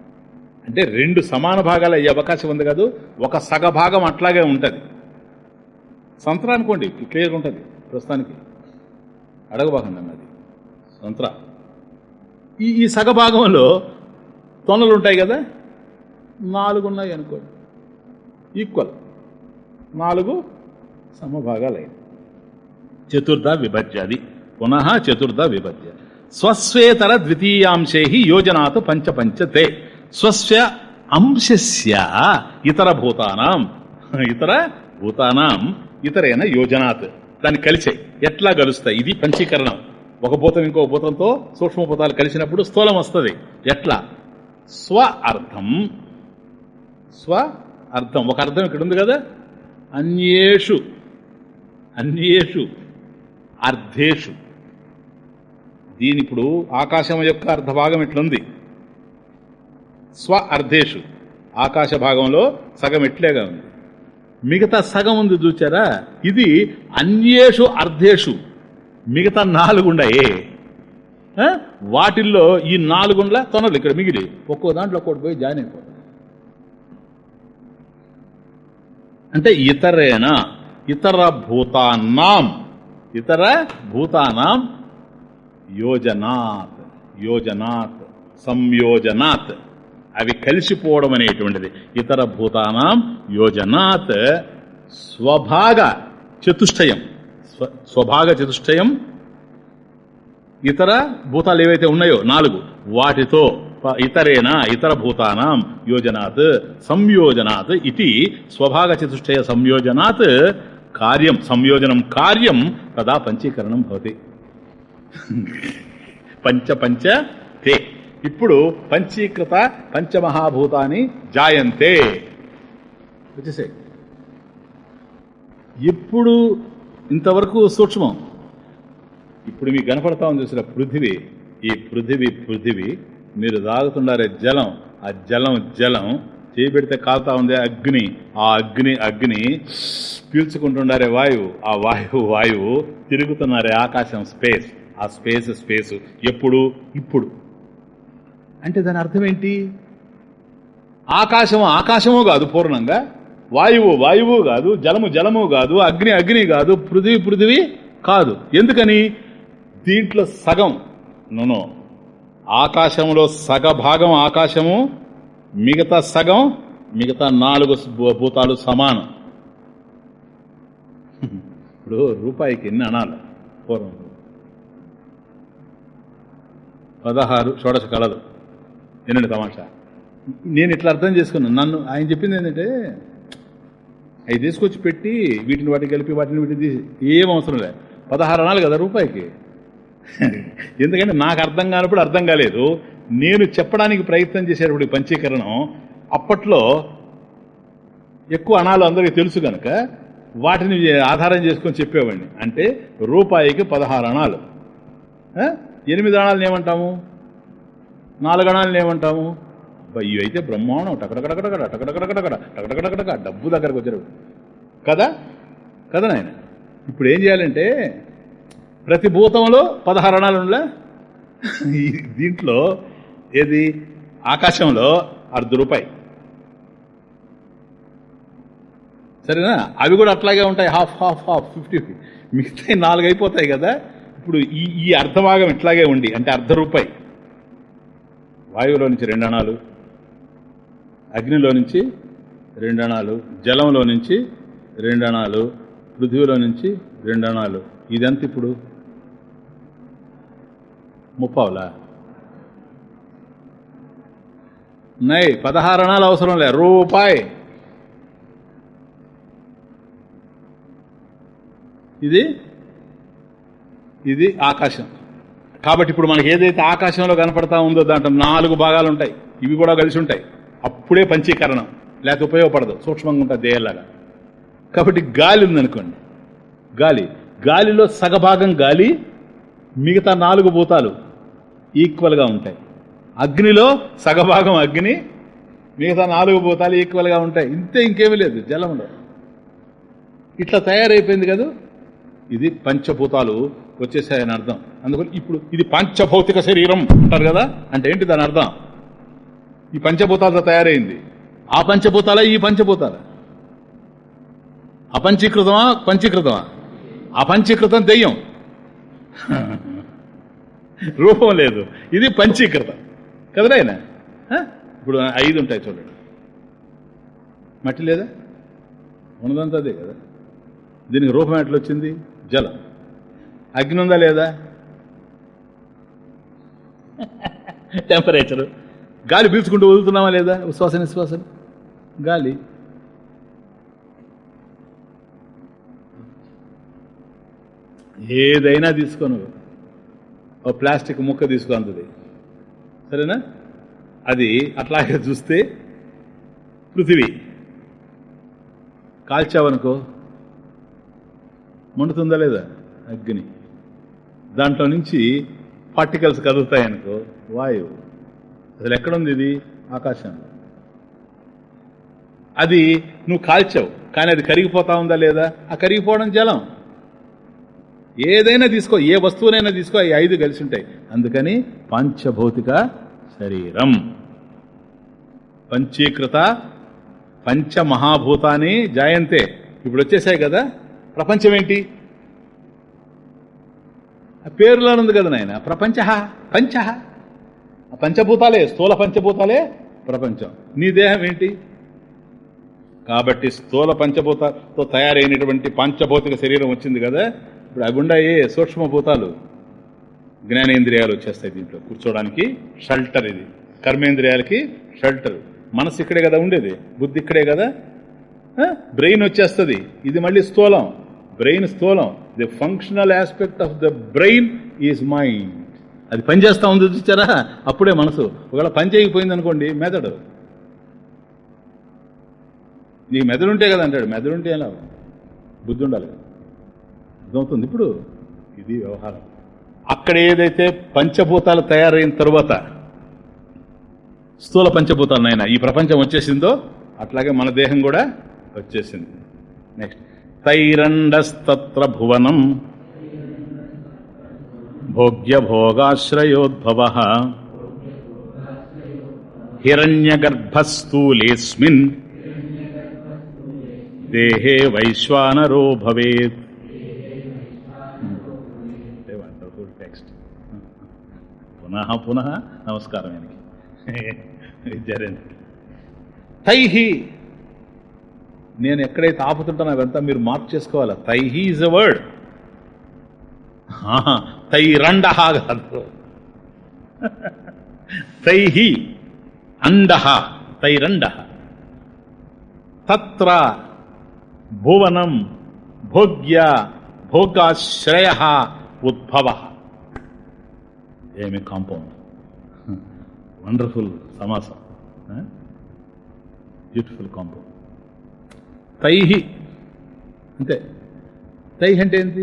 అంటే రెండు సమాన భాగాలు అయ్యే అవకాశం ఉంది కాదు ఒక సగ భాగం అట్లాగే ఉంటుంది. సంత్ర అనుకోండి క్లియర్గా ఉంటుంది ప్రస్తుతానికి. అడగబాకండి అన్నది సంత్ర. ఈ ఈ సగ భాగంలో తొనలు ఉంటాయి కదా నాలుగు ఉన్నాయి అనుకోండి. ఈక్వల్ నాలుగు సమభాగాలు చతుర్థ విభజ్యది. పునః చతుర్థ విభజ్య. స్వస్వేతర ద్వితీయాంశే యోజనాత్ పంచపంచతే స్వస్య అంశస్య ఇతర భూతానాం. ఇతర భూతానాం ఇతరైన యోజనాత్. దాన్ని కలిసే. ఎట్లా కలుస్తాయి ఇది పంచీకరణం. ఒక భూతం ఇంకో భూతంతో సూక్ష్మభూతాలు కలిసినప్పుడు స్థూలం వస్తుంది. ఎట్లా? స్వ అర్థం. స్వ అర్థం. ఒక అర్థం ఇక్కడ ఉంది కదా? అన్యేషు. అన్యేషు. అర్ధేషు. దీని ఇప్పుడు ఆకాశం యొక్క అర్ధభాగం ఇట్లుంది. స్వ అర్ధేషు. ఆకాశ భాగంలో సగం ఎట్లేగా ఉంది. మిగతా సగం ఉంది చూచారా? ఇది అన్యేషు అర్ధేషు. మిగతా నాలుగుండయే. ఆ? వాటిల్లో ఈ నాలుగుండ్ల తొనలు ఇక్కడ మిగిలి. ఒక్కో దాంట్లో ఒక్కోటి పోయి జాయిన్ అయిపోతుంది అంటే ఇతరేన? ఇతర భూతానాం ఇతర భూతానాం యోజనాత్. యోజనాత్. సంయోజనాత్. అవి కలిసిపోవడం అనేటువంటిది ఇతర భూతానాం యోజనాత్ స్వభాగ చతుష్టయం. స్వభాగ చతుష్టయం. ఇతర భూతాలు ఏవైతే ఉన్నాయో నాలుగు. వాటితో ప- ఇతరేన ఇతర భూతానాం యోజనాత్ సంయోజనాత్ ఇది స్వభాగ చతుష్టయ సంయోజనాత్ కార్యం. సంయోజనం కార్యం తదా పంచీకరణం భవతి. *laughs* పంచ పంచ తే. ఇప్పుడు పంచీకృత పంచమహాభూతాన్ని జాయంతే. వచ్చేసాయి ఇప్పుడు ఇంతవరకు సూక్ష్మం. ఇప్పుడు మీకు కనపడతా ఉంది చూసిన పృథివీ. ఈ పృథివీ పృథివీ మీరు తాగుతుండారే జలం. ఆ జలం జలం చేయబెడితే కాలుతా ఉంది అగ్ని. ఆ అగ్ని అగ్ని పీల్చుకుంటుండారే వాయువు. ఆ వాయువు వాయువు తిరుగుతున్నారే ఆకాశం స్పేస్. ఆ స్పేస్ స్పేస్ ఎప్పుడు? ఇప్పుడు. అంటే దాని అర్థం ఏంటి? ఆకాశము ఆకాశము కాదు పూర్ణంగా. వాయువు వాయువు కాదు జలము జలము కాదు అగ్ని అగ్ని కాదు పృథివీ పృథివీ కాదు. ఎందుకని? దీంట్లో సగం. నూనె ఆకాశంలో సగ భాగం ఆకాశము మిగతా సగం మిగతా నాలుగు భూతాలు సమానం. ఇప్పుడు రూపాయికి ఎన్ని అనాలి? పూర్వం పదహారు షోడశ కళలు. ఎనండి తమాషా. నేను ఇట్లా అర్థం చేసుకున్నాను నన్ను ఆయన చెప్పింది ఏంటంటే అవి తీసుకొచ్చి పెట్టి వీటిని వాటిని కలిపి వాటిని వీటిని ఏం అవసరం లేదు పదహారు అనాలి కదా రూపాయికి. ఎందుకంటే నాకు అర్థం కానప్పుడు అర్థం కాలేదు. నేను చెప్పడానికి ప్రయత్నం చేసేటప్పుడు పంచీకరణం అప్పట్లో ఎక్కువ అణాలు అందరికీ తెలుసు కనుక వాటిని ఆధారం చేసుకొని చెప్పేవాడిని. అంటే రూపాయికి పదహారు అణాలు ఎనిమిది అణాలను ఏమంటాము? నాలుగణాలను ఏమంటాము ఇవైతే బ్రహ్మాండం. టకడకడకడకడ టకడకడకడకడ టకడకడకడక డబ్బు దగ్గరకు వచ్చారు. కదా? కదా నాయన? ఇప్పుడు ఏం చేయాలంటే ప్రతి భూతంలో పదహారు అణాలు ఉండలే? దీంట్లో ఏది? ఆకాశంలో అర్ధ రూపాయి. సరేనా? అవి కూడా అట్లాగే ఉంటాయి. హాఫ్ హాఫ్ హాఫ్ ఫిఫ్టీ మిగతా నాలుగు అయిపోతాయి కదా? ఇప్పుడు ఈ ఈ అర్ధభాగం ఇట్లాగే ఉండి అంటే అర్ధ రూపాయి. వాయువులో నుంచి రెండు అణాలు అగ్నిలో నుంచి రెండు అణాలు జలంలో నుంచి రెండు అణాలు పృథ్వీలో నుంచి రెండు అణాలు. ఇదంతా ఇప్పుడు ముప్పావులా. నై పదహారు అణాలు అవసరం లే. రూపాయి. ఇది ఇది ఆకాశం. కాబట్టి ఇప్పుడు మనకి ఏదైతే ఆకాశంలో కనపడతా ఉందో దాంట్లో నాలుగు భాగాలు ఉంటాయి. ఇవి కూడా కలిసి ఉంటాయి. అప్పుడే పంచీకరణం లేకపోతే ఉపయోగపడదు. సూక్ష్మంగా ఉంటుంది దేహలాగా. కాబట్టి గాలి ఉందనుకోండి. గాలి. గాలిలో సగభాగం గాలి మిగతా నాలుగు భూతాలు ఈక్వల్గా ఉంటాయి. అగ్నిలో సగభాగం అగ్ని మిగతా నాలుగు భూతాలు ఈక్వల్గా ఉంటాయి. ఇంతే ఇంకేమీ లేదు. జలంలో ఇట్లా తయారైపోయింది కదా? ఇది పంచభూతాలు వచ్చేసాయని అర్థం. అందుకని ఇప్పుడు ఇది పంచభౌతిక శరీరం అంటారు కదా అంటే ఏంటి దాని అర్థం? ఈ పంచభూతాలతో తయారైంది. ఆ పంచభూతాల ఈ పంచభూతాల. అపంచీకృతమా పంచీకృతమా? అపంచీకృతం దెయ్యం. రూపం లేదు. ఇది పంచీకృతం. కదలైనా ఇప్పుడు ఐదు ఉంటాయి చూడండి. మట్టి లేదా? ఉన్నదంతా అదే కదా. దీనికి రూపం ఎట్లొచ్చింది? జలం. అగ్ని ఉందా లేదా? *laughs* టెంపరేచర్ గాలి పీల్చుకుంటూ వదులుతున్నామా లేదా? ఉశ్వాస నిశ్వాసలు గాలి. ఏదైనా తీసుకోను ఓ ప్లాస్టిక్ ముక్క తీసుకుంటుంది సరేనా? అది అట్లాగే చూస్తే పృథివీ. కాల్చావనుకో మండుతుందా లేదా? అగ్ని. దాంట్లో నుంచి పార్టికల్స్ కదులుతాయనుకో వాయువు. అసలు ఎక్కడుంది ఇది? ఆకాశంలో. అది నువ్వు కాల్చావు కానీ అది కరిగిపోతా ఉందా లేదా? ఆ కరిగిపోవడం జలం. ఏదైనా తీసుకో ఏ వస్తువునైనా తీసుకో ఈ ఐదు కలిసి ఉంటాయి అందుకని పంచభౌతిక శరీరం. పంచీకృత పంచమహాభూతాన్ని జాయంతే. ఇప్పుడు వచ్చేసాయి కదా? ప్రపంచం ఏంటి ఆ పేరులోనుంది కదా నాయన ప్రపంచ పంచ ఆ పంచభూతాలే స్థూల పంచభూతాలే ప్రపంచం. నీ దేహం ఏంటి కాబట్టి స్థూల పంచభూతాలతో తయారైనటువంటి పంచభౌతిక శరీరం వచ్చింది కదా ఇప్పుడు అవి ఉండాయి సూక్ష్మభూతాలు? జ్ఞానేంద్రియాలు వచ్చేస్తాయి దీంట్లో. కూర్చోవడానికి షెల్టర్ ఇది. కర్మేంద్రియాలకి షెల్టర్. మనసు ఇక్కడే కదా ఉండేది. బుద్ధి ఇక్కడే కదా? బ్రెయిన్ వచ్చేస్తుంది. ఇది మళ్ళీ స్థూలం. Brain స్థూలం. The functional aspect of the brain is mind అది పనిచేస్తా ఉంది చూచారా అప్పుడే మనసు. ఒకవేళ పని చేయకపోయింది అనుకోండి మెదడు. నీకు మెదడు ఉంటే కదా అంటాడు. మెదడు ఉంటే ఎలా? బుద్ధి ఉండాలి. కదా అర్థమవుతుంది ఇప్పుడు? ఇది వ్యవహారం. అక్కడ ఏదైతే పంచభూతాలు తయారైన తర్వాత స్థూల పంచభూతాలు నాయన ఈ ప్రపంచం వచ్చేసిందో అట్లాగే మన దేహం కూడా వచ్చేసింది. నెక్స్ట్ తైరండస్తత్ర భువనం భోగ్య భోగాశ్రయోద్భవ హిరణ్యగర్భస్థూలేస్మిన్ దేహే వైశ్వానరో భవేత్ పునః పునః నమస్కారం ఆయనకి విద్యారేంద్ర తైహి నేను ఎక్కడైతే ఆపుతుంటానో అవంతా మీరు మార్క్ తై హీ ఈజ్ అ వర్డ్. తైరండ కాదు. తైహి తై తైరండ తత్ర భువనం భోగ్య భోగాశ్రయ ఉద్భవ. ఏమి కాంపౌండ్. *laughs* వండర్ఫుల్ సమాసం. Beautiful compound. తైహి. అంతే. తైహి అంటే ఏంటి?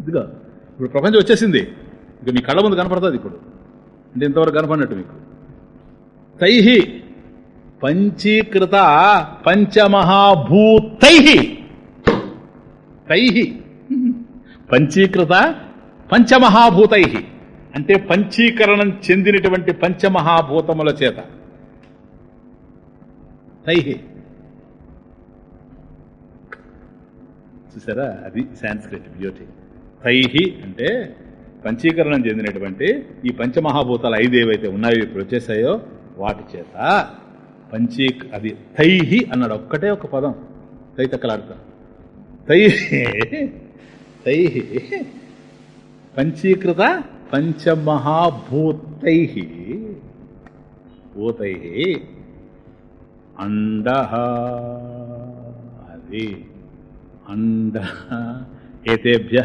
ఇదిగా ఇప్పుడు ప్రపంచం వచ్చేసింది. ఇక మీ కళ్ళ ముందు కనపడుతుంది ఇప్పుడు. అంటే ఇంతవరకు కనపడినట్టు మీకు. తైహి పంచీకృత పంచమహాభూతై తైహి. పంచీకృత పంచమహాభూతై అంటే పంచీకరణం చెందినటువంటి పంచమహాభూతముల చేత. తైహి. చూసారా? అది సాంస్క్రిట్ బ్యూటీ తైహి అంటే పంచీకరణం చెందినటువంటి ఈ పంచమహాభూతాలు ఐదు ఏవైతే ఉన్నాయో ఇప్పుడు వచ్చేసాయో వాటి చేత పంచీ అది తైహి అన్నాడు. ఒక్కటే ఒక పదం. తైతక్కలాడతా తైహి తైహి పంచీకృత పంచమహాభూతై భూతై అండ అది. అండ ఏతేభ్య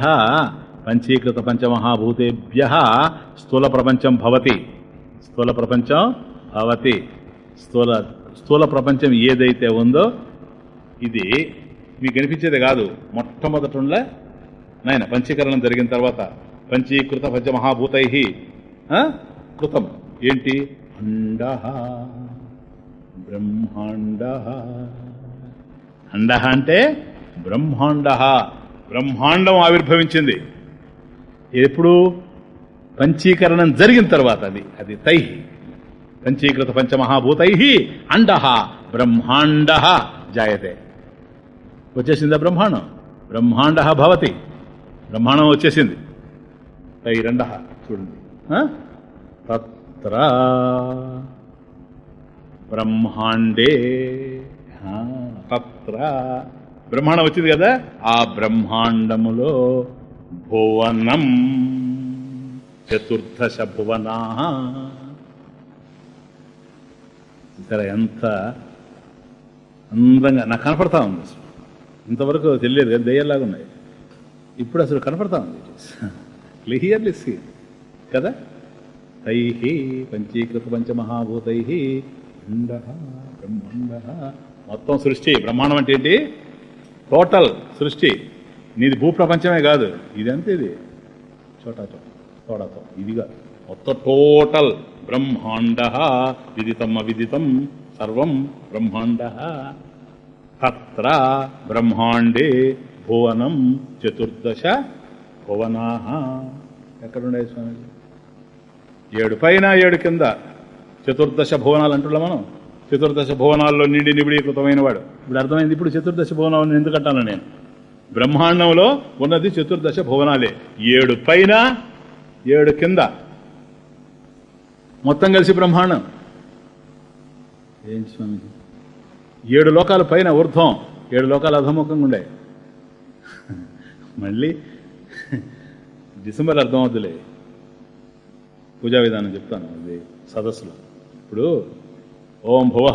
పంచీకృత పంచమహాభూతేభ్య స్థూల ప్రపంచం భవతి. స్థూల ప్రపంచం భవతి. స్థూల స్థూల ప్రపంచం ఏదైతే ఉందో ఇది మీకు కనిపించేది కాదు. మొట్టమొదటంలో నాయన పంచీకరణం జరిగిన తర్వాత పంచీకృత పంచమహాభూతై కృతం. ఏంటి? అండ బ్రహ్మాండ అండ అంటే బ్రహ్మాండ. బ్రహ్మాండం ఆవిర్భవించింది. ఎప్పుడు పంచీకరణం జరిగిన తర్వాత అది అది తై. పంచీకృత పంచమహాభూతై అండ. బ్రహ్మాండ జాయతే. వచ్చేసిందా బ్రహ్మాండం? బ్రహ్మాండ భవతి. బ్రహ్మాండం వచ్చేసింది. తైరండ చూడండి. ఆ? తత్ర బ్రహ్మాండే. ఆ, తత్ర బ్రహ్మాండం వచ్చింది కదా? ఆ బ్రహ్మాండములో భువనం చతుర్దశ భువనా ఇక్కడ ఎంత అందంగా నాకు కనపడతా ఉంది అసలు. ఇంతవరకు తెలియదు కదా దయ్యాలాగా ఉన్నాయి. ఇప్పుడు అసలు కనపడతా ఉంది. క్లియర్లీ సీ కదా? తై పంచీకృత పంచమహాభూతై అండ బ్రహ్మాండ. మొత్తం సృష్టి బ్రహ్మాండం అంటే ఏంటి? టోటల్ సృష్టి. నీది భూప్రపంచమే కాదు. ఇదంతే ఇది. చోటాతో తోడాతో ఇదిగా. మొత్తం టోటల్ బ్రహ్మాండ విదితం అవిదితం సర్వం బ్రహ్మాండ. తత్ర బ్రహ్మాండే భువనం చతుర్దశ భువనా. ఎక్కడున్నాయి స్వామి ఏడు పైన ఏడు కింద. చతుర్దశ భువనాలు అంటున్నాం మనం. చతుర్దశ భువనాల్లో నిండి నిబిడీకృతమైన వాడు ఇప్పుడు అర్థమైంది ఇప్పుడు చతుర్దశ భువనాలను ఎందుకంటాను నేను? బ్రహ్మాండంలో ఉన్నది చతుర్దశ భువనాలే. ఏడు పైన ఏడు కింద. మొత్తం కలిసి బ్రహ్మాండం. ఏంటి స్వామిజీ? ఏడు లోకాల పైన ఊర్ధ్వం. ఏడు లోకాలు అధముఖంగా ఉండే. మళ్ళీ డిసెంబర్ అర్థమవుతులే పూజా విధానం చెప్తాను అది సదస్సులో. ఇప్పుడు ఓం భువ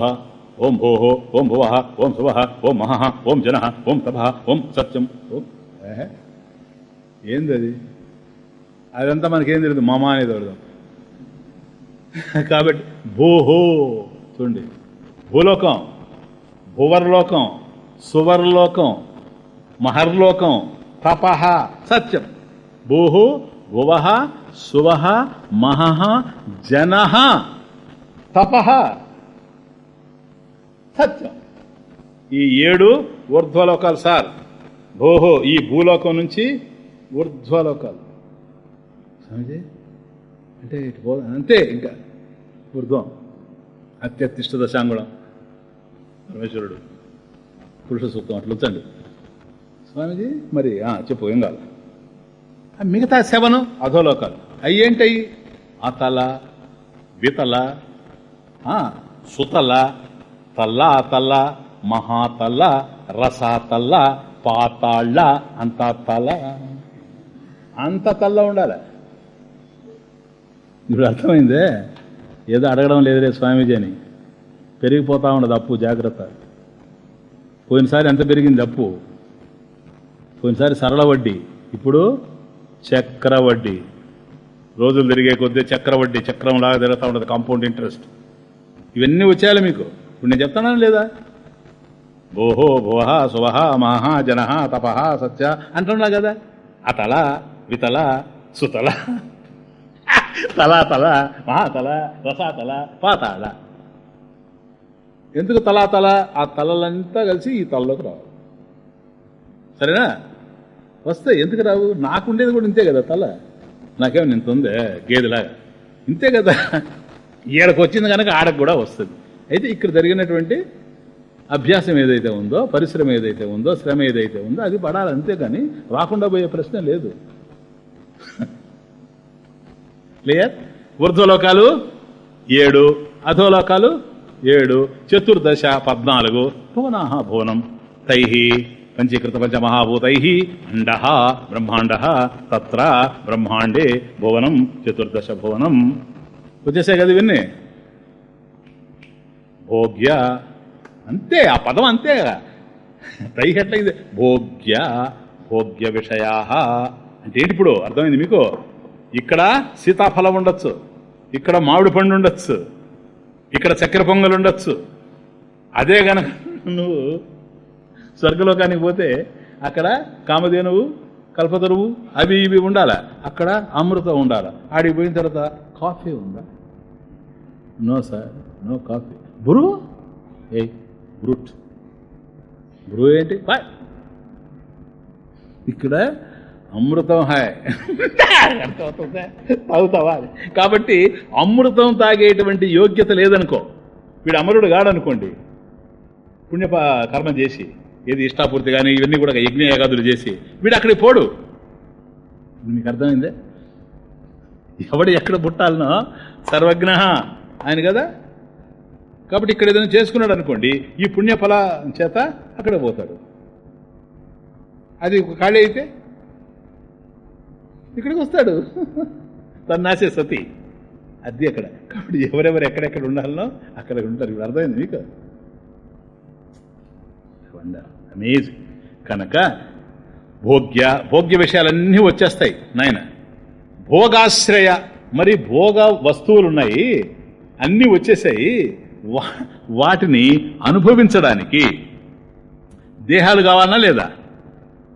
ఓం భో ఓం భువ ఓం శువ ఓం మహ ఓం జన ఓం తప ఓం సత్యం. ఓం. ఏందది? ఏంది అది అదంతా మనకేం తెలియదు మమ అనేది అర్థం. కాబట్టి భూహో చూడండి. భూలోకం భువర్లోకం సువర్లోకం మహర్లోకం తపహ సత్యం. భూహు భువ సువ మహ జన తపహ సత్యం. ఈ ఏడు ఊర్ధ్వలోకాలు సార్. భోహో ఈ భూలోకం నుంచి ఊర్ధ్వలోకాలు. స్వామిజీ అంటే ఇటు పో అంతే ఇంకా. ఊర్ధ్వం అత్యత్తిష్ట దశాంగుళం పరమేశ్వరుడు పురుష సూక్తం అట్లా వచ్చండి. స్వామిజీ మరి చెప్పు ఏం కాదు మిగతా శవనం అధోలోకాలు. అయ్యేంటయి అతల వితల సుతల తల్ల తల్ల మహాతల్ల రసాతల్ల పాతాళ్ళ అంత తల అంత తల్ల ఉండాలి. ఇప్పుడు అర్థమైందే? ఏదో అడగడం లేదులే స్వామీజీ అని. పెరిగిపోతా ఉండదు అప్పు జాగ్రత్త. పోయినసారి ఎంత పెరిగింది అప్పు? పోయినసారి సరళ వడ్డీ. ఇప్పుడు చక్ర వడ్డీ. రోజులు తిరిగే కొద్దీ చక్ర వడ్డీ చక్రం లాగా తిరుగుతూ ఉండదు కాంపౌండ్ ఇంట్రెస్ట్ ఇవన్నీ వచ్చేయాలి మీకు. ఇప్పుడు నేను చెప్తానా లేదా? భోహో భోహ శుభహ మహ జన తపహ సత్య అంటున్నా కదా? అతల వితల సుతల తల తల మహాతల రసాతల పాతాళ ఎందుకు తలా తల? ఆ తలలంతా కలిసి ఈ తలలోకి రావు. సరేనా? వస్తే ఎందుకు రావు? నాకుండేది కూడా ఇంతే కదా తల. నాకేమో ఇంత ఉందే? గేదెలాగా. ఇంతే కదా? ఈడకు వచ్చింది కనుక ఆడకు కూడా వస్తుంది. అయితే ఇక్కడ జరిగినటువంటి అభ్యాసం ఏదైతే ఉందో పరిశ్రమ ఏదైతే ఉందో శ్రమ ఏదైతే ఉందో అది పడాలి అంతే కానీ రాకుండా పోయే ప్రశ్న లేదు. క్లియర్ ఊర్ధ్వలోకాలు ఏడు అధోలోకాలు ఏడు చతుర్దశ పద్నాలుగు భువనాహ భువనం తై పంచీకృత పంచమహాభూతై అండ బ్రహ్మాండ తత్ర బ్రహ్మాండే భువనం చతుర్దశ భువనం. వచ్చేసాయి కదా ఇవన్నీ? భోగ్య. అంతే ఆ పదం అంతే కదా. తై ఎట్లయింది భోగ్య భోగ్య విషయా అంటే ఏంటి ఇప్పుడు? అర్థమైంది మీకు? ఇక్కడ సీతాఫలం ఉండొచ్చు. ఇక్కడ మామిడి పండు ఉండొచ్చు. ఇక్కడ చక్కెర పొంగలు ఉండొచ్చు. అదే గనక నువ్వు స్వర్గలోకానికి పోతే అక్కడ కామధేనువు కల్పతరువు అవి ఇవి ఉండాల? అక్కడ అమృతం ఉండాల? ఆడికి పోయిన తర్వాత కాఫీ ఉందా? No sir no coffee. Bru ఏ బ్రూట్ బ్రూ ఏంటి? బాయ్. ఇక్కడ అమృతం హాయ్ అర్థమవుతుందా? తాగుతావా? కాబట్టి అమృతం తాగేటువంటి యోగ్యత లేదనుకో. వీడు అమరుడు కాడనుకోండి. పుణ్య కర్మ చేసి ఏది ఇష్టాపూర్తి కానీ ఇవన్నీ కూడా యజ్ఞయాగాదులు చేసి వీడు అక్కడికి పోడు. నీకు మీకు అర్థమైందే? ఎవడు ఎక్కడ పుట్టాలనో? సర్వజ్ఞ ఆయన కదా? కాబట్టి ఇక్కడ ఏదైనా చేసుకున్నాడు అనుకోండి ఈ పుణ్యఫల చేత అక్కడ పోతాడు. అది ఖాళీ అయితే ఇక్కడికి వస్తాడు. తను నాసే సతి. అది అక్కడ. కాబట్టి ఎవరెవరు ఎక్కడెక్కడ ఉండాలనో అక్కడ ఉంటారు. ఇప్పుడు అర్థమైంది మీకు? వండర్ అమేజింగ్ కనుక భోగ్య భోగ్య విషయాలన్నీ వచ్చేస్తాయి నాయన. భోగాశ్రయ మరి భోగ వస్తువులు ఉన్నాయి అన్నీ వచ్చేసాయి. వాటిని అనుభవించడానికి దేహాలు కావాలన్నా లేదా?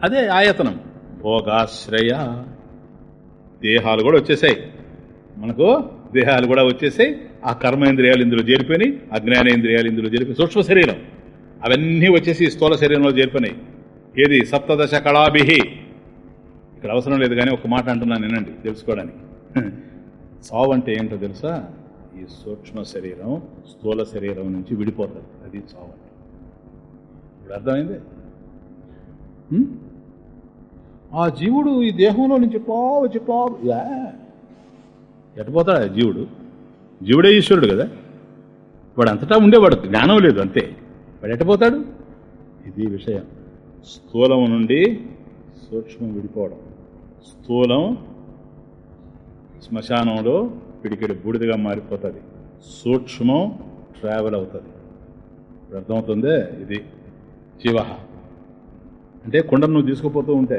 అదే ఆయతనం. భోగాశ్రయ. దేహాలు కూడా వచ్చేసాయి. మనకు దేహాలు కూడా వచ్చేసాయి. ఆ కర్మేంద్రియాలు ఇందులో చేరిపోయినాయి అజ్ఞానేంద్రియాలు ఇందులో చేరిపోయి సూక్ష్మ శరీరం. అవన్నీ వచ్చేసి స్థూల శరీరంలో చేరిపోయినాయి. ఏది? సప్తదశ కళాభిహి. ఇక్కడ అవసరం లేదు కానీ ఒక మాట అంటున్నాను వినండి తెలుసుకోవడానికి. సావు అంటే ఏంటో తెలుసా? ఈ సూక్ష్మ శరీరం స్థూల శరీరం నుంచి విడిపోతుంది. అది చావు. ఇప్పుడు అర్థమైంది? ఆ జీవుడు ఈ దేహంలో నుంచి పావు చిపావు ఎట్టపోతాడు జీవుడు? జీవుడే ఈశ్వరుడు కదా? వాడు అంతటా ఉండేవాడు జ్ఞానం లేదు అంతే. వాడు ఎట్టపోతాడు ఇది విషయం. స్థూలం నుండి సూక్ష్మం విడిపోవడం. స్థూలం శ్మశానంలో పిడికిడి బూడిదగా మారిపోతుంది. సూక్ష్మం ట్రావెల్ అవుతుంది. ఇప్పుడు అర్థమవుతుందే ఇది? శివ అంటే కుండను నువ్వు తీసుకుపోతూ ఉంటే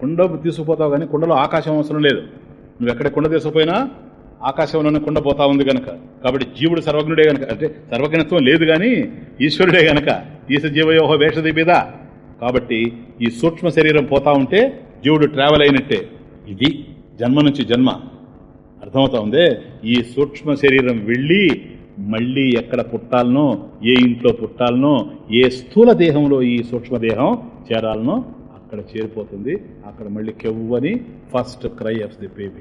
కుండ తీసుకుపోతావు కానీ కుండలో ఆకాశం అవసరం లేదు. నువ్వు ఎక్కడ కుండ తీసుకుపోయినా ఆకాశంలోనే కుండ పోతా ఉంది గనక. కాబట్టి జీవుడు సర్వజ్ఞుడే గనక. అంటే సర్వజ్ఞత్వం లేదు కానీ ఈశ్వరుడే గనక. ఈస జీవయోహ వేషది మీద కాబట్టి ఈ సూక్ష్మ శరీరం పోతా ఉంటే జీవుడు ట్రావెల్ అయినట్టే. ఇది జన్మ నుంచి జన్మ. అర్థమవుతా ఉంది? ఈ సూక్ష్మ శరీరం వెళ్ళి మళ్ళీ ఎక్కడ పుట్టాలనో ఏ ఇంట్లో పుట్టాలనో ఏ స్థూల దేహంలో ఈ సూక్ష్మదేహం చేరాలనో అక్కడ చేరిపోతుంది. అక్కడ మళ్ళీ కెవ్వని first cry of the baby.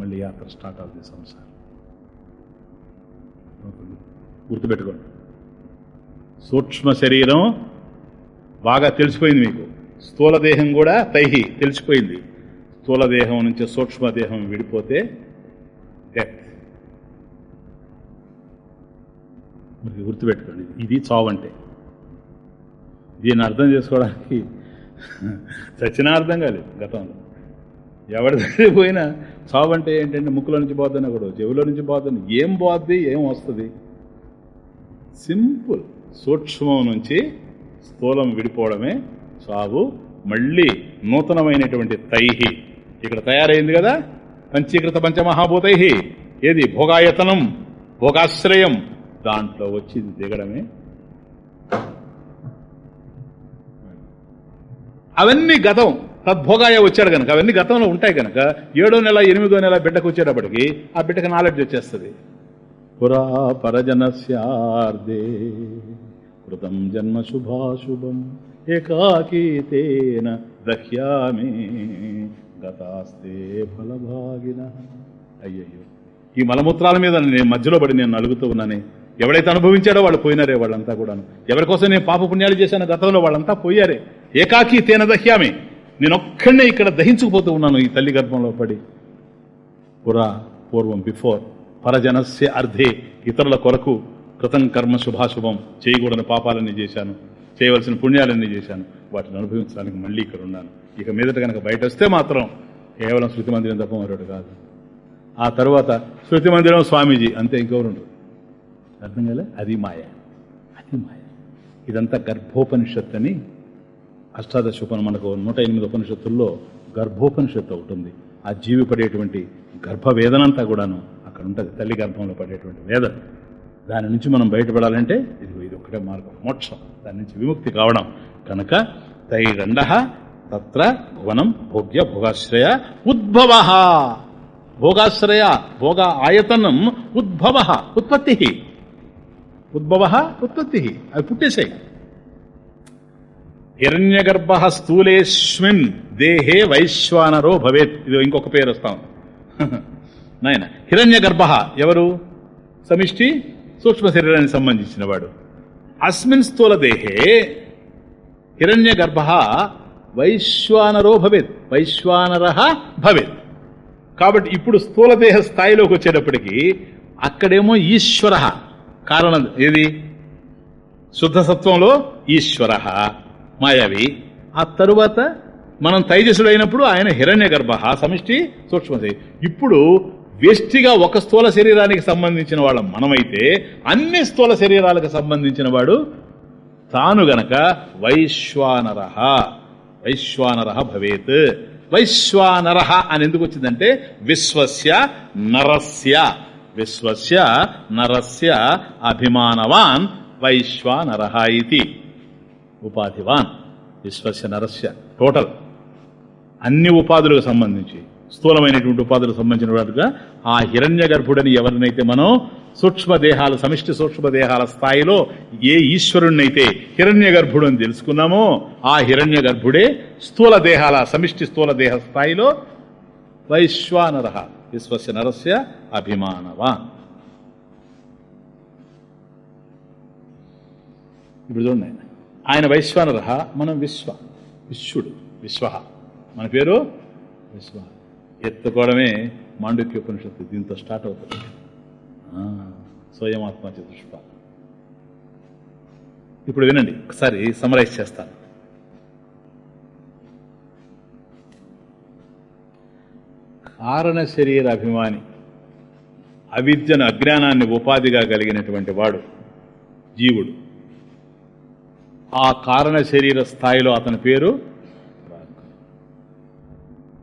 మళ్ళీ యాత్ర స్టార్ట్ అవుతుంది సంసారం. గుర్తుపెట్టుకోండి. సూక్ష్మ శరీరం బాగా తెలిసిపోయింది మీకు. స్థూలదేహం కూడా తైహి తెలిసిపోయింది. స్థూలదేహం నుంచి సూక్ష్మదేహం విడిపోతే డెత్ మరి గుర్తుపెట్టుకోండి ఇది చావు అంటే. దీన్ని అర్థం చేసుకోవడానికి చచ్చినా అర్థం కాలేదు గతంలో. ఎవరి దగ్గర పోయినా చావు అంటే ఏంటంటే ముక్కులో నుంచి పోద్దని కూడా చెవిలో నుంచి పోతుంది ఏం పోద్ది ఏం వస్తుంది? సింపుల్. సూక్ష్మం నుంచి స్థూలం విడిపోవడమే చావు. మళ్ళీ నూతనమైనటువంటి తైహి. ఇక్కడ తయారైంది కదా? పంచీకృత పంచమహాభూతై ఏది? భోగాయతనం భోగాశ్రయం. దాంట్లో వచ్చింది దిగడమే. అవన్నీ గతం. తద్భోగాయ వచ్చాడు కనుక అవన్నీ గతంలో ఉంటాయి కనుక ఏడో నెల ఎనిమిదో నెల బిడ్డకు వచ్చేటప్పటికి ఆ బిడ్డకు నాలెడ్జ్ వచ్చేస్తుంది. పురా పరజనస్యార్దే కృతం జన్మ శుభాశుభం ఏకాకీతేన దహ్యామి గతాస్తే ఫలభాగిన. అయ్యయ్యో. ఈ మలమూత్రాల మీద నేను మధ్యలో పడి నేను నలుగుతూ ఉన్నానే. ఎవడైతే అనుభవించాడో వాళ్ళు పోయినారే వాళ్ళంతా కూడాను. ఎవరికోసం నేను పాప పుణ్యాలు చేశాను గతంలో వాళ్ళంతా పోయారే. ఏకాకి తేన దహ్యామి. నేనొక్కడనే ఇక్కడ దహించుకుపోతూ ఉన్నాను ఈ తల్లి గర్భంలో పడి. పురా పూర్వం బిఫోర్. పరజనస్య అర్ధే. ఇతరుల కొరకు కృతం కర్మ శుభాశుభం చేయకూడని పాపాలన్నీ చేశాను. చేయవలసిన పుణ్యాలన్నీ చేశాను. వాటిని అనుభవించడానికి మళ్ళీ ఇక్కడ ఉన్నాను. ఇక మీదట కనుక బయట వస్తే మాత్రం కేవలం శృతి మందిరం తప్ప మరొకటి కాదు. ఆ తర్వాత శృతి మందిరం స్వామీజీ అంతే ఇంకెవరు అర్థం కదా అది మాయ. అది మాయ. ఇదంతా గర్భోపనిషత్ అని అష్టాదశ ఉపన మనకు నూట ఎనిమిది ఉపనిషత్తుల్లో గర్భోపనిషత్తు ఒకటి ఉంది. ఆ జీవి పడేటువంటి గర్భవేదన అంతా కూడాను అక్కడ ఉంటుంది. తల్లి గర్భంలో పడేటువంటి వేదన. దాని నుంచి మనం బయటపడాలంటే ఇది ఇది ఒకటే మార్గం. మోక్షం. దాని నుంచి విముక్తి కావడం. కనుక తైరండ తత్ర భువనం భోగ్య భోగాశ్రయ ఉద్భవ. భోగాశ్రయ భోగ ఆయతనం ఉద్భవ. ఉత్పత్తి. ఉద్భవ ఉత్పత్తి. అవి పుట్టేశాయి. హిరణ్యగర్భ స్థూలేష్మిన్ దేహే వైశ్వానరో భవేత్. ఇది ఇంకొక పేరు వస్తాం *laughs* నాయన హిరణ్యగర్భ ఎవరు? సమిష్టి సూక్ష్మ శరీరానికి సంబంధించిన వాడు. అస్మిన్ స్థూల దేహే హిరణ్యగర్భ వైశ్వానరో భవేత్. వైశ్వానర భవేత్. కాబట్టి ఇప్పుడు స్థూలదేహ స్థాయిలోకి వచ్చేటప్పటికి అక్కడేమో ఈశ్వర. కారణం ఏది? శుద్ధ సత్వంలో ఈశ్వర మాయావి. ఆ తరువాత మనం తైజసుడు అయినప్పుడు ఆయన హిరణ్య గర్భ సమిష్టి సూక్ష్మ శరీరం. ఇప్పుడు వ్యష్టిగా ఒక స్థూల శరీరానికి సంబంధించిన వాళ్ళ మనమైతే అన్ని స్థూల శరీరాలకు సంబంధించిన వాడు తాను గనక వైశ్వానర వైశ్వానర భవేత్. వైశ్వానర అని ఎందుకు వచ్చిందంటే విశ్వస్య నరస్య. విశ్వస్య నరస్య అభిమానవాన్ వైశ్వానర ఇది. ఉపాధివాన్ విశ్వస్య నరస్య టోటల్. అన్ని ఉపాధులకు సంబంధించి స్థూలమైనటువంటి ఉపాధులకు సంబంధించినట్టుగా ఆ హిరణ్య గర్భుడని ఎవరినైతే మనం సూక్ష్మదేహాలు సమిష్టి సూక్ష్మదేహాల స్థాయిలో ఏ ఈశ్వరుణ్ణైతే హిరణ్య గర్భుడు అని తెలుసుకున్నామో ఆ హిరణ్య గర్భుడే స్థూల దేహాల సమిష్టి స్థూల దేహ స్థాయిలో వైశ్వానర. విశ్వస్య నరస్య అభిమానవాన్. ఇప్పుడు చూడండి. ఆయన ఆయన వైశ్వానర మనం విశ్వ విశ్వడు విశ్వ మన పేరు విశ్వ. ఎత్తుకోవడమే మాండుక్య ఉపనిషత్తు దీంతో స్టార్ట్ అవుతుంది. ఆ, స్వయమాత్మ చతుష్ప ఇప్పుడు వినండి ఒకసారి సమరైజ్ చేస్తాను. కారణ శరీర అభిమాని అవిద్యను అజ్ఞానాన్ని ఉపాధిగా కలిగినటువంటి వాడు జీవుడు. ఆ కారణ శరీర స్థాయిలో అతని పేరు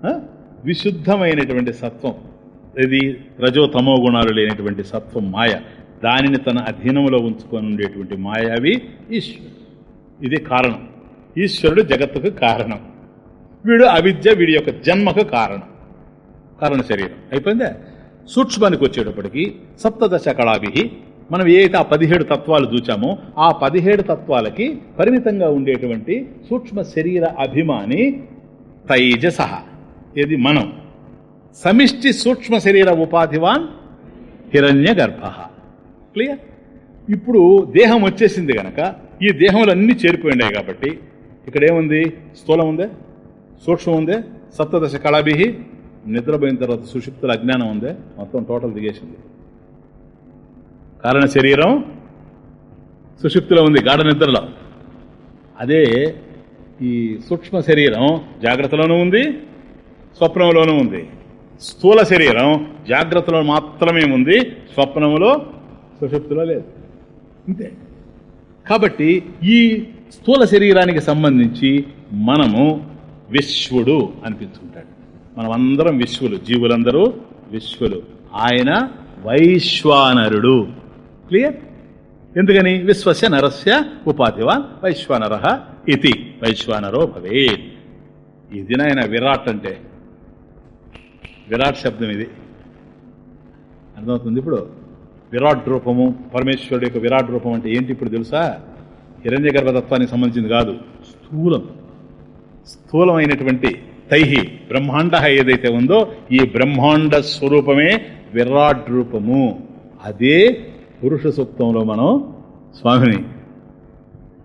ఆ? విశుద్ధమైనటువంటి సత్వం ఇది రజో తమో గుణాలు లేనటువంటి సత్వం మాయ. దానిని తన అధీనంలో ఉంచుకొని ఉండేటువంటి మాయావి ఈశ్వరుడు. ఇది కారణం. ఈశ్వరుడు జగత్తుకు కారణం. వీడు అవిద్య వీడి యొక్క జన్మకు కారణం. కారణ శరీరం. అయిపోయిందా? సూక్ష్మానికి వచ్చేటప్పటికి సప్తదశ కళాభి మనం ఏ ఆ పదిహేడు తత్వాలు చూచామో ఆ పదిహేడు తత్వాలకి పరిమితంగా ఉండేటువంటి సూక్ష్మ శరీర అభిమాని తైజస. ఇది మనం. సమిష్టి సూక్ష్మ శరీర ఉపాధివాన్ హిరణ్య గర్భ క్లియర్? ఇప్పుడు దేహం వచ్చేసింది గనక ఈ దేహంలో అన్ని చేరిపోయినాయి కాబట్టి ఇక్కడ ఏముంది స్థూలం ఉందే? సూక్ష్మం ఉందే? సప్తదశ కళాభి నిద్రపోయిన తర్వాత సుషిప్తుల అజ్ఞానం ఉందే మొత్తం టోటల్ దిగేసింది. కారణ శరీరం సుషిప్తిలో ఉంది గాఢ నిద్రలో. అదే ఈ సూక్ష్మ శరీరం జాగ్రత్తలోనూ ఉంది స్వప్నంలోనూ ఉంది. స్థూల శరీరం జాగ్రత్తలో మాత్రమే ఉంది స్వప్నములో సుషుప్తిలో లేదు. అంతే కాబట్టి ఈ స్థూల శరీరానికి సంబంధించి మనము విశ్వడు అనిపించుకుంటాడు. మనం అందరం విశ్వలు జీవులందరూ విశ్వలు. ఆయన వైశ్వానరుడు. క్లియర్ ఎందుకని? విశ్వస్య నరస్య ఉపాధివాన్ వైశ్వానర ఇది వైశ్వానరో భవే ఇది నాయన విరాట్ అంటే. విరాట్ శబ్దం ఇది. అర్థమవుతుంది ఇప్పుడు? విరాట్ రూపము పరమేశ్వరుడు యొక్క విరాట్ రూపం అంటే ఏంటి ఇప్పుడు తెలుసా? హిరణ్య గర్భతత్వానికి సంబంధించింది కాదు. స్థూలం. స్థూలమైనటువంటి తైహి బ్రహ్మాండ ఏదైతే ఉందో ఈ బ్రహ్మాండ స్వరూపమే విరాట్ రూపము. అదే పురుష సూక్తంలో మనం స్వామిని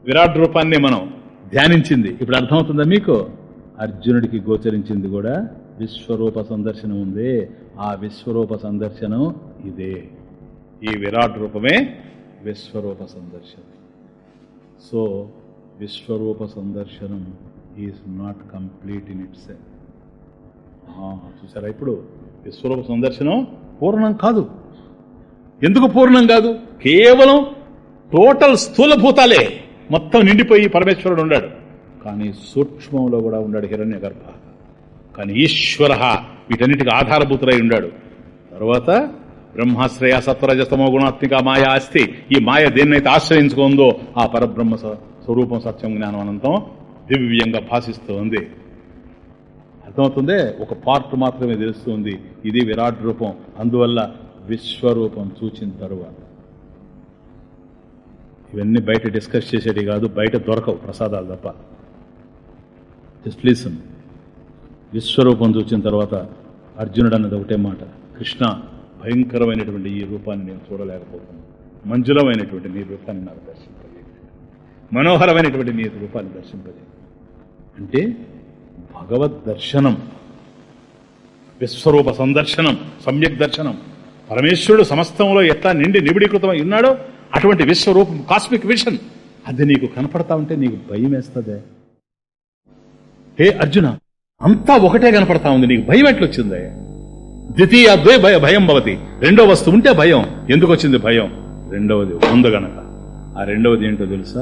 విరాట్ రూపాన్ని మనం ధ్యానించింది. ఇప్పుడు అర్థమవుతుందా మీకు? అర్జునుడికి గోచరించింది కూడా విశ్వరూప సందర్శనం ఉంది. ఆ విశ్వరూప సందర్శనం ఇదే. ఈ విరాట్ రూపమే విశ్వరూప సందర్శనం. సో విశ్వరూప సందర్శనం is not complete in its చూసారా? ఇప్పుడు విశ్వరూప సందర్శనం పూర్ణం కాదు. ఎందుకు పూర్ణం కాదు? కేవలం టోటల్ స్థూలభూతాలే మొత్తం నిండిపోయి పరమేశ్వరుడు ఉన్నాడు. కానీ సూక్ష్మంలో కూడా ఉన్నాడు హిరణ్య గర్భ కానీ ఈశ్వర వీటన్నిటికి ఆధారభూతులై ఉన్నాడు. తర్వాత బ్రహ్మాశ్రయ సత్వరజస్తమో గుణాత్మిక మాయ అస్తి ఈ మాయ దేన్నైతే ఆశ్రయించుకుందో ఆ పరబ్రహ్మ స్వరూపం సత్యం జ్ఞానం అనంతం దివ్యంగా భాషిస్తూ ఉంది అర్థమవుతుందే? ఒక పార్ట్ మాత్రమే తెలుస్తుంది. ఇది విరాట్ రూపం. అందువల్ల విశ్వరూపం చూచిన తరువాత. ఇవన్నీ బయట డిస్కస్ చేసేది కాదు. బయట దొరకవు ప్రసాదాలు తప్ప. Just listen. విశ్వరూపం చూసిన తర్వాత అర్జునుడు అన్నది ఒకటే మాట. కృష్ణ భయంకరమైనటువంటి ఈ రూపాన్ని నేను చూడలేకపోతున్నాను మంజులమైనటువంటి నీ రూపాన్ని నాకు దర్శింపజేయండి. మనోహరమైనటువంటి నీ రూపాన్ని దర్శింపజేయండి. అంటే భగవద్ దర్శనం విశ్వరూప సందర్శనం సమ్యక్ దర్శనం. పరమేశ్వరుడు సమస్తంలో ఎట్లా నిండి నిబిడీకృతమై ఉన్నాడో అటువంటి విశ్వరూపం కాస్మిక్ విషన్ అది నీకు కనపడతా ఉంటే నీకు భయం వేస్తుందే హే అర్జున అంతా ఒకటే కనపడతా ఉంది నీకు భయం ఎట్లొచ్చిందే? ద్వితీయ ద్వే భయ భయం భవతి. రెండో వస్తువు ఉంటే భయం. ఎందుకు వచ్చింది భయం? రెండవది ఉంది గనక. ఆ రెండవది ఏంటో తెలుసా?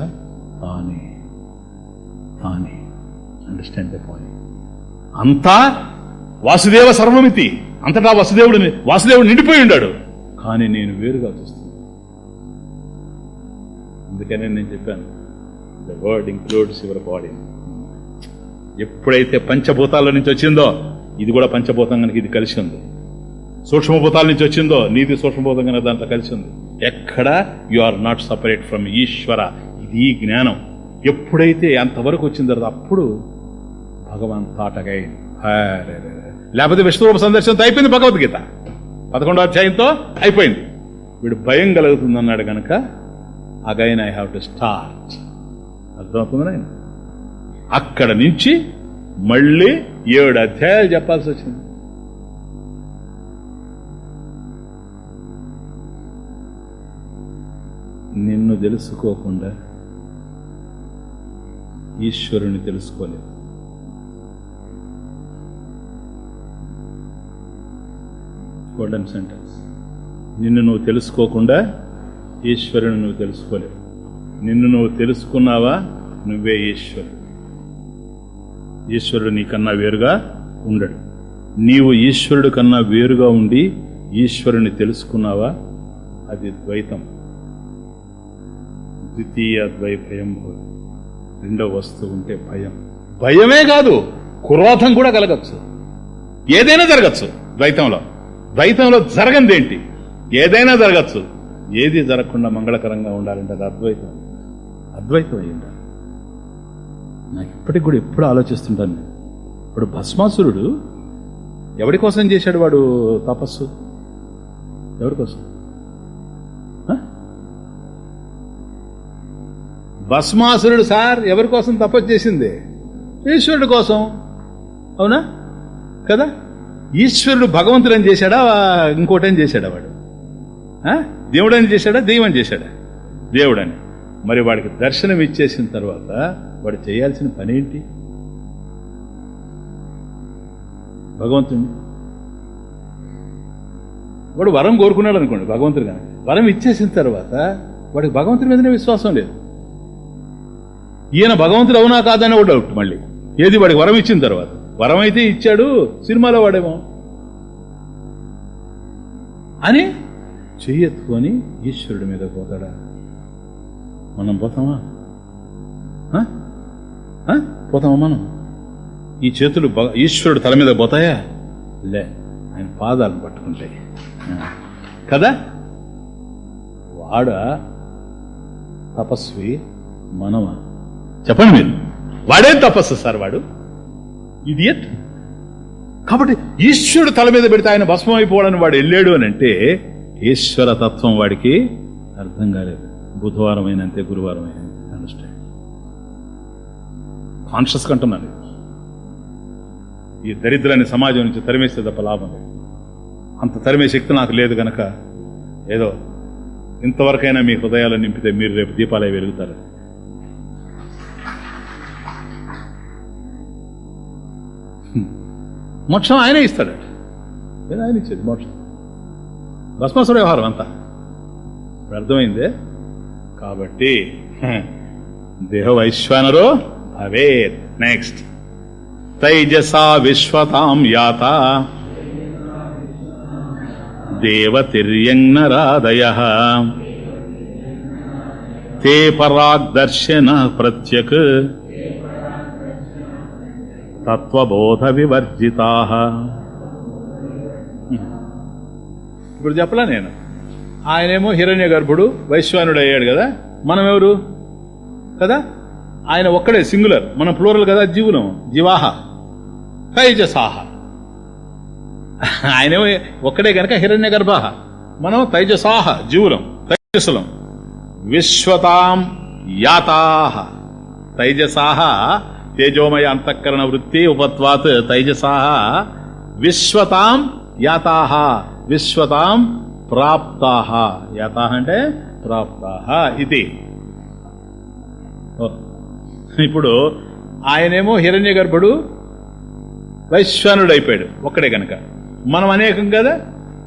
తానే. తానే. అండర్స్టాండ్ ద పాయింట్ అంతా వాసుదేవ సర్వమితి. అంతటా వసుదేవుడు వాసుదేవుడు నిండిపోయి ఉన్నాడు కానీ నేను వేరుగా చూస్తున్నాను. అందుకనే నేను చెప్పాను the word includes your body ఎప్పుడైతే పంచభూతాల నుంచి వచ్చిందో ఇది కూడా పంచభూతం కనుక ఇది కలిసి ఉంది. సూక్ష్మభూతాల నుంచి వచ్చిందో నీది సూక్ష్మభూతం కనుక దాంట్లో కలిసి ఉంది. ఎక్కడ you are not separate from Ishwara. ఇది జ్ఞానం. ఎప్పుడైతే అంతవరకు వచ్చిన తర్వాత అప్పుడు భగవాన్ అగైన్ లేకపోతే విష్ణురూప సందర్శనంతో అయిపోయింది భగవద్గీత. పదకొండో అధ్యాయంతో అయిపోయింది. వీడు భయం కలుగుతుంది అన్నాడు కనుక again I have to start. అర్థమవుతుంది ఆయన అక్కడ నుంచి మళ్ళీ ఏడు అధ్యాయాలు చెప్పాల్సి వచ్చింది. నిన్ను తెలుసుకోకుండా ఈశ్వరుని తెలుసుకోలేదు. గోల్డెన్ సెంటెన్స్ నిన్ను నువ్వు తెలుసుకోకుండా ఈశ్వరుని నువ్వు తెలుసుకోలేవు. నిన్ను నువ్వు తెలుసుకున్నావా? నువ్వే ఈశ్వరుడు. ఈశ్వరుడు నీకన్నా వేరుగా ఉండడు. నీవు ఈశ్వరుడు కన్నా వేరుగా ఉండి ఈశ్వరుని తెలుసుకున్నావా? అది ద్వైతం. ద్వితీయ ద్వై భయం రెండో వస్తువు ఉంటే భయం. భయమే కాదు క్రోధం కూడా కలగచ్చు. ఏదైనా జరగచ్చు ద్వైతంలో. ద్వైతంలో జరగందేంటి? ఏదైనా జరగచ్చు. ఏది జరగకుండా మంగళకరంగా ఉండాలంటే అది అద్వైతం. అద్వైతం అయి నాకు ఇప్పటికి కూడా ఎప్పుడు ఆలోచిస్తుంటాను. నేను. ఇప్పుడు భస్మాసురుడు ఎవడి కోసం చేశాడు వాడు తపస్సు? ఎవరి కోసం? భస్మాసురుడు సార్ ఎవరి కోసం తపస్సు చేసింది? ఈశ్వరుడు కోసం. అవునా? కదా? ఈశ్వరుడు భగవంతుడు అని చేశాడా ఇంకోటని చేశాడా వాడు? ఆ? దేవుడని చేశాడా దెయ్యం చేశాడా? దేవుడని. మరి వాడికి దర్శనం ఇచ్చేసిన తర్వాత వాడు చేయాల్సిన పని ఏంటి భగవంతుడిని వాడు వరం కోరుకున్నాడు అనుకోండి భగవంతుడు కానీ వరం ఇచ్చేసిన తర్వాత వాడికి భగవంతుడి మీదనే విశ్వాసం లేదు. ఈయన భగవంతుడు అవునా కాదనే ఒక డౌట్ మళ్ళీ. ఏది వాడికి వరం ఇచ్చిన తర్వాత? వరం అయితే ఇచ్చాడు సినిమాలో వాడేమో. అని చెయ్యెత్తుకొని ఈశ్వరుడి మీద పోతాడా? మనం పోతామా? పోతామా మనం? ఈ చేతులు ఈశ్వరుడు తల మీద పోతాయా? లే ఆయన పాదాలను పట్టుకుంటాయి ఆ. కదా? వాడ తపస్వి మనమా చెప్పండి మీరు. వాడేం తపస్సు సార్ వాడు? ఇడియట్. కాబట్టి ఈశ్వరుడు తల మీద పెడితే ఆయన భస్మం అయిపోవడానికి వాడు వెళ్ళాడు అని అంటే ఈశ్వర తత్వం వాడికి అర్థం కాలేదు. బుధవారం అయినంతే గురువారం అయినంతే అండర్స్టాండ్ కాన్షియస్ కంటున్నాను ఈ దరిద్రాన్ని సమాజం నుంచి తరిమేస్తే తప్ప లాభం లేదు. అంత తరిమే శక్తి నాకు లేదు గనక ఏదో ఇంతవరకైనా మీ హృదయాలు నింపితే మీరు రేపు దీపాలే వెలుగుతారు. మోక్షం ఆయనే ఇస్తాడు. ఆయన ఇచ్చేది మోక్షం. భస్మాసుర వ్యవహారం అంతా. అర్థమైందే? కాబట్టి *laughs* దేహ వైశ్వానరో భవేత్. నెక్స్ట్ తైజసా విశ్వతాం యాత. దేవతిర్యంగరాదయ తే పరాగ్దర్శన ప్రత్యక్. తత్వబోధ వివర్జితా ఇప్పుడు చెప్పలా నేను. ఆయనేమో హిరణ్య గర్భుడు వైశ్వానుడు అయ్యాడు కదా? మనం ఎవరు కదా? ఆయన ఒక్కడే సింగులర్. మన ప్లూరల్ కదా? జీవులం. జీవాహ. తైజసాహ. ఆయనేమో ఒక్కడే గనక హిరణ్య గర్భాహ మనం తైజసాహ జీవులం తైజసులం. విశ్వతాం యాతాహ. తైజసాహ తేజోమయ అంతఃకరణ వృత్తి ఉపత్వాత్ తైజసా విశ్వతాం యాతాహ. విశ్వతాం ప్రాప్తాహ. యాతాహ అంటే ప్రాప్తాహ ఇది. ఇప్పుడు ఆయనేమో హిరణ్య గర్భుడు వైశ్వానుడు అయిపోయాడు ఒక్కడే కనుక మనం అనేకం కదా?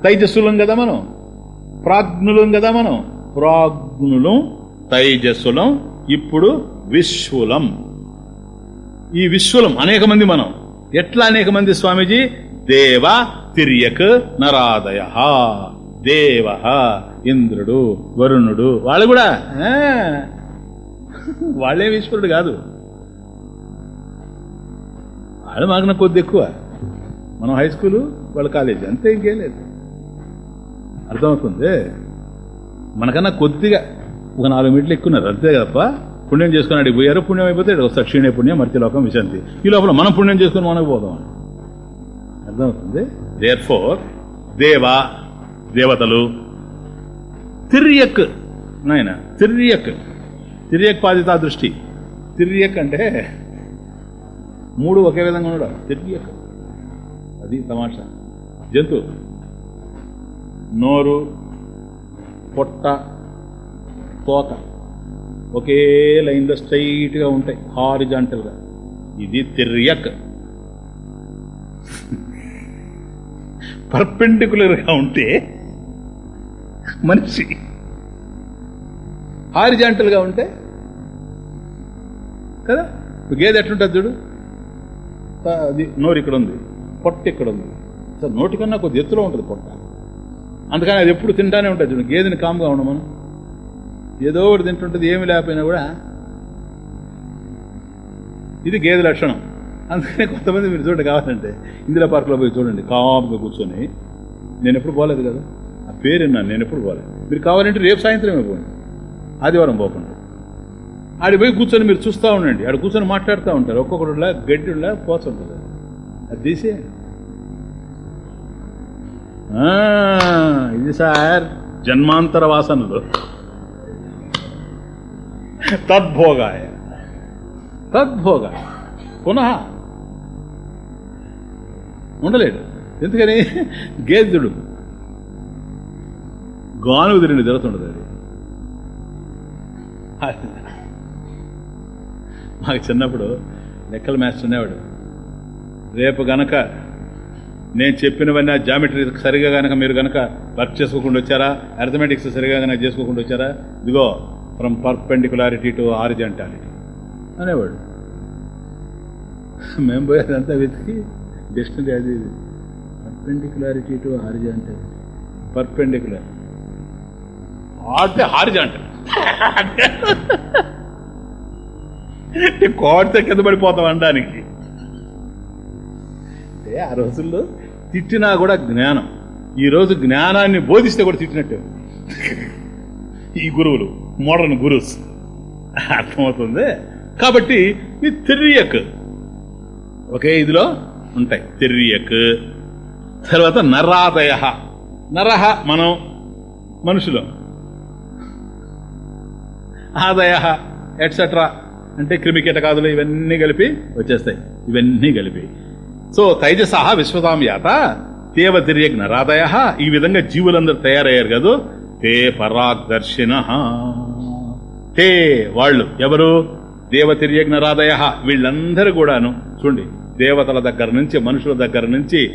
తైజస్సులం కదా మనం? ప్రాజ్ఞులం కదా మనం? ప్రాజ్ఞులం తైజస్సులం ఇప్పుడు విశ్వులం. ఈ విశ్వలం అనేక మంది మనం. ఎట్లా అనేక మంది స్వామీజీ? దేవ తిర్యక్ నరాదయ దేవ ఇంద్రుడు వరుణుడు. వాళ్ళు కూడా వాళ్ళే విశ్వరుడు ఈశ్వరుడు కాదు. వాళ్ళు మాకు కొద్ది ఎక్కువ. మనం హై స్కూలు వాళ్ళ కాలేజీ అంతే ఇంకేం లేదు. అర్థమవుతుంది? మనకన్నా కొద్దిగా ఒక నాలుగు మీటర్లు ఎక్కున్నారు అంతే తప్ప పుణ్యం చేసుకుని అడిగి పోయారు. పుణ్యం అయిపోతే ఇక్కడికి వస్తారు క్షీణే పుణ్యం మర్తిలోకం విశాంతి. ఈ లోపల మనం పుణ్యం చేసుకుని మనకు పోదాం అర్థమవుతుంది? దేర్ ఫోర్ దేవ దేవతలు తిర్యక్ నాయన తిర్యక్ తిర్యక్ పాదితా దృష్టి. తిర్యక్ అంటే మూడు ఒకే విధంగా ఉండడం తిర్యక్. అది తమాషా. జంతువు. నోరు పొట్ట తోక. ఒకే లైన్లో స్ట్రైట్గా ఉంటాయి హారిజాంటల్గా ఇది తిర్యక్. పర్పెండికులర్గా ఉంటే మనిషి. హారిజాంటల్గా ఉంటే కదా? గేదె ఎట్లుంటుంది చూడు? అది నోరు ఇక్కడ ఉంది పొట్ట ఇక్కడ ఉంది. అసలు నోటికన్నా కొద్ది ఎత్తులో ఉంటుంది పొట్ట. అందుకని అది ఎప్పుడు తింటానే ఉంటుంది చూడు గేదెని కామ్గా ఉండవు మనం ఏదో ఒకటి తింటుంటుంది ఏమి లేకపోయినా కూడా. ఇది గేదె లక్షణం. అందుకనే కొంతమంది మీరు చూడండి కావాలంటే. ఇందిరా పార్కులో పోయి చూడండి. కామ్గా కూర్చొని. నేను ఎప్పుడు పోలేదు కదా. ఆ పేరు విన్నాను నేను ఎప్పుడు పోలేదు. మీరు కావాలంటే రేపు సాయంత్రమే పోండి. ఆదివారం పోకుండా. ఆడి పోయి కూర్చొని మీరు చూస్తూ ఉండండి. ఆడ కూర్చొని మాట్లాడుతూ ఉంటారు. ఒక్కొక్కడులా గడ్డిలా పోతుంటుంది అది తీసే ఆ, ఇది సార్ జన్మాంతర వాసనలు. తద్భోగాయ తద్భోగాయ పునః ఉండలేడు. ఎందుకని? గేదెడు గాను తిరిగి తిరుగుతుండదు అది. మాకు చిన్నప్పుడు లెక్కల మ్యాచ్ ఉండేవాడు. రేపు గనక నేను చెప్పినవన్నీ ఆ జామెట్రీ సరిగా గనక మీరు కనుక వర్క్ చేసుకోకుండా వచ్చారా? అర్థమెటిక్స్ సరిగా గనక చేసుకోకుండా వచ్చారా? ఇదిగో ఫ్రమ్ పర్పెండికులారిటీ టు ఆరిజెంటాలిటీ అనేవాడు మేము పోయేదంతా వెతికి డిక్షనరీ అది ఇది. పర్పెండికులారిటీ టు హారిజాంటాలిటీ పర్పెండికులర్ ఆడితే హారిజాంటల్ కోడితే కింద పడిపోతాం అనడానికి. అంటే ఆ రోజుల్లో తిట్టినా కూడా జ్ఞానం. ఈ రోజు జ్ఞానాన్ని బోధిస్తే కూడా తిట్టినట్టే. ఈ గురువులు. Modern gurus. అర్థమవుతుంది? కాబట్టి ఈ తెర్రియక్. ఒకే ఇదిలో ఉంటాయి. తెర్రియక్. తర్వాత నరాదయ నరహ మనం మనుషులు. ఆదయ ఎట్సెట్రా అంటే క్రిమి కీటకాదులు ఇవన్నీ కలిపి వచ్చేస్తాయి. ఇవన్నీ కలిపి. సో తైజస విశ్వతాం యాత తేవ తిరియగ్ నరాదయ. ఈ విధంగా జీవులందరూ తయారయ్యారు కదూ? తే పరాగ్దర్శిన తే వాళ్ళు ఎవరు? దేవతిర్యజ్ఞరాదయ వీళ్ళందరూ కూడాను చూడండి దేవతల దగ్గర నుంచి మనుషుల దగ్గర నుంచి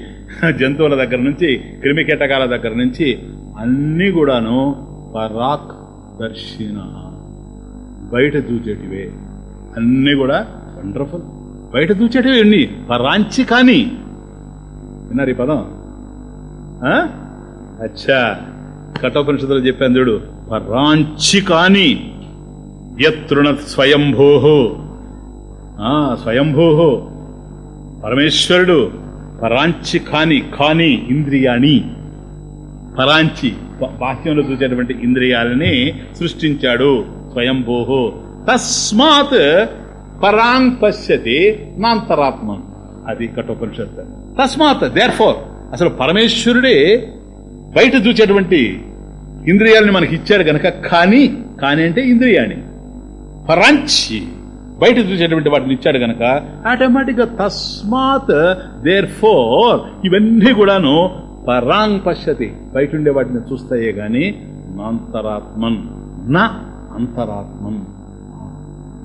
జంతువుల దగ్గర నుంచి క్రిమి కీటకాల దగ్గర నుంచి అన్నీ కూడాను పరాక్ దర్శిన. బయట చూచేటివే అన్నీ కూడా వండర్ఫుల్. బయట చూచేటివి ఎన్ని పరాంచి కానీ. విన్నారు ఈ పదం? ఆ? అచ్చా. కఠోపనిషత్తులు చెప్పాను చూడు పరాంచి కానీ. యతృణ స్వయంభూ. స్వయంభూ. పరమేశ్వరుడు పరాంచి కాని కాని ఇంద్రియాణి. పరాంచి బాహ్యంలో చూసేటువంటి ఇంద్రియాలని సృష్టించాడు స్వయంభూ. తస్మాత్ పరాన్ పశ్యతి నాంతరాత్మ అది కఠోపనిషత్తు. తస్మాత్ దేర్ ఫోర్ అసలు పరమేశ్వరుడే బయట చూచేటువంటి ఇంద్రియాలని మనకి ఇచ్చాడు గనక కానీ కానీ అంటే ఇంద్రియాణి. పరాంచి బయట చూసేటువంటి వాటిని ఇచ్చాడు గనక ఆటోమేటిక్గా తస్మాత్ దేర్ ఫోర్ ఇవన్నీ కూడాను పరాంగ్ పశ్యతి. బయట ఉండే వాటిని చూస్తాయే గాని నాంతరాత్మన్ నా అంతరాత్మన్.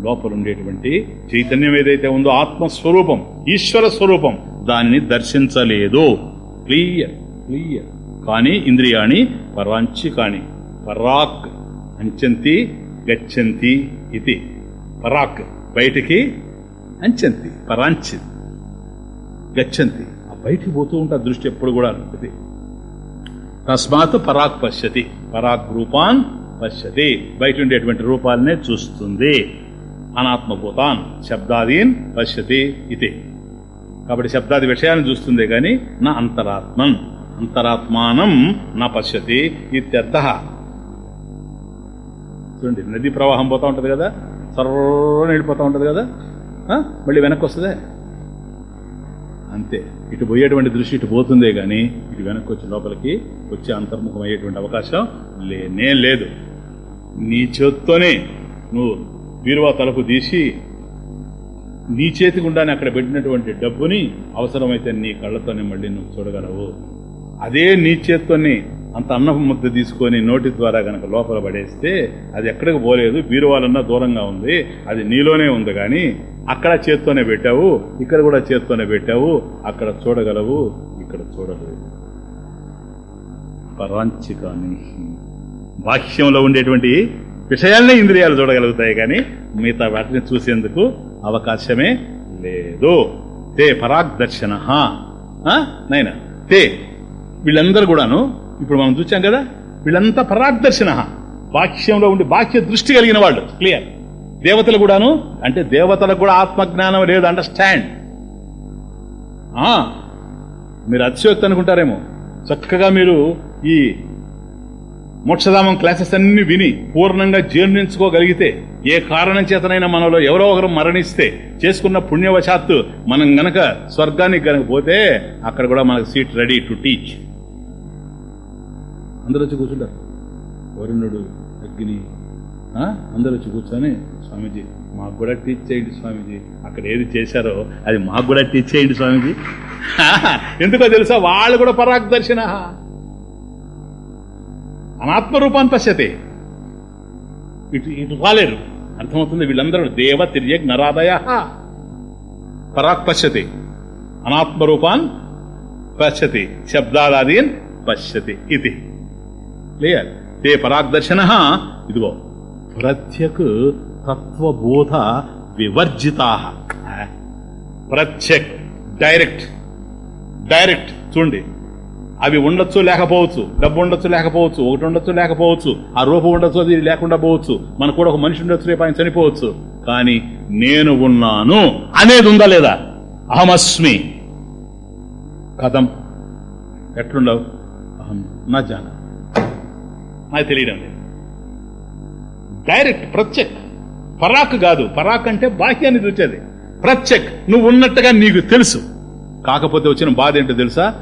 లోపల ఉండేటువంటి చైతన్యం ఏదైతే ఉందో ఆత్మస్వరూపం ఈశ్వర స్వరూపం దానిని దర్శించలేదు. Clear clear. కానీ ఇంద్రియాణి పరాంచి కాని పరాక్ అంచంతి గచ్చంతి ఇది పరాక్ బయటికి అంచంతి పరాంచి గచ్చంతి. ఆ బయటికి పోతూ ఉంటా దృష్టి ఎప్పుడు కూడా ఇది తస్మాత్ పరాక్ పశ్యతి పరాక్ రూపాన్ పశ్యతి. బయట ఉండేటువంటి రూపాలనే చూస్తుంది. అనాత్మభూతాన్ శబ్దాదీన్ పశ్యతి ఇది. కాబట్టి శబ్దాది విషయాన్ని చూస్తుంది కానీ నా అంతరాత్మన్ అంతరాత్మానం నా పశ్యతి ఇత్యర్థ. చూడండి నదీ ప్రవాహం పోతా ఉంటుంది కదా సర్వని వెళ్ళిపోతూ ఉంటుంది కదా ఆ? మళ్ళీ వెనక్కి వస్తుందే? అంతే. ఇటు పోయేటువంటి దృష్టి ఇటు పోతుందే కానీ ఇటు వెనక్కి వచ్చి లోపలికి వచ్చే అంతర్ముఖం అయ్యేటువంటి అవకాశం లేనే లేదు. నీ చేత్తోనే నువ్వు బీరువా తలుపు తీసి నీ చేతి గుండానే అక్కడ పెట్టినటువంటి డబ్బుని అవసరమైతే నీ కళ్ళతోనే మళ్ళీ నువ్వు చూడగలవు. అదే నీ చేత్తోని అంత అన్నం ముద్ద తీసుకొని నోటి ద్వారా గనక లోపల పడేస్తే అది ఎక్కడికి పోలేదు బీరువాలన్నా దూరంగా ఉంది అది నీలోనే ఉంది కానీ అక్కడ చేత్తోనే పెట్టావు ఇక్కడ కూడా చేత్తోనే పెట్టావు అక్కడ చూడగలవు ఇక్కడ చూడలేవు పరాంచికాని బాహ్యంలో ఉండేటువంటి విషయాలనే ఇంద్రియాలు చూడగలుగుతాయి కానీ మిగతా వాటిని చూసేందుకు అవకాశమే లేదు. తే పరాగ్దర్శన. నైనా? తే వీళ్ళందరూ కూడాను ఇప్పుడు మనం చూసాం కదా వీళ్ళంతా పరాగ్ దర్శన ఉండి బాక్య దృష్టి కలిగిన వాళ్ళు. క్లియర్ దేవతలు కూడాను అంటే దేవతలకు కూడా ఆత్మజ్ఞానం లేదు అండర్స్టాండ్ ఆ, మీరు అతిశయోక్తి అనుకుంటారేమో. చక్కగా మీరు ఈ మోక్షధామం క్లాసెస్ అన్ని విని పూర్ణంగా జీర్ణించుకోగలిగితే ఏ కారణం చేతనైనా మనలో ఎవరో ఒకరు మరణిస్తే చేసుకున్న పుణ్యవశాత్తు మనం గనక స్వర్గానికి గనక పోతే అక్కడ కూడా మనకు సీట్ రెడీ టు టీచ్ అందరూ వచ్చి కూర్చుంటారు. వరుణుడు అగ్ని అందరూ వచ్చి కూర్చొని స్వామీజీ మాకు కూడా టీచ్ చేయండి స్వామీజీ. అక్కడ ఏది చేశారో అది మాకు కూడా టీచ్ చేయండి స్వామీజీ. ఎందుకో తెలుసా? వాళ్ళు కూడా పరాగ్ దర్శన అనాత్మరూపాన్ని పశ్యతే. ఇటు ఇటు రాలేరు. అర్థమవుతుంది వీళ్ళందరూ దేవ తిర్యగ్ నరాదయ. పరాక్ పశ్యతి. అనాత్మరూపాన్ పశ్యతి. శబ్దాదాదీన్ పశ్యతి. ఇది. క్లియర్. తే పరాగ్దర్శన ఇదిగో. ప్రత్యక్ తత్వబోధ వివర్జితా. ప్రత్యక్ డైరెక్ట్. డైరెక్ట్ చూడండి. అవి ఉండొచ్చు లేకపోవచ్చు డబ్బు ఉండొచ్చు లేకపోవచ్చు ఒకటి ఉండొచ్చు లేకపోవచ్చు ఆ రూపం ఉండొచ్చు అది లేకుండా పోవచ్చు మనకు కూడా ఒక మనిషి ఉండొచ్చు రేపు ఆయన చనిపోవచ్చు. కానీ నేను ఉన్నాను అనేది ఉందా లేదా? అహమస్మి. కథం. ఎట్లుండవు? అహం. నా జాన నాకు తెలియడం లేదు. డైరెక్ట్ ప్రత్యక్. పరాక్ కాదు. పరాక్ అంటే బాహ్యాన్ని చూచేది. ప్రత్యక్ నువ్వు ఉన్నట్టుగా నీకు తెలుసు. కాకపోతే వచ్చిన బాధ ఏంటో తెలుసా?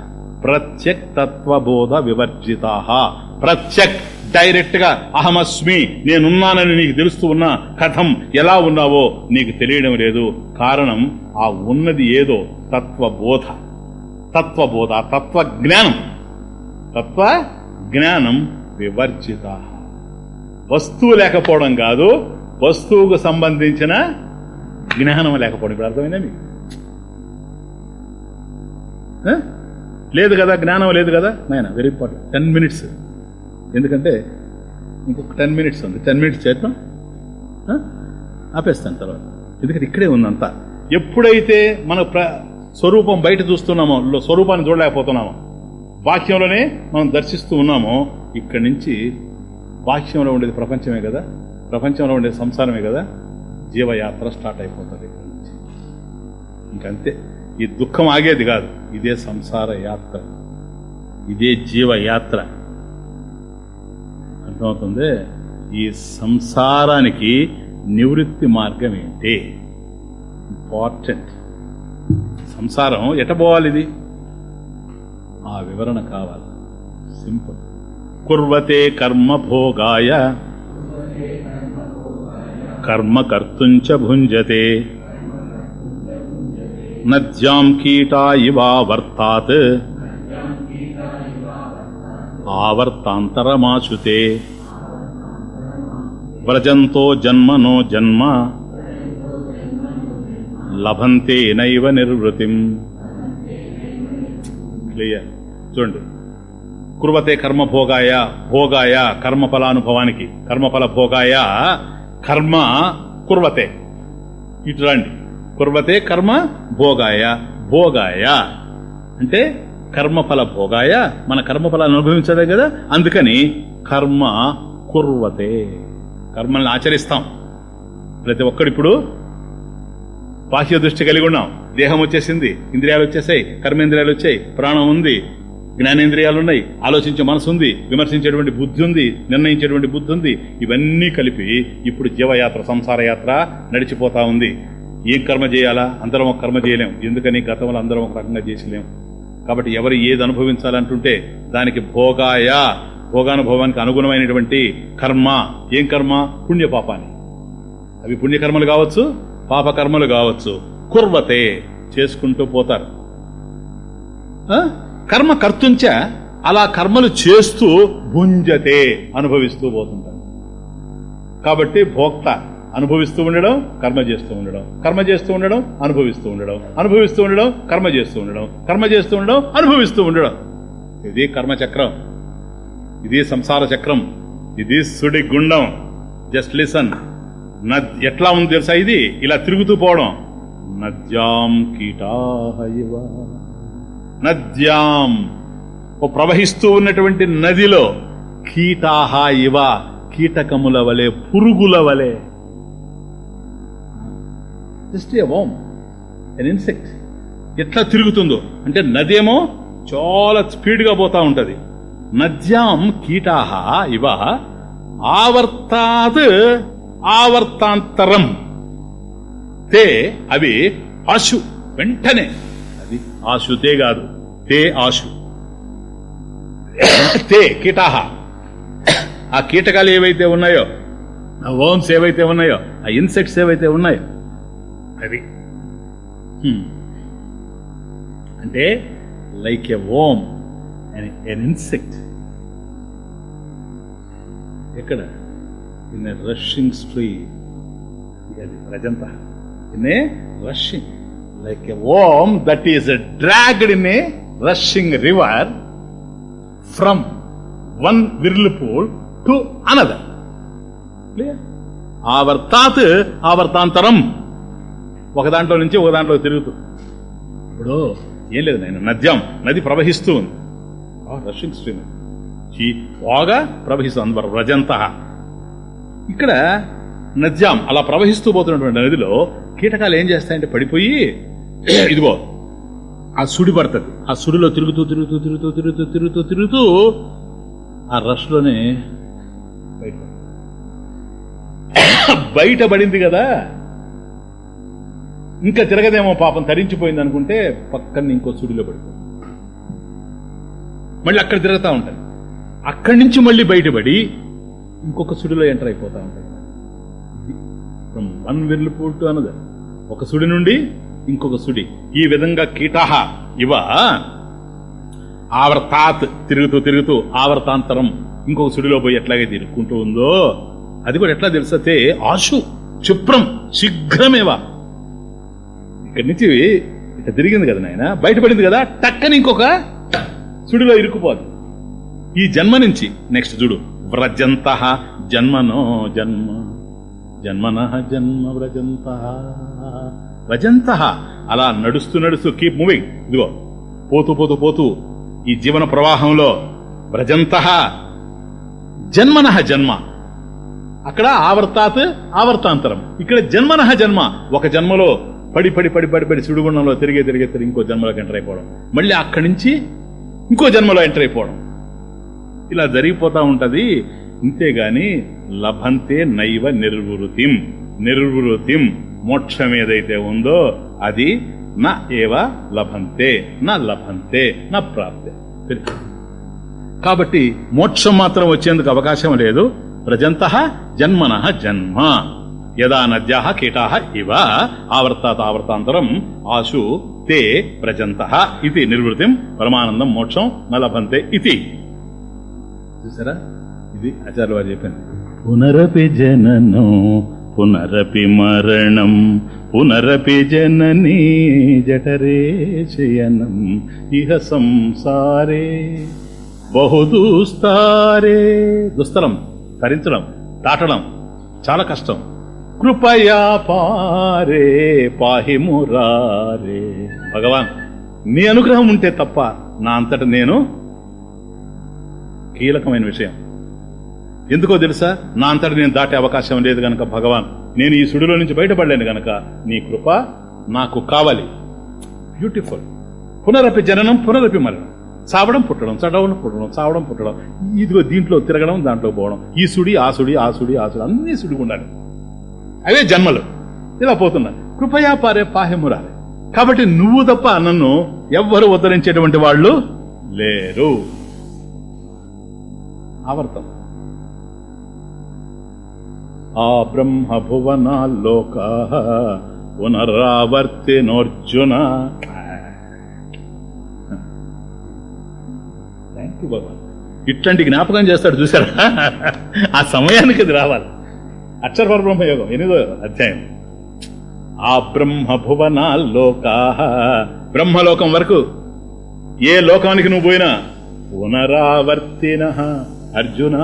ప్రత్యక్ తత్వబోధ వివర్జితా ప్రత్యక్ డైరెక్ట్గా అహమస్మి నేనున్నానని నీకు తెలుస్తూ ఉన్నా కథం ఎలా ఉన్నావో నీకు తెలియడం లేదు. కారణం ఆ ఉన్నది ఏదో తత్వబోధ. తత్వబోధ తత్వ జ్ఞానం తత్వ జ్ఞానం వివర్జిత. వస్తువు లేకపోవడం కాదు వస్తువుకు సంబంధించిన జ్ఞానం లేకపోవడం. ఇప్పుడు అర్థమైందా మీకు? ఆ? లేదు కదా జ్ఞానం లేదు కదా? నాయన వెరీ ఇంపార్టెంట్ టెన్ మినిట్స్ ఎందుకంటే ఇంకొక టెన్ మినిట్స్ ఉంది. టెన్ మినిట్స్ చేద్దాం. ఆపేస్తాను తర్వాత. ఎందుకంటే ఇక్కడే ఉందంతా. ఎప్పుడైతే మన స్వరూపం బయట చూస్తున్నామో స్వరూపాన్ని చూడలేకపోతున్నామో బాహ్యంలోనే మనం దర్శిస్తూ ఉన్నామో ఇక్కడి నుంచి వాక్యంలో ఉండేది ప్రపంచమే కదా? ప్రపంచంలో ఉండేది సంసారమే కదా? జీవయాత్ర స్టార్ట్ అయిపోతుంది ఇక్కడి నుంచి. ఇంకంతే. ఈ దుఃఖం ఆగేది కాదు. ఇదే సంసార యాత్ర. ఇదే జీవయాత్ర. అర్థమవుతుంది? ఈ సంసారానికి నివృత్తి మార్గం ఏంటి? ఇంపార్టెంట్. సంసారం ఎట పోవాలి ఇది? ఆ వివరణ కావాలి. సింపుల్ కుర్వతే కర్మ భోగాయ. కర్మ కర్తుంచ భుంజతే. నద్యాం కీటా ఇవావర్తాత్ ఆవర్తాంతరమాశుతే. వ్రజంతో జన్మనో జన్మ. లభంతే నైవ నిర్వృతిం క్లియర్ చూడండి. కుర్వతే కర్మ భోగాయ భోగాయ కర్మ ఫలానుభవానికి. కర్మఫల భోగాయ కర్మ కుర్వతే. ఇటు రండి. కుర్వతే కర్మ భోగాయ భోగాయ. అంటే కర్మఫల భోగాయ మన కర్మఫలాన్ని అనుభవించడం కదా? అందుకని కర్మ కుర్వతే. కర్మల్ని ఆచరిస్తాం. ప్రతి ఒక్కడిప్పుడు బాహ్య దృష్టి కలిగి ఉన్నాం. దేహం వచ్చేసింది ఇంద్రియాలు వచ్చేసాయి కర్మేంద్రియాలు వచ్చాయి ప్రాణం ఉంది జ్ఞానేంద్రియాలు ఉన్నాయి ఆలోచించే మనసు ఉంది విమర్శించేటువంటి బుద్ధి ఉంది నిర్ణయించేటువంటి బుద్ధి ఉంది ఇవన్నీ కలిపి ఇప్పుడు జీవయాత్ర సంసారయాత్ర నడిచిపోతా ఉంది. ఏం కర్మ చేయాలా? అందరం ఒక కర్మ చేయలేం. ఎందుకని? గతంలో అందరం ఒక రకంగా చేసలేం. కాబట్టి ఎవరు ఏది అనుభవించాలంటుంటే దానికి భోగాయ భోగానుభవానికి అనుగుణమైనటువంటి కర్మ. ఏం కర్మ? పుణ్యపాపాన్ని. అవి పుణ్యకర్మలు కావచ్చు పాపకర్మలు కావచ్చు. కుర్వతే చేసుకుంటూ పోతారు. కర్మ కర్తుంచ అలా కర్మలు చేస్తూ భుంజతే అనుభవిస్తూ పోతుంటాడు కాబట్టి భోక్త అనుభవిస్తూ ఉండడం కర్మ చేస్తూ ఉండడం కర్మ చేస్తూ ఉండడం అనుభవిస్తూ ఉండడం అనుభవిస్తూ ఉండడం కర్మ చేస్తూ ఉండడం కర్మ చేస్తూ ఉండడం అనుభవిస్తూ ఉండడం. ఇది కర్మచక్రం ఇది సంసార చక్రం. ఇది సుడి గుండం. Just listen. నద్ ఎట్లా ఉంది తెలుసా ఇది? ఇలా తిరుగుతూ పోవడం. నద్యాం కీటాహ నద్యాం. ఓ ప్రవహిస్తూ ఉన్నటువంటి నదిలో కీటాహ ఇవ కీటకముల వలె పురుగుల వలె. Just a worm an insect. ఎట్లా తిరుగుతుందో? అంటే నదేమో చాలా స్పీడ్గా పోతా ఉంటది. నద్యాం కీటాహ ఇవ ఆవర్తాత్ ఆవర్తాంతరం. తే అవి పశు వెంటనే ఆశుతే కాదు. తే ఆశు. తే కీటాహ. ఆ కీటకాలు ఏవైతే ఉన్నాయో ఆ ఓమ్స్ ఏవైతే ఉన్నాయో ఆ ఇన్సెక్ట్స్ ఏవైతే ఉన్నాయో అది అంటే like a worm an insect ఎక్కడ? ఇన్ ఎ రషింగ్ స్ట్రీ అది ప్రజంత. In a like a worm that is dragged in a rushing river from one whirlpool to another ఆవర్తాత్ ఆవర్తాంతరం ఒక దాంట్లో నుంచి ఒక దాంట్లో తిరుగుతూ. ఇప్పుడు ఏం లేదు నేను నద్యం నది ప్రవహిస్తూ ఉంది. రషింగ్ స్ట్రీమ్ ఈ బాగా ప్రవహిస్తుంది అందరు రజంత ఇక్కడ నద్యాం అలా ప్రవహిస్తూ పోతున్నటువంటి నదిలో కీటకాలు ఏం చేస్తాయంటే పడిపోయి *coughs* ఇదిగో ఆ సుడి పడుతుంది. ఆ సుడిలో తిరుగుతూ తిరుగుతూ తిరుగుతూ తిరుగుతూ తిరుగుతూ తిరుగుతూ ఆ రష్లోనే బయట *coughs* బయటపడింది కదా. ఇంకా తిరగదేమో పాపం తరించిపోయింది అనుకుంటే పక్కన ఇంకో సుడిలో పడిపోయింది మళ్ళీ అక్కడ తిరుగుతూ ఉంటుంది అక్కడి నుంచి మళ్ళీ బయటపడి ఇంకొక సుడిలో ఎంటర్ అయిపోతా ఉంటుంది వన్ విర్లుపూల్ టు ఒక సుడి నుండి ఇంకొక సుడి. ఈ విధంగా కీటహ ఇవ ఆవర్తాత్ తిరుగుతూ తిరుగుతూ ఆవర్తాంతరం ఇంకొక సుడిలో పోయి ఎట్లాగే తిరుక్కుంటూ ఉందో అది కూడా ఎట్లా తెలుసతే ఆశు క్షిప్రం శీఘ్రమేవా. ఇక్కడి నుంచి ఇట్లా తిరిగింది కదా నాయన బయటపడింది కదా టక్కని ఇంకొక సుడిలో ఇరుక్కుపోదు. ఈ జన్మ నుంచి నెక్స్ట్ చూడు వ్రజంత జన్మనో జన్మ జన్మన జన్మ వ్రజంత. వ్రజంత అలా నడుస్తూ నడుస్తూ కీప్ మూవింగ్ ఇదిగో పోతూ పోతూ పోతూ ఈ జీవన ప్రవాహంలో వ్రజంత జన్మన జన్మ. అక్కడ ఆవర్తాత్ ఆవర్తాంతరం. ఇక్కడ జన్మన జన్మ. ఒక జన్మలో పడి పడి పడి పడి పడి సుడిగుండంలో తిరిగే తిరిగే తిరిగి ఇంకో జన్మలోకి ఎంటర్ అయిపోవడం. మళ్ళీ అక్కడి నుంచి ఇంకో జన్మలో ఎంటర్ అయిపోవడం. ఇలా జరిగిపోతా ఉంటది. ఇంతేగాని లభంతే నైవ నిర్వృతిం. నిర్వృతిం. మోక్షం ఏదైతే ఉందో అది నా ఏవ లభంతే నా లభంతే నా ప్రాప్తే. కాబట్టి మోక్షం మాత్రం వచ్చేందుకు అవకాశం లేదు. ప్రజంత జన్మన జన్మ. యదా నద్యా కీటా ఇవ. ఆవర్తాత ఆవర్తాంతరం ఆశు తే ప్రజంత ఇది నిర్వృతిం. పరమానందం మోక్షం నలభంతే ఇది. చూసారా? ఇది ఆచార్య వారు చెప్పింది పునరపి జననం పునరపి మరణం పునరపి జననీ జఠరే శయనం. ఇహ సంసారే బహుదూస్తారే దుస్తరం. తరించడం దాటడం చాలా కష్టం. కృపయా పారే పాహి మురారే. భగవాన్ నీ అనుగ్రహం ఉంటే తప్ప నా అంతట నేను కీలకమైన విషయం. ఎందుకో తెలుసా? నా అంతటి నేను దాటే అవకాశం లేదు గనక భగవాన్. నేను ఈ సుడిలో నుంచి బయటపడలేను గనక. నీ కృప నాకు కావాలి. బ్యూటిఫుల్ పునరపి జననం పునరపి మరణం. చావడం పుట్టడం చడవడం పుట్టడం చావడం పుట్టడం. ఇదిగో దీంట్లో తిరగడం దాంట్లో పోవడం. ఈ సుడి ఆ సుడి ఆ సుడి ఆ సుడి అన్ని సుడి ఉండాలి. అవే జన్మలు. ఇలా పోతున్నా. కృపయా పారే పాహెమురాలి. కాబట్టి నువ్వు తప్ప నన్ను ఎవ్వరు ఉద్ధరించేటువంటి వాళ్ళు లేరు. ఆవర్తం. ఆ బ్రహ్మభువనాల్లోకా పునరావర్తినోర్జున. థ్యాంక్ యూ భగవాన్. ఇట్లాంటి జ్ఞాపకం చేస్తాడు చూసారా ఆ సమయానికి అది రావాలి. అక్షర పరబ్రహ్మ యోగం ఎనిమిదో అధ్యాయం. ఆ బ్రహ్మ భువనాల్లోకా బ్రహ్మలోకం వరకు ఏ లోకానికి నువ్వు పోయినా పునరావర్తిన అర్జున.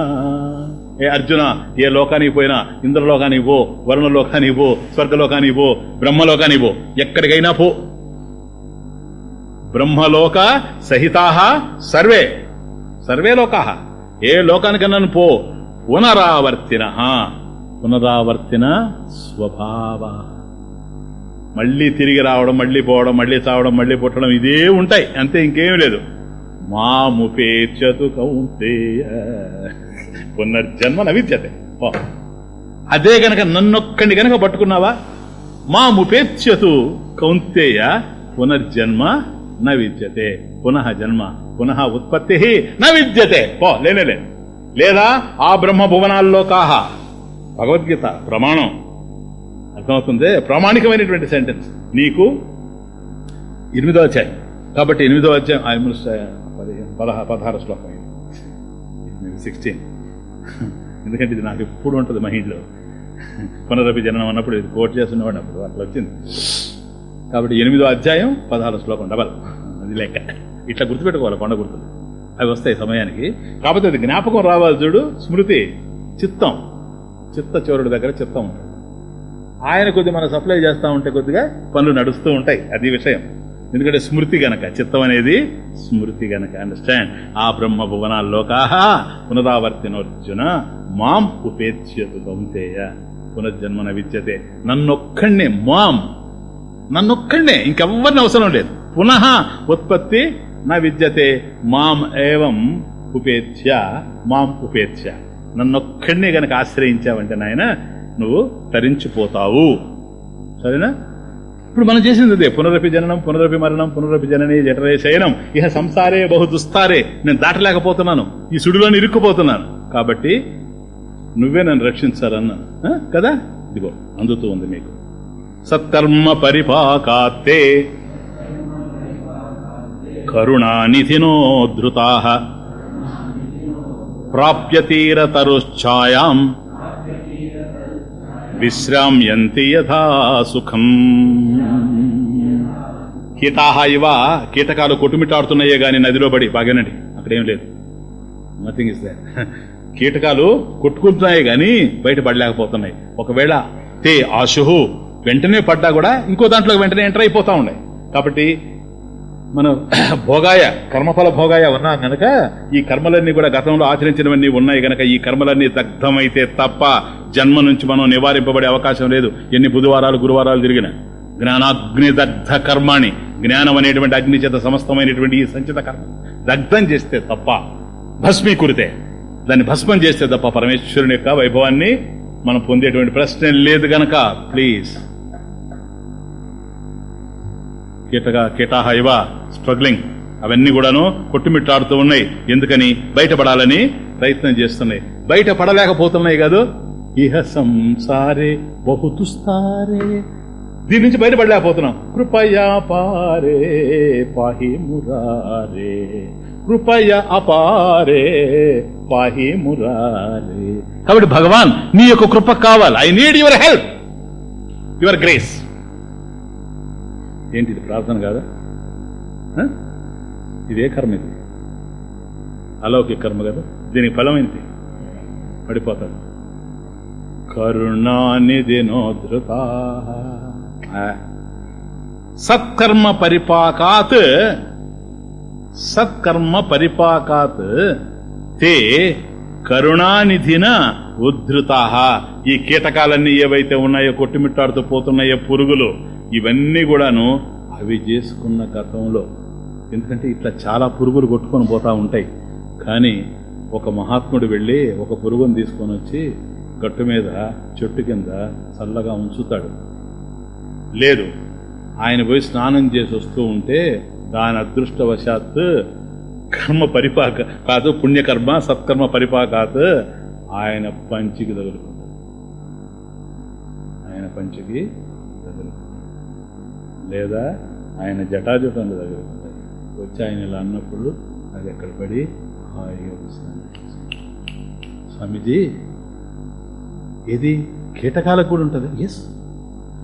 ఏ అర్జున ఏ లోకానికి పోయినా ఇంద్రలోకానికి పో వరుణలోకానికి పో స్వర్గలోకానికి పో బ్రహ్మలోకానికి పో ఎక్కడికైనా పో. బ్రహ్మలోక సహితాహ సర్వే. సర్వే లోకా ఏ లోకానికన్నా పో. పునరావర్తిన. పునరావర్తిన స్వభావ. మళ్ళీ తిరిగి రావడం మళ్ళీ పోవడం మళ్ళీ చావడం మళ్ళీ పుట్టడం ఇదే ఉంటాయి. అంతే ఇంకేమీ లేదు. మాముపేచతు కౌంతేయ. పునర్జన్మ నవిద్యతే పో. అదే గనక నన్నొక్కడిని గనక పట్టుకున్నావా? మా ముపేత్యతు కౌంతేయ పునర్జన్మ న విద్యతే పునః జన్మ పునః ఉత్పత్తి న విద్యతే పో లేనే లే. లేదా ఆ బ్రహ్మ భువనాల్లో కాహ. భగవద్గీత ప్రమాణం. అర్థమవుతుంది? ప్రామాణికమైనటువంటి సెంటెన్స్ నీకు ఎనిమిదో అధ్యాయం. కాబట్టి ఎనిమిదో అధ్యాయం పదిహేను పదహారు శ్లోకం. సిక్స్టీన్ ఎందుకంటే ఇది నాకు ఎప్పుడు ఉంటుంది మహిళలో పునరపి జననం అన్నప్పుడు ఇది కోట్ చేస్తున్నవాడు అప్పుడు అట్లా వచ్చింది. కాబట్టి ఎనిమిదో అధ్యాయం పదహారు శ్లోకం డబల్. అది లెక్క. ఇట్లా గుర్తుపెట్టుకోవాలి కొండ గుర్తులు అవి వస్తాయి సమయానికి. కాకపోతే అది జ్ఞాపకం రావాలి చూడు స్మృతి చిత్తం. చిత్త చోరుడు దగ్గర చిత్తం ఉంటుంది. ఆయన కొద్ది మనం సప్లై చేస్తా ఉంటే కొద్దిగా పనులు నడుస్తూ ఉంటాయి. అది విషయం. ఎందుకంటే స్మృతి గనక చిత్తం అనేది స్మృతి గనక అండర్స్టాండ్ ఆ బ్రహ్మ భువనాల్లోకాహ పునరావర్తినోర్జున మాం ఉపేత్యతు కౌంతేయ పునర్జన్మన విద్యతే నన్నొక్కడే మాం. నన్నొక్కడే ఇంకెవ్వరిని అవసరం లేదు. పునః ఉత్పత్తి నా విద్యతే మాం ఏవం ఉపేత్య మాం ఉపేత్య నన్నొక్కడినే గనక ఆశ్రయించావంటే నాయన నువ్వు తరించిపోతావు. సరేనా? ఇప్పుడు మనం చేసింది అదే పునరపి జననం పునరపి మరణం పునరపి జనని జఠరే శయనం. ఇహ సంసారే బహు దుస్తారే నేను దాటలేకపోతున్నాను. ఈ సుడిలోని ఇరుక్కుపోతున్నాను. కాబట్టి నువ్వే నన్ను రక్షించాలన్నాను ఆ? కదా? ఇదిగో అందుతూ ఉంది మీకు. సత్కర్మ పరిపాకాత్తే కరుణానిధినో ధృతా. విశ్రామ్యంతి యథా సుఖం. కీటాహ ఇవ కీటకాలు కొట్టుమిటాడుతున్నాయే గాని నదిలో పడి బాగానండి అక్కడేం లేదు. నథింగ్ ఇస్ దాట్ కీటకాలు కొట్టుకుంటున్నాయి గాని బయట పడలేకపోతున్నాయి. ఒకవేళ తే ఆశుహు వెంటనే పడ్డా కూడా ఇంకో దాంట్లో వెంటనే ఎంటర్ అయిపోతా ఉన్నాయి. కాబట్టి మనం భోగాయ కర్మఫల భోగాయ ఉన్నాం గనక ఈ కర్మలన్నీ కూడా గతంలో ఆచరించినవన్నీ ఉన్నాయి గనక ఈ కర్మలన్నీ దగ్ధమైతే తప్ప జన్మ నుంచి మనం నివారింపబడే అవకాశం లేదు. ఎన్ని బుధవారాలు గురువారాలు తిరిగిన. జ్ఞానాగ్ని దగ్ధ కర్మాణి. జ్ఞానం అనేటువంటి అగ్ని చేత సమస్తమైనటువంటి ఈ సంచిత కర్మ. దగ్ధం చేస్తే తప్ప భస్మీకురితే దాన్ని భస్మం చేస్తే తప్ప పరమేశ్వరుని యొక్క వైభవాన్ని మనం పొందేటువంటి ప్రశ్న లేదు గనక. ప్లీజ్ కీటగా కీటాహ ఇవ స్ట్రగ్లింగ్ అవన్నీ కూడాను కొట్టుమిట్టాడుతూ ఉన్నాయి. ఎందుకని? బయటపడాలని ప్రయత్నం చేస్తున్నాయి. బయట పడలేకపోతున్నాయి కాదు. ఇహ సంసారే బహుతుస్తారే. దీని నుంచి బయటపడలేకపోతున్నాం. కృపయా పారే పాహి మురారే. కృపయ అపారే పాహి మురారే. కాబట్టి భగవాన్ నీ యొక్క కృప కావాలి. I need your help your grace ఏంటి ఇది ప్రార్థన కాదా? ఆ? ఇదే కర్మ ఇది. అలౌకిక కర్మ కదా. దీనికి ఫలమైంది పడిపోతాడు కరుణానిధి సత్కర్మ పరిపాకాత్ సత్కర్మ పరిపాకాత్ తే కరుణానిధిన ఉద్ధృత ఈ కీటకాలన్నీ ఏవైతే ఉన్నాయో కొట్టుమిట్టాడుతూ పోతున్నాయో పురుగులు ఇవన్నీ కూడాను అవి చేసుకున్న గతంలో. ఎందుకంటే ఇట్లా చాలా పురుగులు కొట్టుకొని పోతా ఉంటాయి. కానీ ఒక మహాత్ముడు వెళ్ళి ఒక పురుగును తీసుకొని వచ్చి గట్టు మీద చెట్టు కింద చల్లగా ఉంచుతాడు. లేదు ఆయన పోయి స్నానం చేసి వస్తూ ఉంటే దాని అదృష్టవశాత్ కర్మ పరిపాక కాదు పుణ్యకర్మ సత్కర్మ పరిపాకాత్ ఆయన పంచికి తగులుకుంటాడు. ఆయన పంచికి లేదా ఆయన జటాజుటాలు తగులుకుంటాయి వచ్చి ఆయన ఇలా అన్నప్పుడు అది ఎక్కడ పడి హాయిగా విశ్రాంతి ఇది కీటకాలకు కూడా ఉంటుంది? ఎస్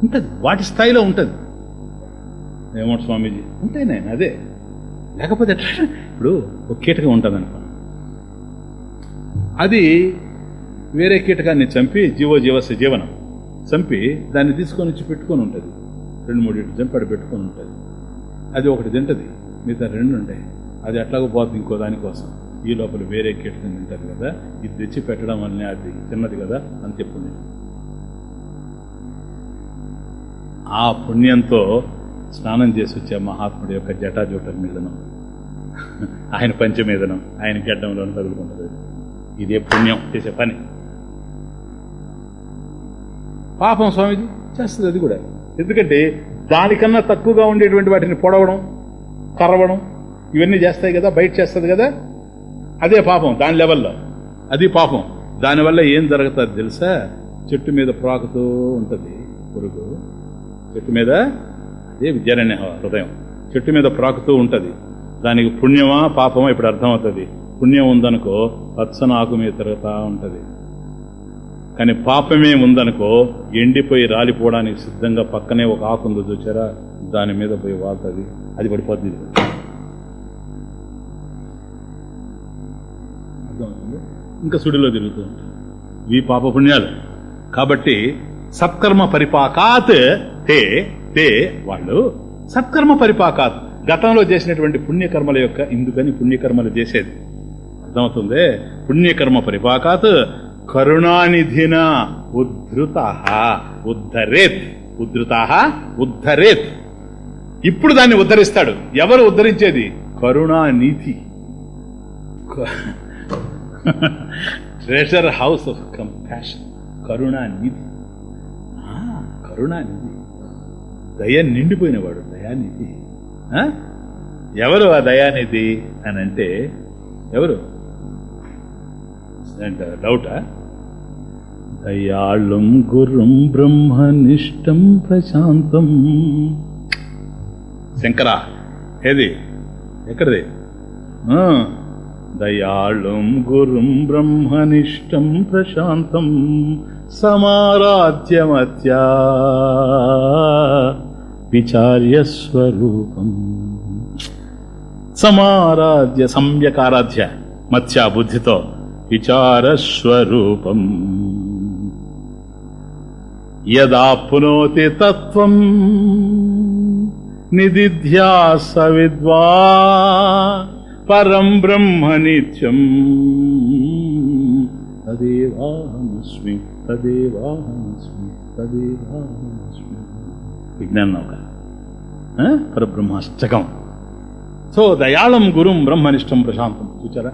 ఉంటుంది. వాటి స్థాయిలో ఉంటుంది. ఏమంట స్వామీజీ? ఉంటాయి నేను అదే. లేకపోతే ఎట్లా? ఇప్పుడు ఒక కీటకం ఉంటుంది అనుకో అది వేరే కీటకాన్ని చంపి జీవో జీవస్య జీవనం. చంపి దాన్ని తీసుకొని వచ్చి పెట్టుకొని ఉంటుంది. రెండు మూడు ఇటు చంపి పెట్టుకొని ఉంటుంది. అది ఒకటి తింటది మిగతా రెండు ఉంటాయి. అది ఎట్లాగో పోతుంది ఇంకో దానికోసం ఈ లోపల వేరే కీటకం తింటారు కదా ఇది తెచ్చి పెట్టడం వల్లనే అది తిన్నది కదా అంతే పుణ్యం ఆ పుణ్యంతో స్నానం చేసి వచ్చే మహాత్ముడి యొక్క జటాజూటల మీదనం. ఆయన పంచమీదనం ఆయన గడ్డంలో తగులుకుంటుంది. ఇదే పుణ్యం చేసే పని. పాపం స్వామిది చేస్తుంది అది కూడా. ఎందుకంటే దానికన్నా తక్కువగా ఉండేటువంటి వాటిని పొడవడం కరవడం ఇవన్నీ చేస్తాయి కదా బయట చేస్తుంది కదా అదే పాపం దాని లెవెల్లో. అది పాపం. దానివల్ల ఏం జరుగుతుంది తెలుసా? చెట్టు మీద ప్రాకుతూ ఉంటుంది. పురుగు. చెట్టు మీద అదే విద్యారణ్య హృదయం. చెట్టు మీద ప్రాకుతూ ఉంటుంది. దానికి పుణ్యమా పాపమా ఇప్పుడు అర్థమవుతుంది. పుణ్యం ఉందనుకో పచ్చన ఆకు మీద తిరుగుతూ ఉంటుంది. కానీ పాపమే ఉందనుకో ఎండిపోయి రాలిపోవడానికి సిద్ధంగా పక్కనే ఒక ఆకుందో చూచారా? దాని మీద పోయి వాళ్తుంది. అది పడిపోద్ది ఇంకా సుడిలో తిరుగుతూ ఈ పాప పుణ్యాలు. కాబట్టి సత్కర్మ పరిపాకాత్ తే తే వాళ్ళు. సత్కర్మ పరిపాకాత్. గతంలో చేసినటువంటి పుణ్యకర్మల యొక్క ఇందుకని పుణ్యకర్మలు చేసేది. అర్థమవుతుంది? పుణ్యకర్మ పరిపాకాత్ కరుణానిధిన ఉద్ధృత ఉద్ధరేత్. ఉద్ధృత ఉద్ధరేత్. ఇప్పుడు దాన్ని ఉద్ధరిస్తాడు. ఎవరు ఉద్ధరించేది? కరుణానిధి. ట్రెషర్ హౌస్ ఆఫ్ కంపాషన్ కరుణానిధి. ఆ, కరుణానిధి. దయ నిండిపోయినవాడు దయానిధి. ఆ? ఎవరు ఆ దయానిధి అని అంటే ఎవరు? డౌటా? దయాళం గురుం బ్రహ్మనిష్టం ప్రశాంతం. శంకర ఏది? ఎక్కడిది? ఆ, దయాళం గురుం బ్రహ్మనిష్టం ప్రశాంతం. సమారాధ్యమత్యా విచార్యస్వరూపం సమారాధ్య సమ్యకారాధ్య మత్స్య బుద్ధితో విచారస్వరూపం. యదాప్నోతి తత్వం నిదిధ్యాస విద్వా పరం బ్రహ్మ నిత్యం. తదేవాహమస్మి తదేవాహమస్మి తదేవాహమస్మి. విజ్ఞాన ఒక పరబ్రహ్మాష్టకం సో దయాళం గురుం బ్రహ్మనిష్టం ప్రశాంతం. చూచారా?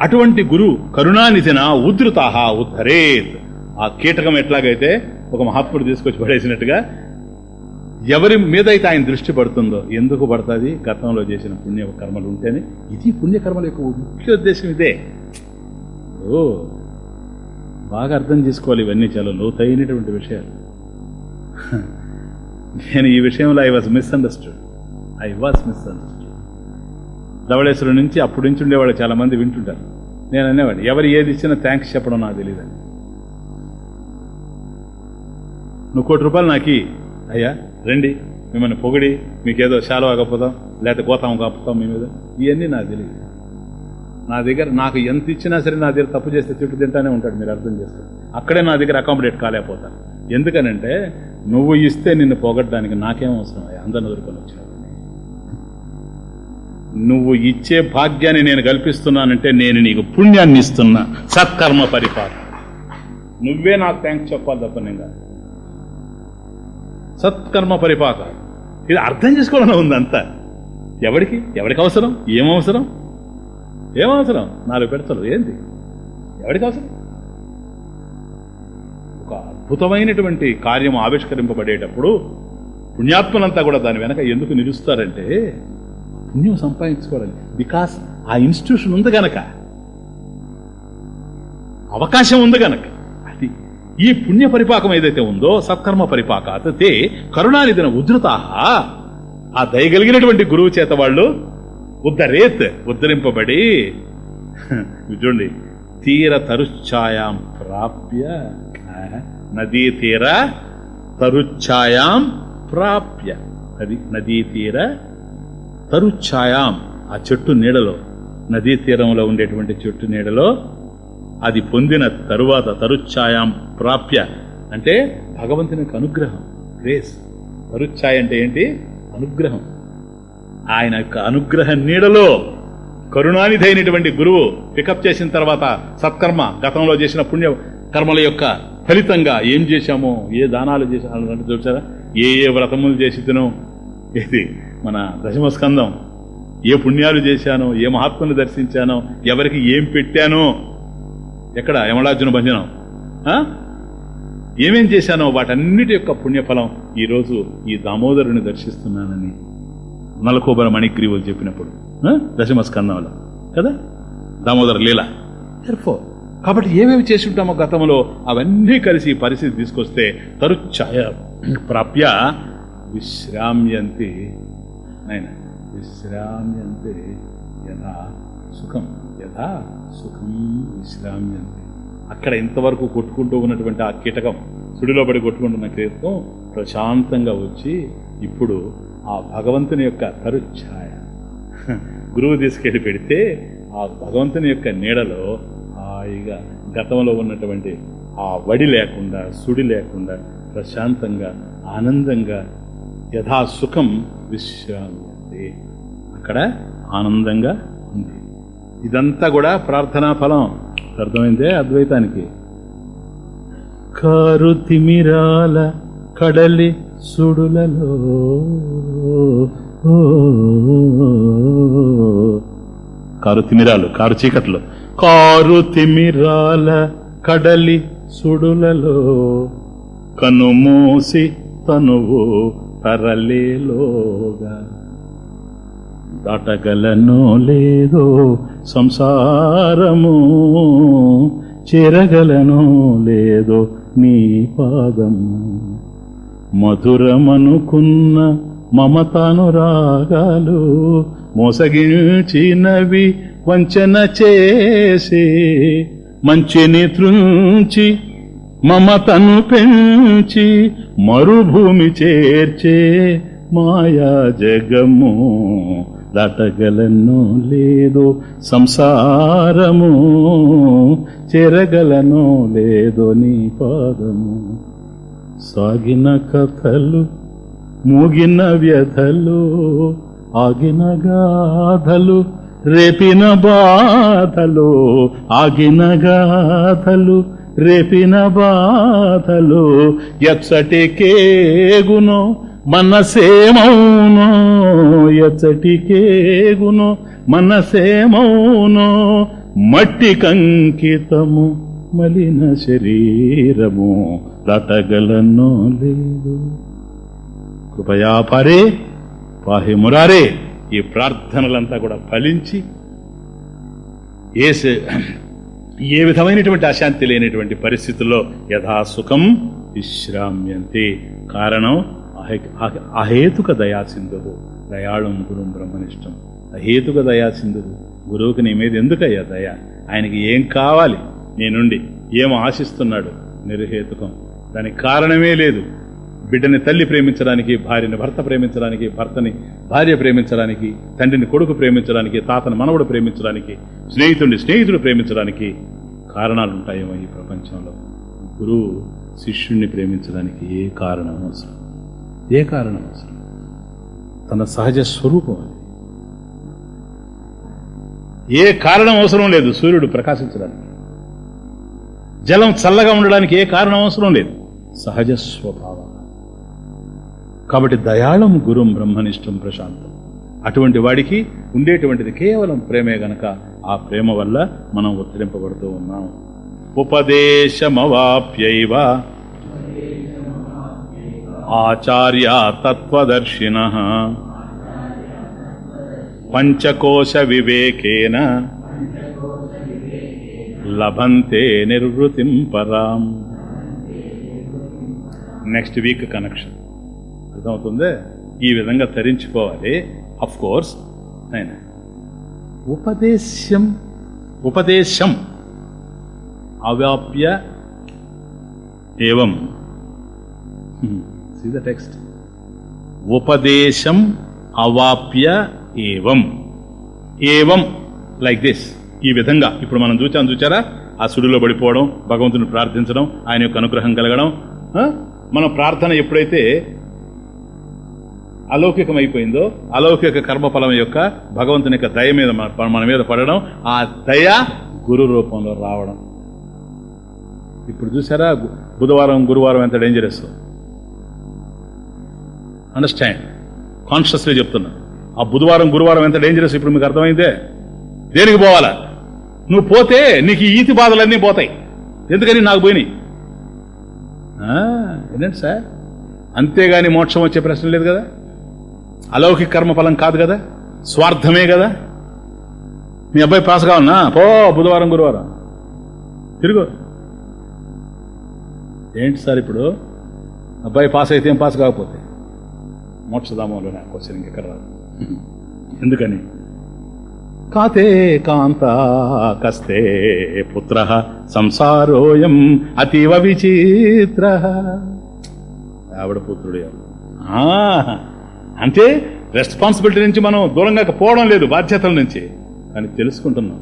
అటువంటి గురు కరుణానిధిన ఉధృతాహ ఉద్ధరేత్. ఆ కీటకం ఎట్లాగైతే ఒక మహాత్ముడు తీసుకొచ్చి పడేసినట్టుగా ఎవరి మీద అయితే ఆయన దృష్టి పడుతుందో ఎందుకు పడుతుంది? గతంలో చేసిన పుణ్య కర్మలు ఉంటేనే. ఇది పుణ్యకర్మల యొక్క ముఖ్య ఉద్దేశం ఇదే. ఓ బాగా అర్థం చేసుకోవాలి ఇవన్నీ చాలా లోతైనటువంటి విషయాలు. *laughs* నేను ఈ విషయంలో I was misunderstood I was misunderstood Dowleswaram నుంచి అప్పుడు నుంచి ఉండేవాళ్ళు చాలా మంది వింటుంటారు. నేను అనేవాడు ఎవరు ఏది ఇచ్చినా థ్యాంక్స్ చెప్పడం నాకు తెలియదని నువ్వు కోటి రూపాయలు నాకి. అయ్యా రండి మిమ్మల్ని పొగిడి మీకేదో శాలువా కప్పుతాం లేకపోతే గోతాం కప్పుతాం మీ మీద. ఇవన్నీ నాకు తెలియదు నా దగ్గర నాకు ఎంత ఇచ్చినా సరే నా దగ్గర తప్పు చేస్తే తిట్టు తింటానే ఉంటాడు మీరు అర్థం చేస్తారు అక్కడే నా దగ్గర అకామిడేట్ కాలేకపోతాను. ఎందుకనంటే నువ్వు ఇస్తే నిన్ను పొగడడానికి నాకేం అవసరం? అయ్యా అందరిని ఎదుర్కొని వచ్చినావు. నువ్వు ఇచ్చే భాగ్యాన్ని నేను కల్పిస్తున్నానంటే నేను నీకు పుణ్యాన్ని ఇస్తున్నా. సత్కర్మ పరిపాలన. నువ్వే నాకు థ్యాంక్స్ చెప్పాలి తప్ప నేను సత్కర్మ పరిపాక ఇది అర్థం చేసుకోవాలని ఉందంతా ఎవడికి? ఎవడికి అవసరం? ఏమవసరం ఏమవసరం నాలుగు పెడతలు ఏంది? ఎవడికి అవసరం? ఒక అద్భుతమైనటువంటి కార్యం ఆవిష్కరింపబడేటప్పుడు పుణ్యాత్మలంతా కూడా దాని వెనక ఎందుకు నిలుస్తారంటే పుణ్యం సంపాదించుకోవాలి. బికాస్ ఆ ఇన్స్టిట్యూషన్ ఉంది గనక అవకాశం ఉంది గనక అది ఈ పుణ్య పరిపాకం ఏదైతే ఉందో సత్కర్మ పరిపాకాత్ తే కరుణానిధిన ఉధృతాహ. ఆ దయగలిగినటువంటి గురువు చేత వాళ్ళు ఉద్ధరేత్ ఉద్ధరింపబడి. *laughs* చూడండి తీర తరుఛాయాం ప్రాప్య ఆ, నదీ తీర తరుఛాయాం ప్రాప్య. అది నదీ తీర తరుఛాయాం ఆ చెట్టు నీడలో. నదీ తీరంలో ఉండేటువంటి చెట్టు నీడలో అది పొందిన తరువాత తరుఛాయాం ప్రాప్య అంటే భగవంతుని యొక్క అనుగ్రహం గ్రేస్ తరుఛాయ అంటే ఏంటి? అనుగ్రహం. ఆయన యొక్క అనుగ్రహ నీడలో కరుణానిధి అయినటువంటి గురువు పికప్ చేసిన తర్వాత సత్కర్మ గతంలో చేసిన పుణ్య కర్మల యొక్క ఫలితంగా ఏం చేశామో ఏ దానాలు చేశామో చూసారా? ఏ ఏ వ్రతములు చేసి తినో ఇది మన దశమస్కందం. ఏ పుణ్యాలు చేశానో ఏ మహాత్ముని దర్శించానో ఎవరికి ఏం పెట్టానో. ఎక్కడ? యమలార్జున భంజనం. ఆ? ఏమేం చేశానో వాటన్నిటి యొక్క పుణ్యఫలం ఈ రోజు ఈ దామోదరుని దర్శిస్తున్నానని నలకోబర మణిగ్రీవులు చెప్పినప్పుడు. ఆ? దశమ కదా? దామోదర లీల. Therefore, కాబట్టి ఏమేమి చేసి ఉంటామో గతంలో అవన్నీ కలిసి పరిస్థితి తీసుకొస్తే తరుఛాయ ప్రాప్య విశ్రామ్యంతి ఆయన విశ్రామ్యంతే యథా సుఖం. యథా సుఖం విశ్రామ్యంతే. అక్కడ ఇంతవరకు కొట్టుకుంటూ ఉన్నటువంటి ఆ కీటకం సుడిలో పడి కొట్టుకుంటున్న కీటకం ప్రశాంతంగా వచ్చి ఇప్పుడు ఆ భగవంతుని యొక్క తరుఛాయ గురువు తీసుకెళ్ళి పెడితే ఆ భగవంతుని యొక్క నీడలో హాయిగా గతంలో ఉన్నటువంటి ఆ వడి లేకుండా సుడి లేకుండా ప్రశాంతంగా ఆనందంగా యథా సుఖం విశ్రాంతి అక్కడ ఆనందంగా ఉంది. ఇదంతా కూడా ప్రార్థనా ఫలం. అర్థమైందే అద్వైతానికి? కారు తిమిరాల కడలి సుడులలో. కారు తిమిరాలు కారు చీకట్లు. కారు తిమిరాల కడలి సుడులలో. కనుమూసి తనువు తరలేలోగా దాటగలను లేదో సంసారము చేరగలను లేదో నీ పాదము మధురమనుకున్న మమతాను రాగాలు మోసగించినవి వంచన చేసి మంచిని తృంచి మమతను పెంచి మరుభూమి చేర్చే మాయా జగము. దాటగలను లేదో సంసారము చెరగలను లేదో నీ పాదము. సాగిన కథలు మూగిన వ్యధలు ఆగిన గాథలు రేపిన బాధలు ఆగిన గాథలు రేపిన బాధలు ఎచ్చటికేగును మనసేమౌనో ఎచ్చటికేగును మనసేమౌనో మట్టి కంకితము మలిన శరీరము దాటగలను లేదు. కృపయా పరే పాహి మురారే ఈ ప్రార్థనలంతా కూడా ఫలించి ఏసు ఏ విధమైనటువంటి అశాంతి లేనటువంటి పరిస్థితుల్లో యథాసుఖం విశ్రామ్యంతే. కారణం అహే- అహేతుక దయాసింధువు దయాళం గురుం బ్రహ్మనిష్టం. అహేతుక దయాసింధువు గురువుకి నీ మీద ఎందుకయ్యా దయ? ఆయనకి ఏం కావాలి? నేనుండి ఏం ఆశిస్తున్నాడు? నిర్హేతుకం. దానికి కారణమే లేదు. బిడ్డని తల్లి ప్రేమించడానికి భార్యని భర్త ప్రేమించడానికి భర్తని భార్య ప్రేమించడానికి తండ్రిని కొడుకు ప్రేమించడానికి తాతని మనవడు ప్రేమించడానికి స్నేహితుడిని స్నేహితుడు ప్రేమించడానికి కారణాలు ఉంటాయేమో ఈ ప్రపంచంలో. గురువు శిష్యుణ్ణి ప్రేమించడానికి ఏ కారణం అవసరం? ఏ కారణం అవసరం? తన సహజ స్వరూపం అది. ఏ కారణం అవసరం లేదు సూర్యుడు ప్రకాశించడానికి. జలం చల్లగా ఉండడానికి ఏ కారణం అవసరం లేదు. సహజ స్వభావం. కాబట్టి దయాళం గురుం బ్రహ్మనిష్టం ప్రశాంతం. అటువంటి వాడికి ఉండేటువంటిది కేవలం ప్రేమే గనక. ఆ ప్రేమ వల్ల మనం ఉత్తరింపబడుతూ ఉన్నాం. ఉపదేశమవాప్యైవ. ఆచార్య తత్వదర్శిన పంచకోశ వివేకేన లభంతే నిర్వృతిం పరాం. నెక్స్ట్ వీక్ కనెక్షన్ అర్థమవుతుంది? ఈ విధంగా తరించుకోవాలి అఫ్ కోర్స్ ఆయన ఉపదేశం hmm. ఉపదేశం. అవాప్య ఏవం? సీ ద టెక్స్ట్ ఉపదేశం అవాప్య ఏవం? ఏవం లైక్ దిస్ ఈ విధంగా ఇప్పుడు మనం చూచాం చూచారా? ఆ సుడిలో పడిపోవడం భగవంతుని ప్రార్థించడం ఆయన యొక్క అనుగ్రహం కలగడం మనం మన ప్రార్థన ఎప్పుడైతే అలౌకికమైపోయిందో అలౌకిక కర్మఫలం యొక్క భగవంతుని యొక్క దయ మీద మన మన మీద పడడం ఆ దయ గురు రూపంలో రావడం. ఇప్పుడు చూసారా బుధవారం గురువారం ఎంత డేంజరస్ అండర్స్టాండ్ కాన్షియస్లీ చెప్తున్నా. ఆ బుధవారం గురువారం ఎంత డేంజరస్ ఇప్పుడు మీకు అర్థమైందే? దేనికి పోవాలా? నువ్వు పోతే నీకు ఈతి బాధలన్నీ పోతాయి. ఎందుకని నాకు పోయినాయి? ఆ, సార్? అంతేగాని మోక్షం వచ్చే ప్రశ్న లేదు కదా? అలౌకిక కర్మఫలం కాదు కదా? స్వార్థమే కదా? మీ అబ్బాయి పాస్ కావాలన్నా పో బుధవారం గురువారం. తిరుగు. ఏంటి సార్ ఇప్పుడు? అబ్బాయి పాస్ అయితే ఏం పాస్ కాకపోతే? మోక్షధామంలో నా క్వశ్చన్ ఇంకెక్కడ రాదు? ఎందుకని? కాతే కాంత కస్తే పుత్ర సంసారోయం అతీవ విచిత్ర. ఆవిడ పుత్రుడు ఎవరు? అంటే రెస్పాన్సిబిలిటీ నుంచి మనం దూరంగా పోవడం లేదు బాధ్యతల నుంచి. కానీ తెలుసుకుంటున్నాం.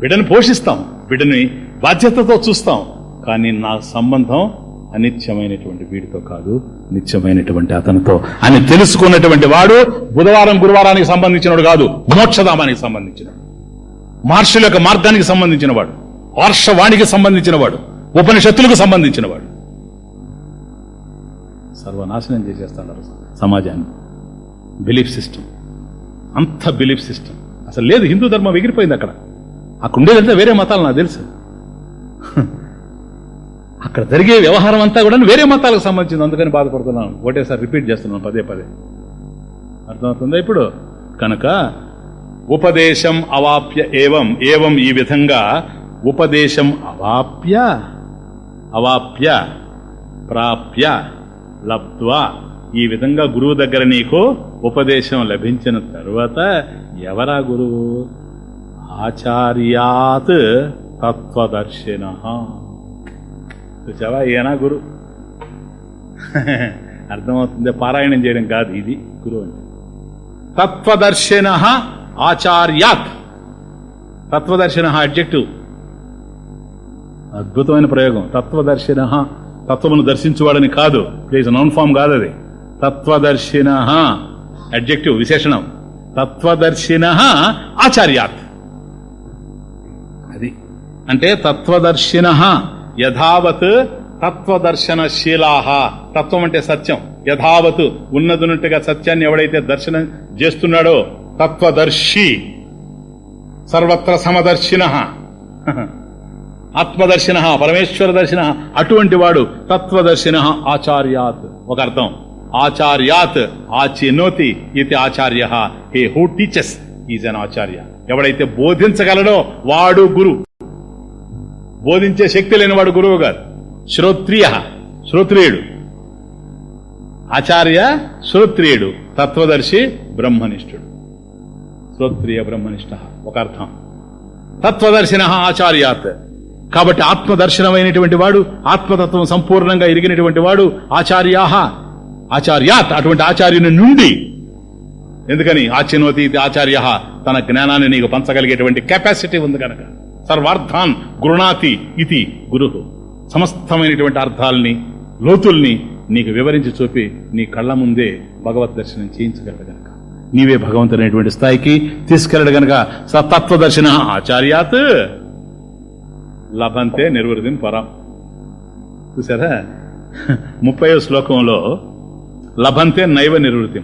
బిడ్డను పోషిస్తాం. బిడ్డని బాధ్యతతో చూస్తాం. కానీ నా సంబంధం అనిత్యమైనటువంటి వీడితో కాదు నిత్యమైనటువంటి అతనితో. అని తెలుసుకున్నటువంటి వాడు బుధవారం గురువారానికి సంబంధించినవాడు కాదు మోక్షధామానికి సంబంధించినవాడు మహర్షుల యొక్క మార్గానికి సంబంధించినవాడు. వార్షవాణికి సంబంధించిన వాడు ఉపనిషత్తులకు సంబంధించిన వాడు సర్వనాశనం చేసేస్తున్నారు సమాజాన్ని. Belief system. అంత బిలీఫ్ సిస్టమ్. అసలు లేదు హిందూ ధర్మం ఎగిరిపోయింది అక్కడ. అక్కడ ఉండేదంతా వేరే మతాలు నాకు తెలుసు. అక్కడ జరిగే వ్యవహారం అంతా కూడా వేరే మతాలకు సంబంధించింది. అందుకని బాధపడుతున్నాను. ఒకటేసారి రిపీట్ చేస్తున్నాను పదే పదే. అర్థమవుతుందా ఇప్పుడు? కనుక ఉపదేశం అవాప్య ఏవం? ఏవం ఈ విధంగా ఉపదేశం అవాప్య? అవాప్య ప్రాప్య. లబ్ధ్వా. ఈ విధంగా గురువు దగ్గర నీకు ఉపదేశం లభించిన తరువాత ఎవరా గురువు? ఆచార్యాత్ తత్వదర్శిన. చూసావా ఏనా గురు. *laughs* అర్థమవుతుంది పారాయణం చేయడం కాదు ఇది గురువు అంటే. తత్వదర్శిన ఆచార్యాత్. తత్వదర్శిన అడ్జెక్టివ్ అద్భుతమైన ప్రయోగం. తత్వదర్శిన తత్వమును దర్శించువాడని కాదు. ప్లీజ్ నౌన్ ఫామ్ కాదు అది. తత్వదర్శిన. అడ్జెక్టివ్ విశేషణం. తత్వదర్శిన ఆచార్యాత్. అది. అంటే తత్వదర్శిన యథావత్ తత్వదర్శనశీలాహ తత్వం అంటే సత్యం. యథావత్ ఉన్నదున్నట్టుగా సత్యాన్ని ఎవడైతే దర్శనం చేస్తున్నాడో తత్వదర్శి. సర్వత్ర సమదర్శిన. ఆత్మదర్శిన పరమేశ్వర దర్శన అటువంటి వాడు తత్వదర్శిన ఆచార్యాత్. ఒక అర్థం ఆచార్యాత్ ఆచినోతి ఇది ఆచార్య. He who teaches is an acharya. ఎవడైతే బోధించగలడో వాడు గురు. బోధించే శక్తి లేనివాడు గురువు గారు శ్రోత్రియ శ్రోత్రియుడు. ఆచార్య శ్రోత్రియుడు. తత్వదర్శి బ్రహ్మనిష్ఠుడు. శ్రోత్రియ బ్రహ్మనిష్ట ఒక అర్థం తత్వదర్శిన ఆచార్యాత్. కాబట్టి ఆత్మదర్శనమైనటువంటి వాడు ఆత్మతత్వం సంపూర్ణంగా ఎరిగినటువంటి వాడు ఆచార్యాహ ఆచార్యాత్ అటువంటి ఆచార్యుని నుండి. ఎందుకని? ఆచినోతి ఇది ఆచార్య తన జ్ఞానాన్ని నీకు పంచగలిగేటువంటి కెపాసిటీ ఉంది కనుక. సర్వార్థాన్ గురుణాతి ఇది గురు. సమస్తమైనటువంటి అర్థాలని లోతుల్ని నీకు వివరించి చూపి నీ కళ్ళ ముందే భగవత్ దర్శనం చేయించగలడు గనక నీవే భగవంతుడైనటువంటి స్థాయికి తీసుకెళ్ళడు గనక సతత్వ దర్శన ఆచార్యాత్. లభంతే నిర్వృతిని పరం. చూసారా ముప్పై శ్లోకంలో లభంతే నైవ నిర్వృతి.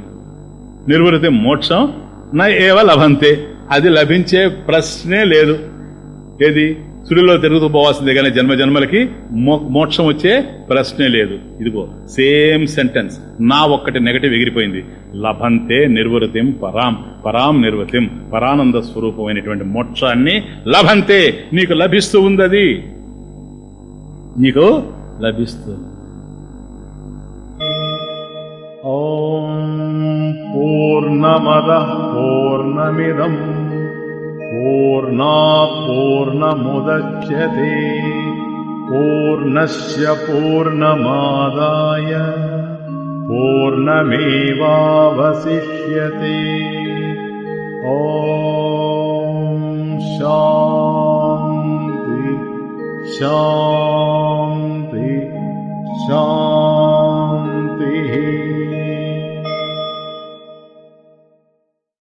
నిర్వృతి మోక్షం నైవ ఏవ లభంతే. అది లభించే ప్రశ్నే లేదు. ఏది? సూర్యులో తిరుగుతూ పోవాల్సిందే కానీ జన్మ జన్మలకి మోక్షం వచ్చే ప్రశ్నే లేదు. ఇదిగో సేమ్ సెంటెన్స్. నా ఒక్కటి నెగటివ్ ఎగిరిపోయింది. లభంతే నిర్వృతిం పరాం. పరాం నిర్వృతిం. పరానంద స్వరూపమైనటువంటి మోక్షాన్ని లభంతే. నీకు లభిస్తూ ఉంది అది నీకు లభిస్తుంది ఓం పూర్ణమద పూర్ణమిదం. पूर्णात् पूर्णमुदच्यते पूर्णस्य पूर्णमादाय पूर्णमेवावशिष्यते। ॐ शान्ति शान्ति शान्ति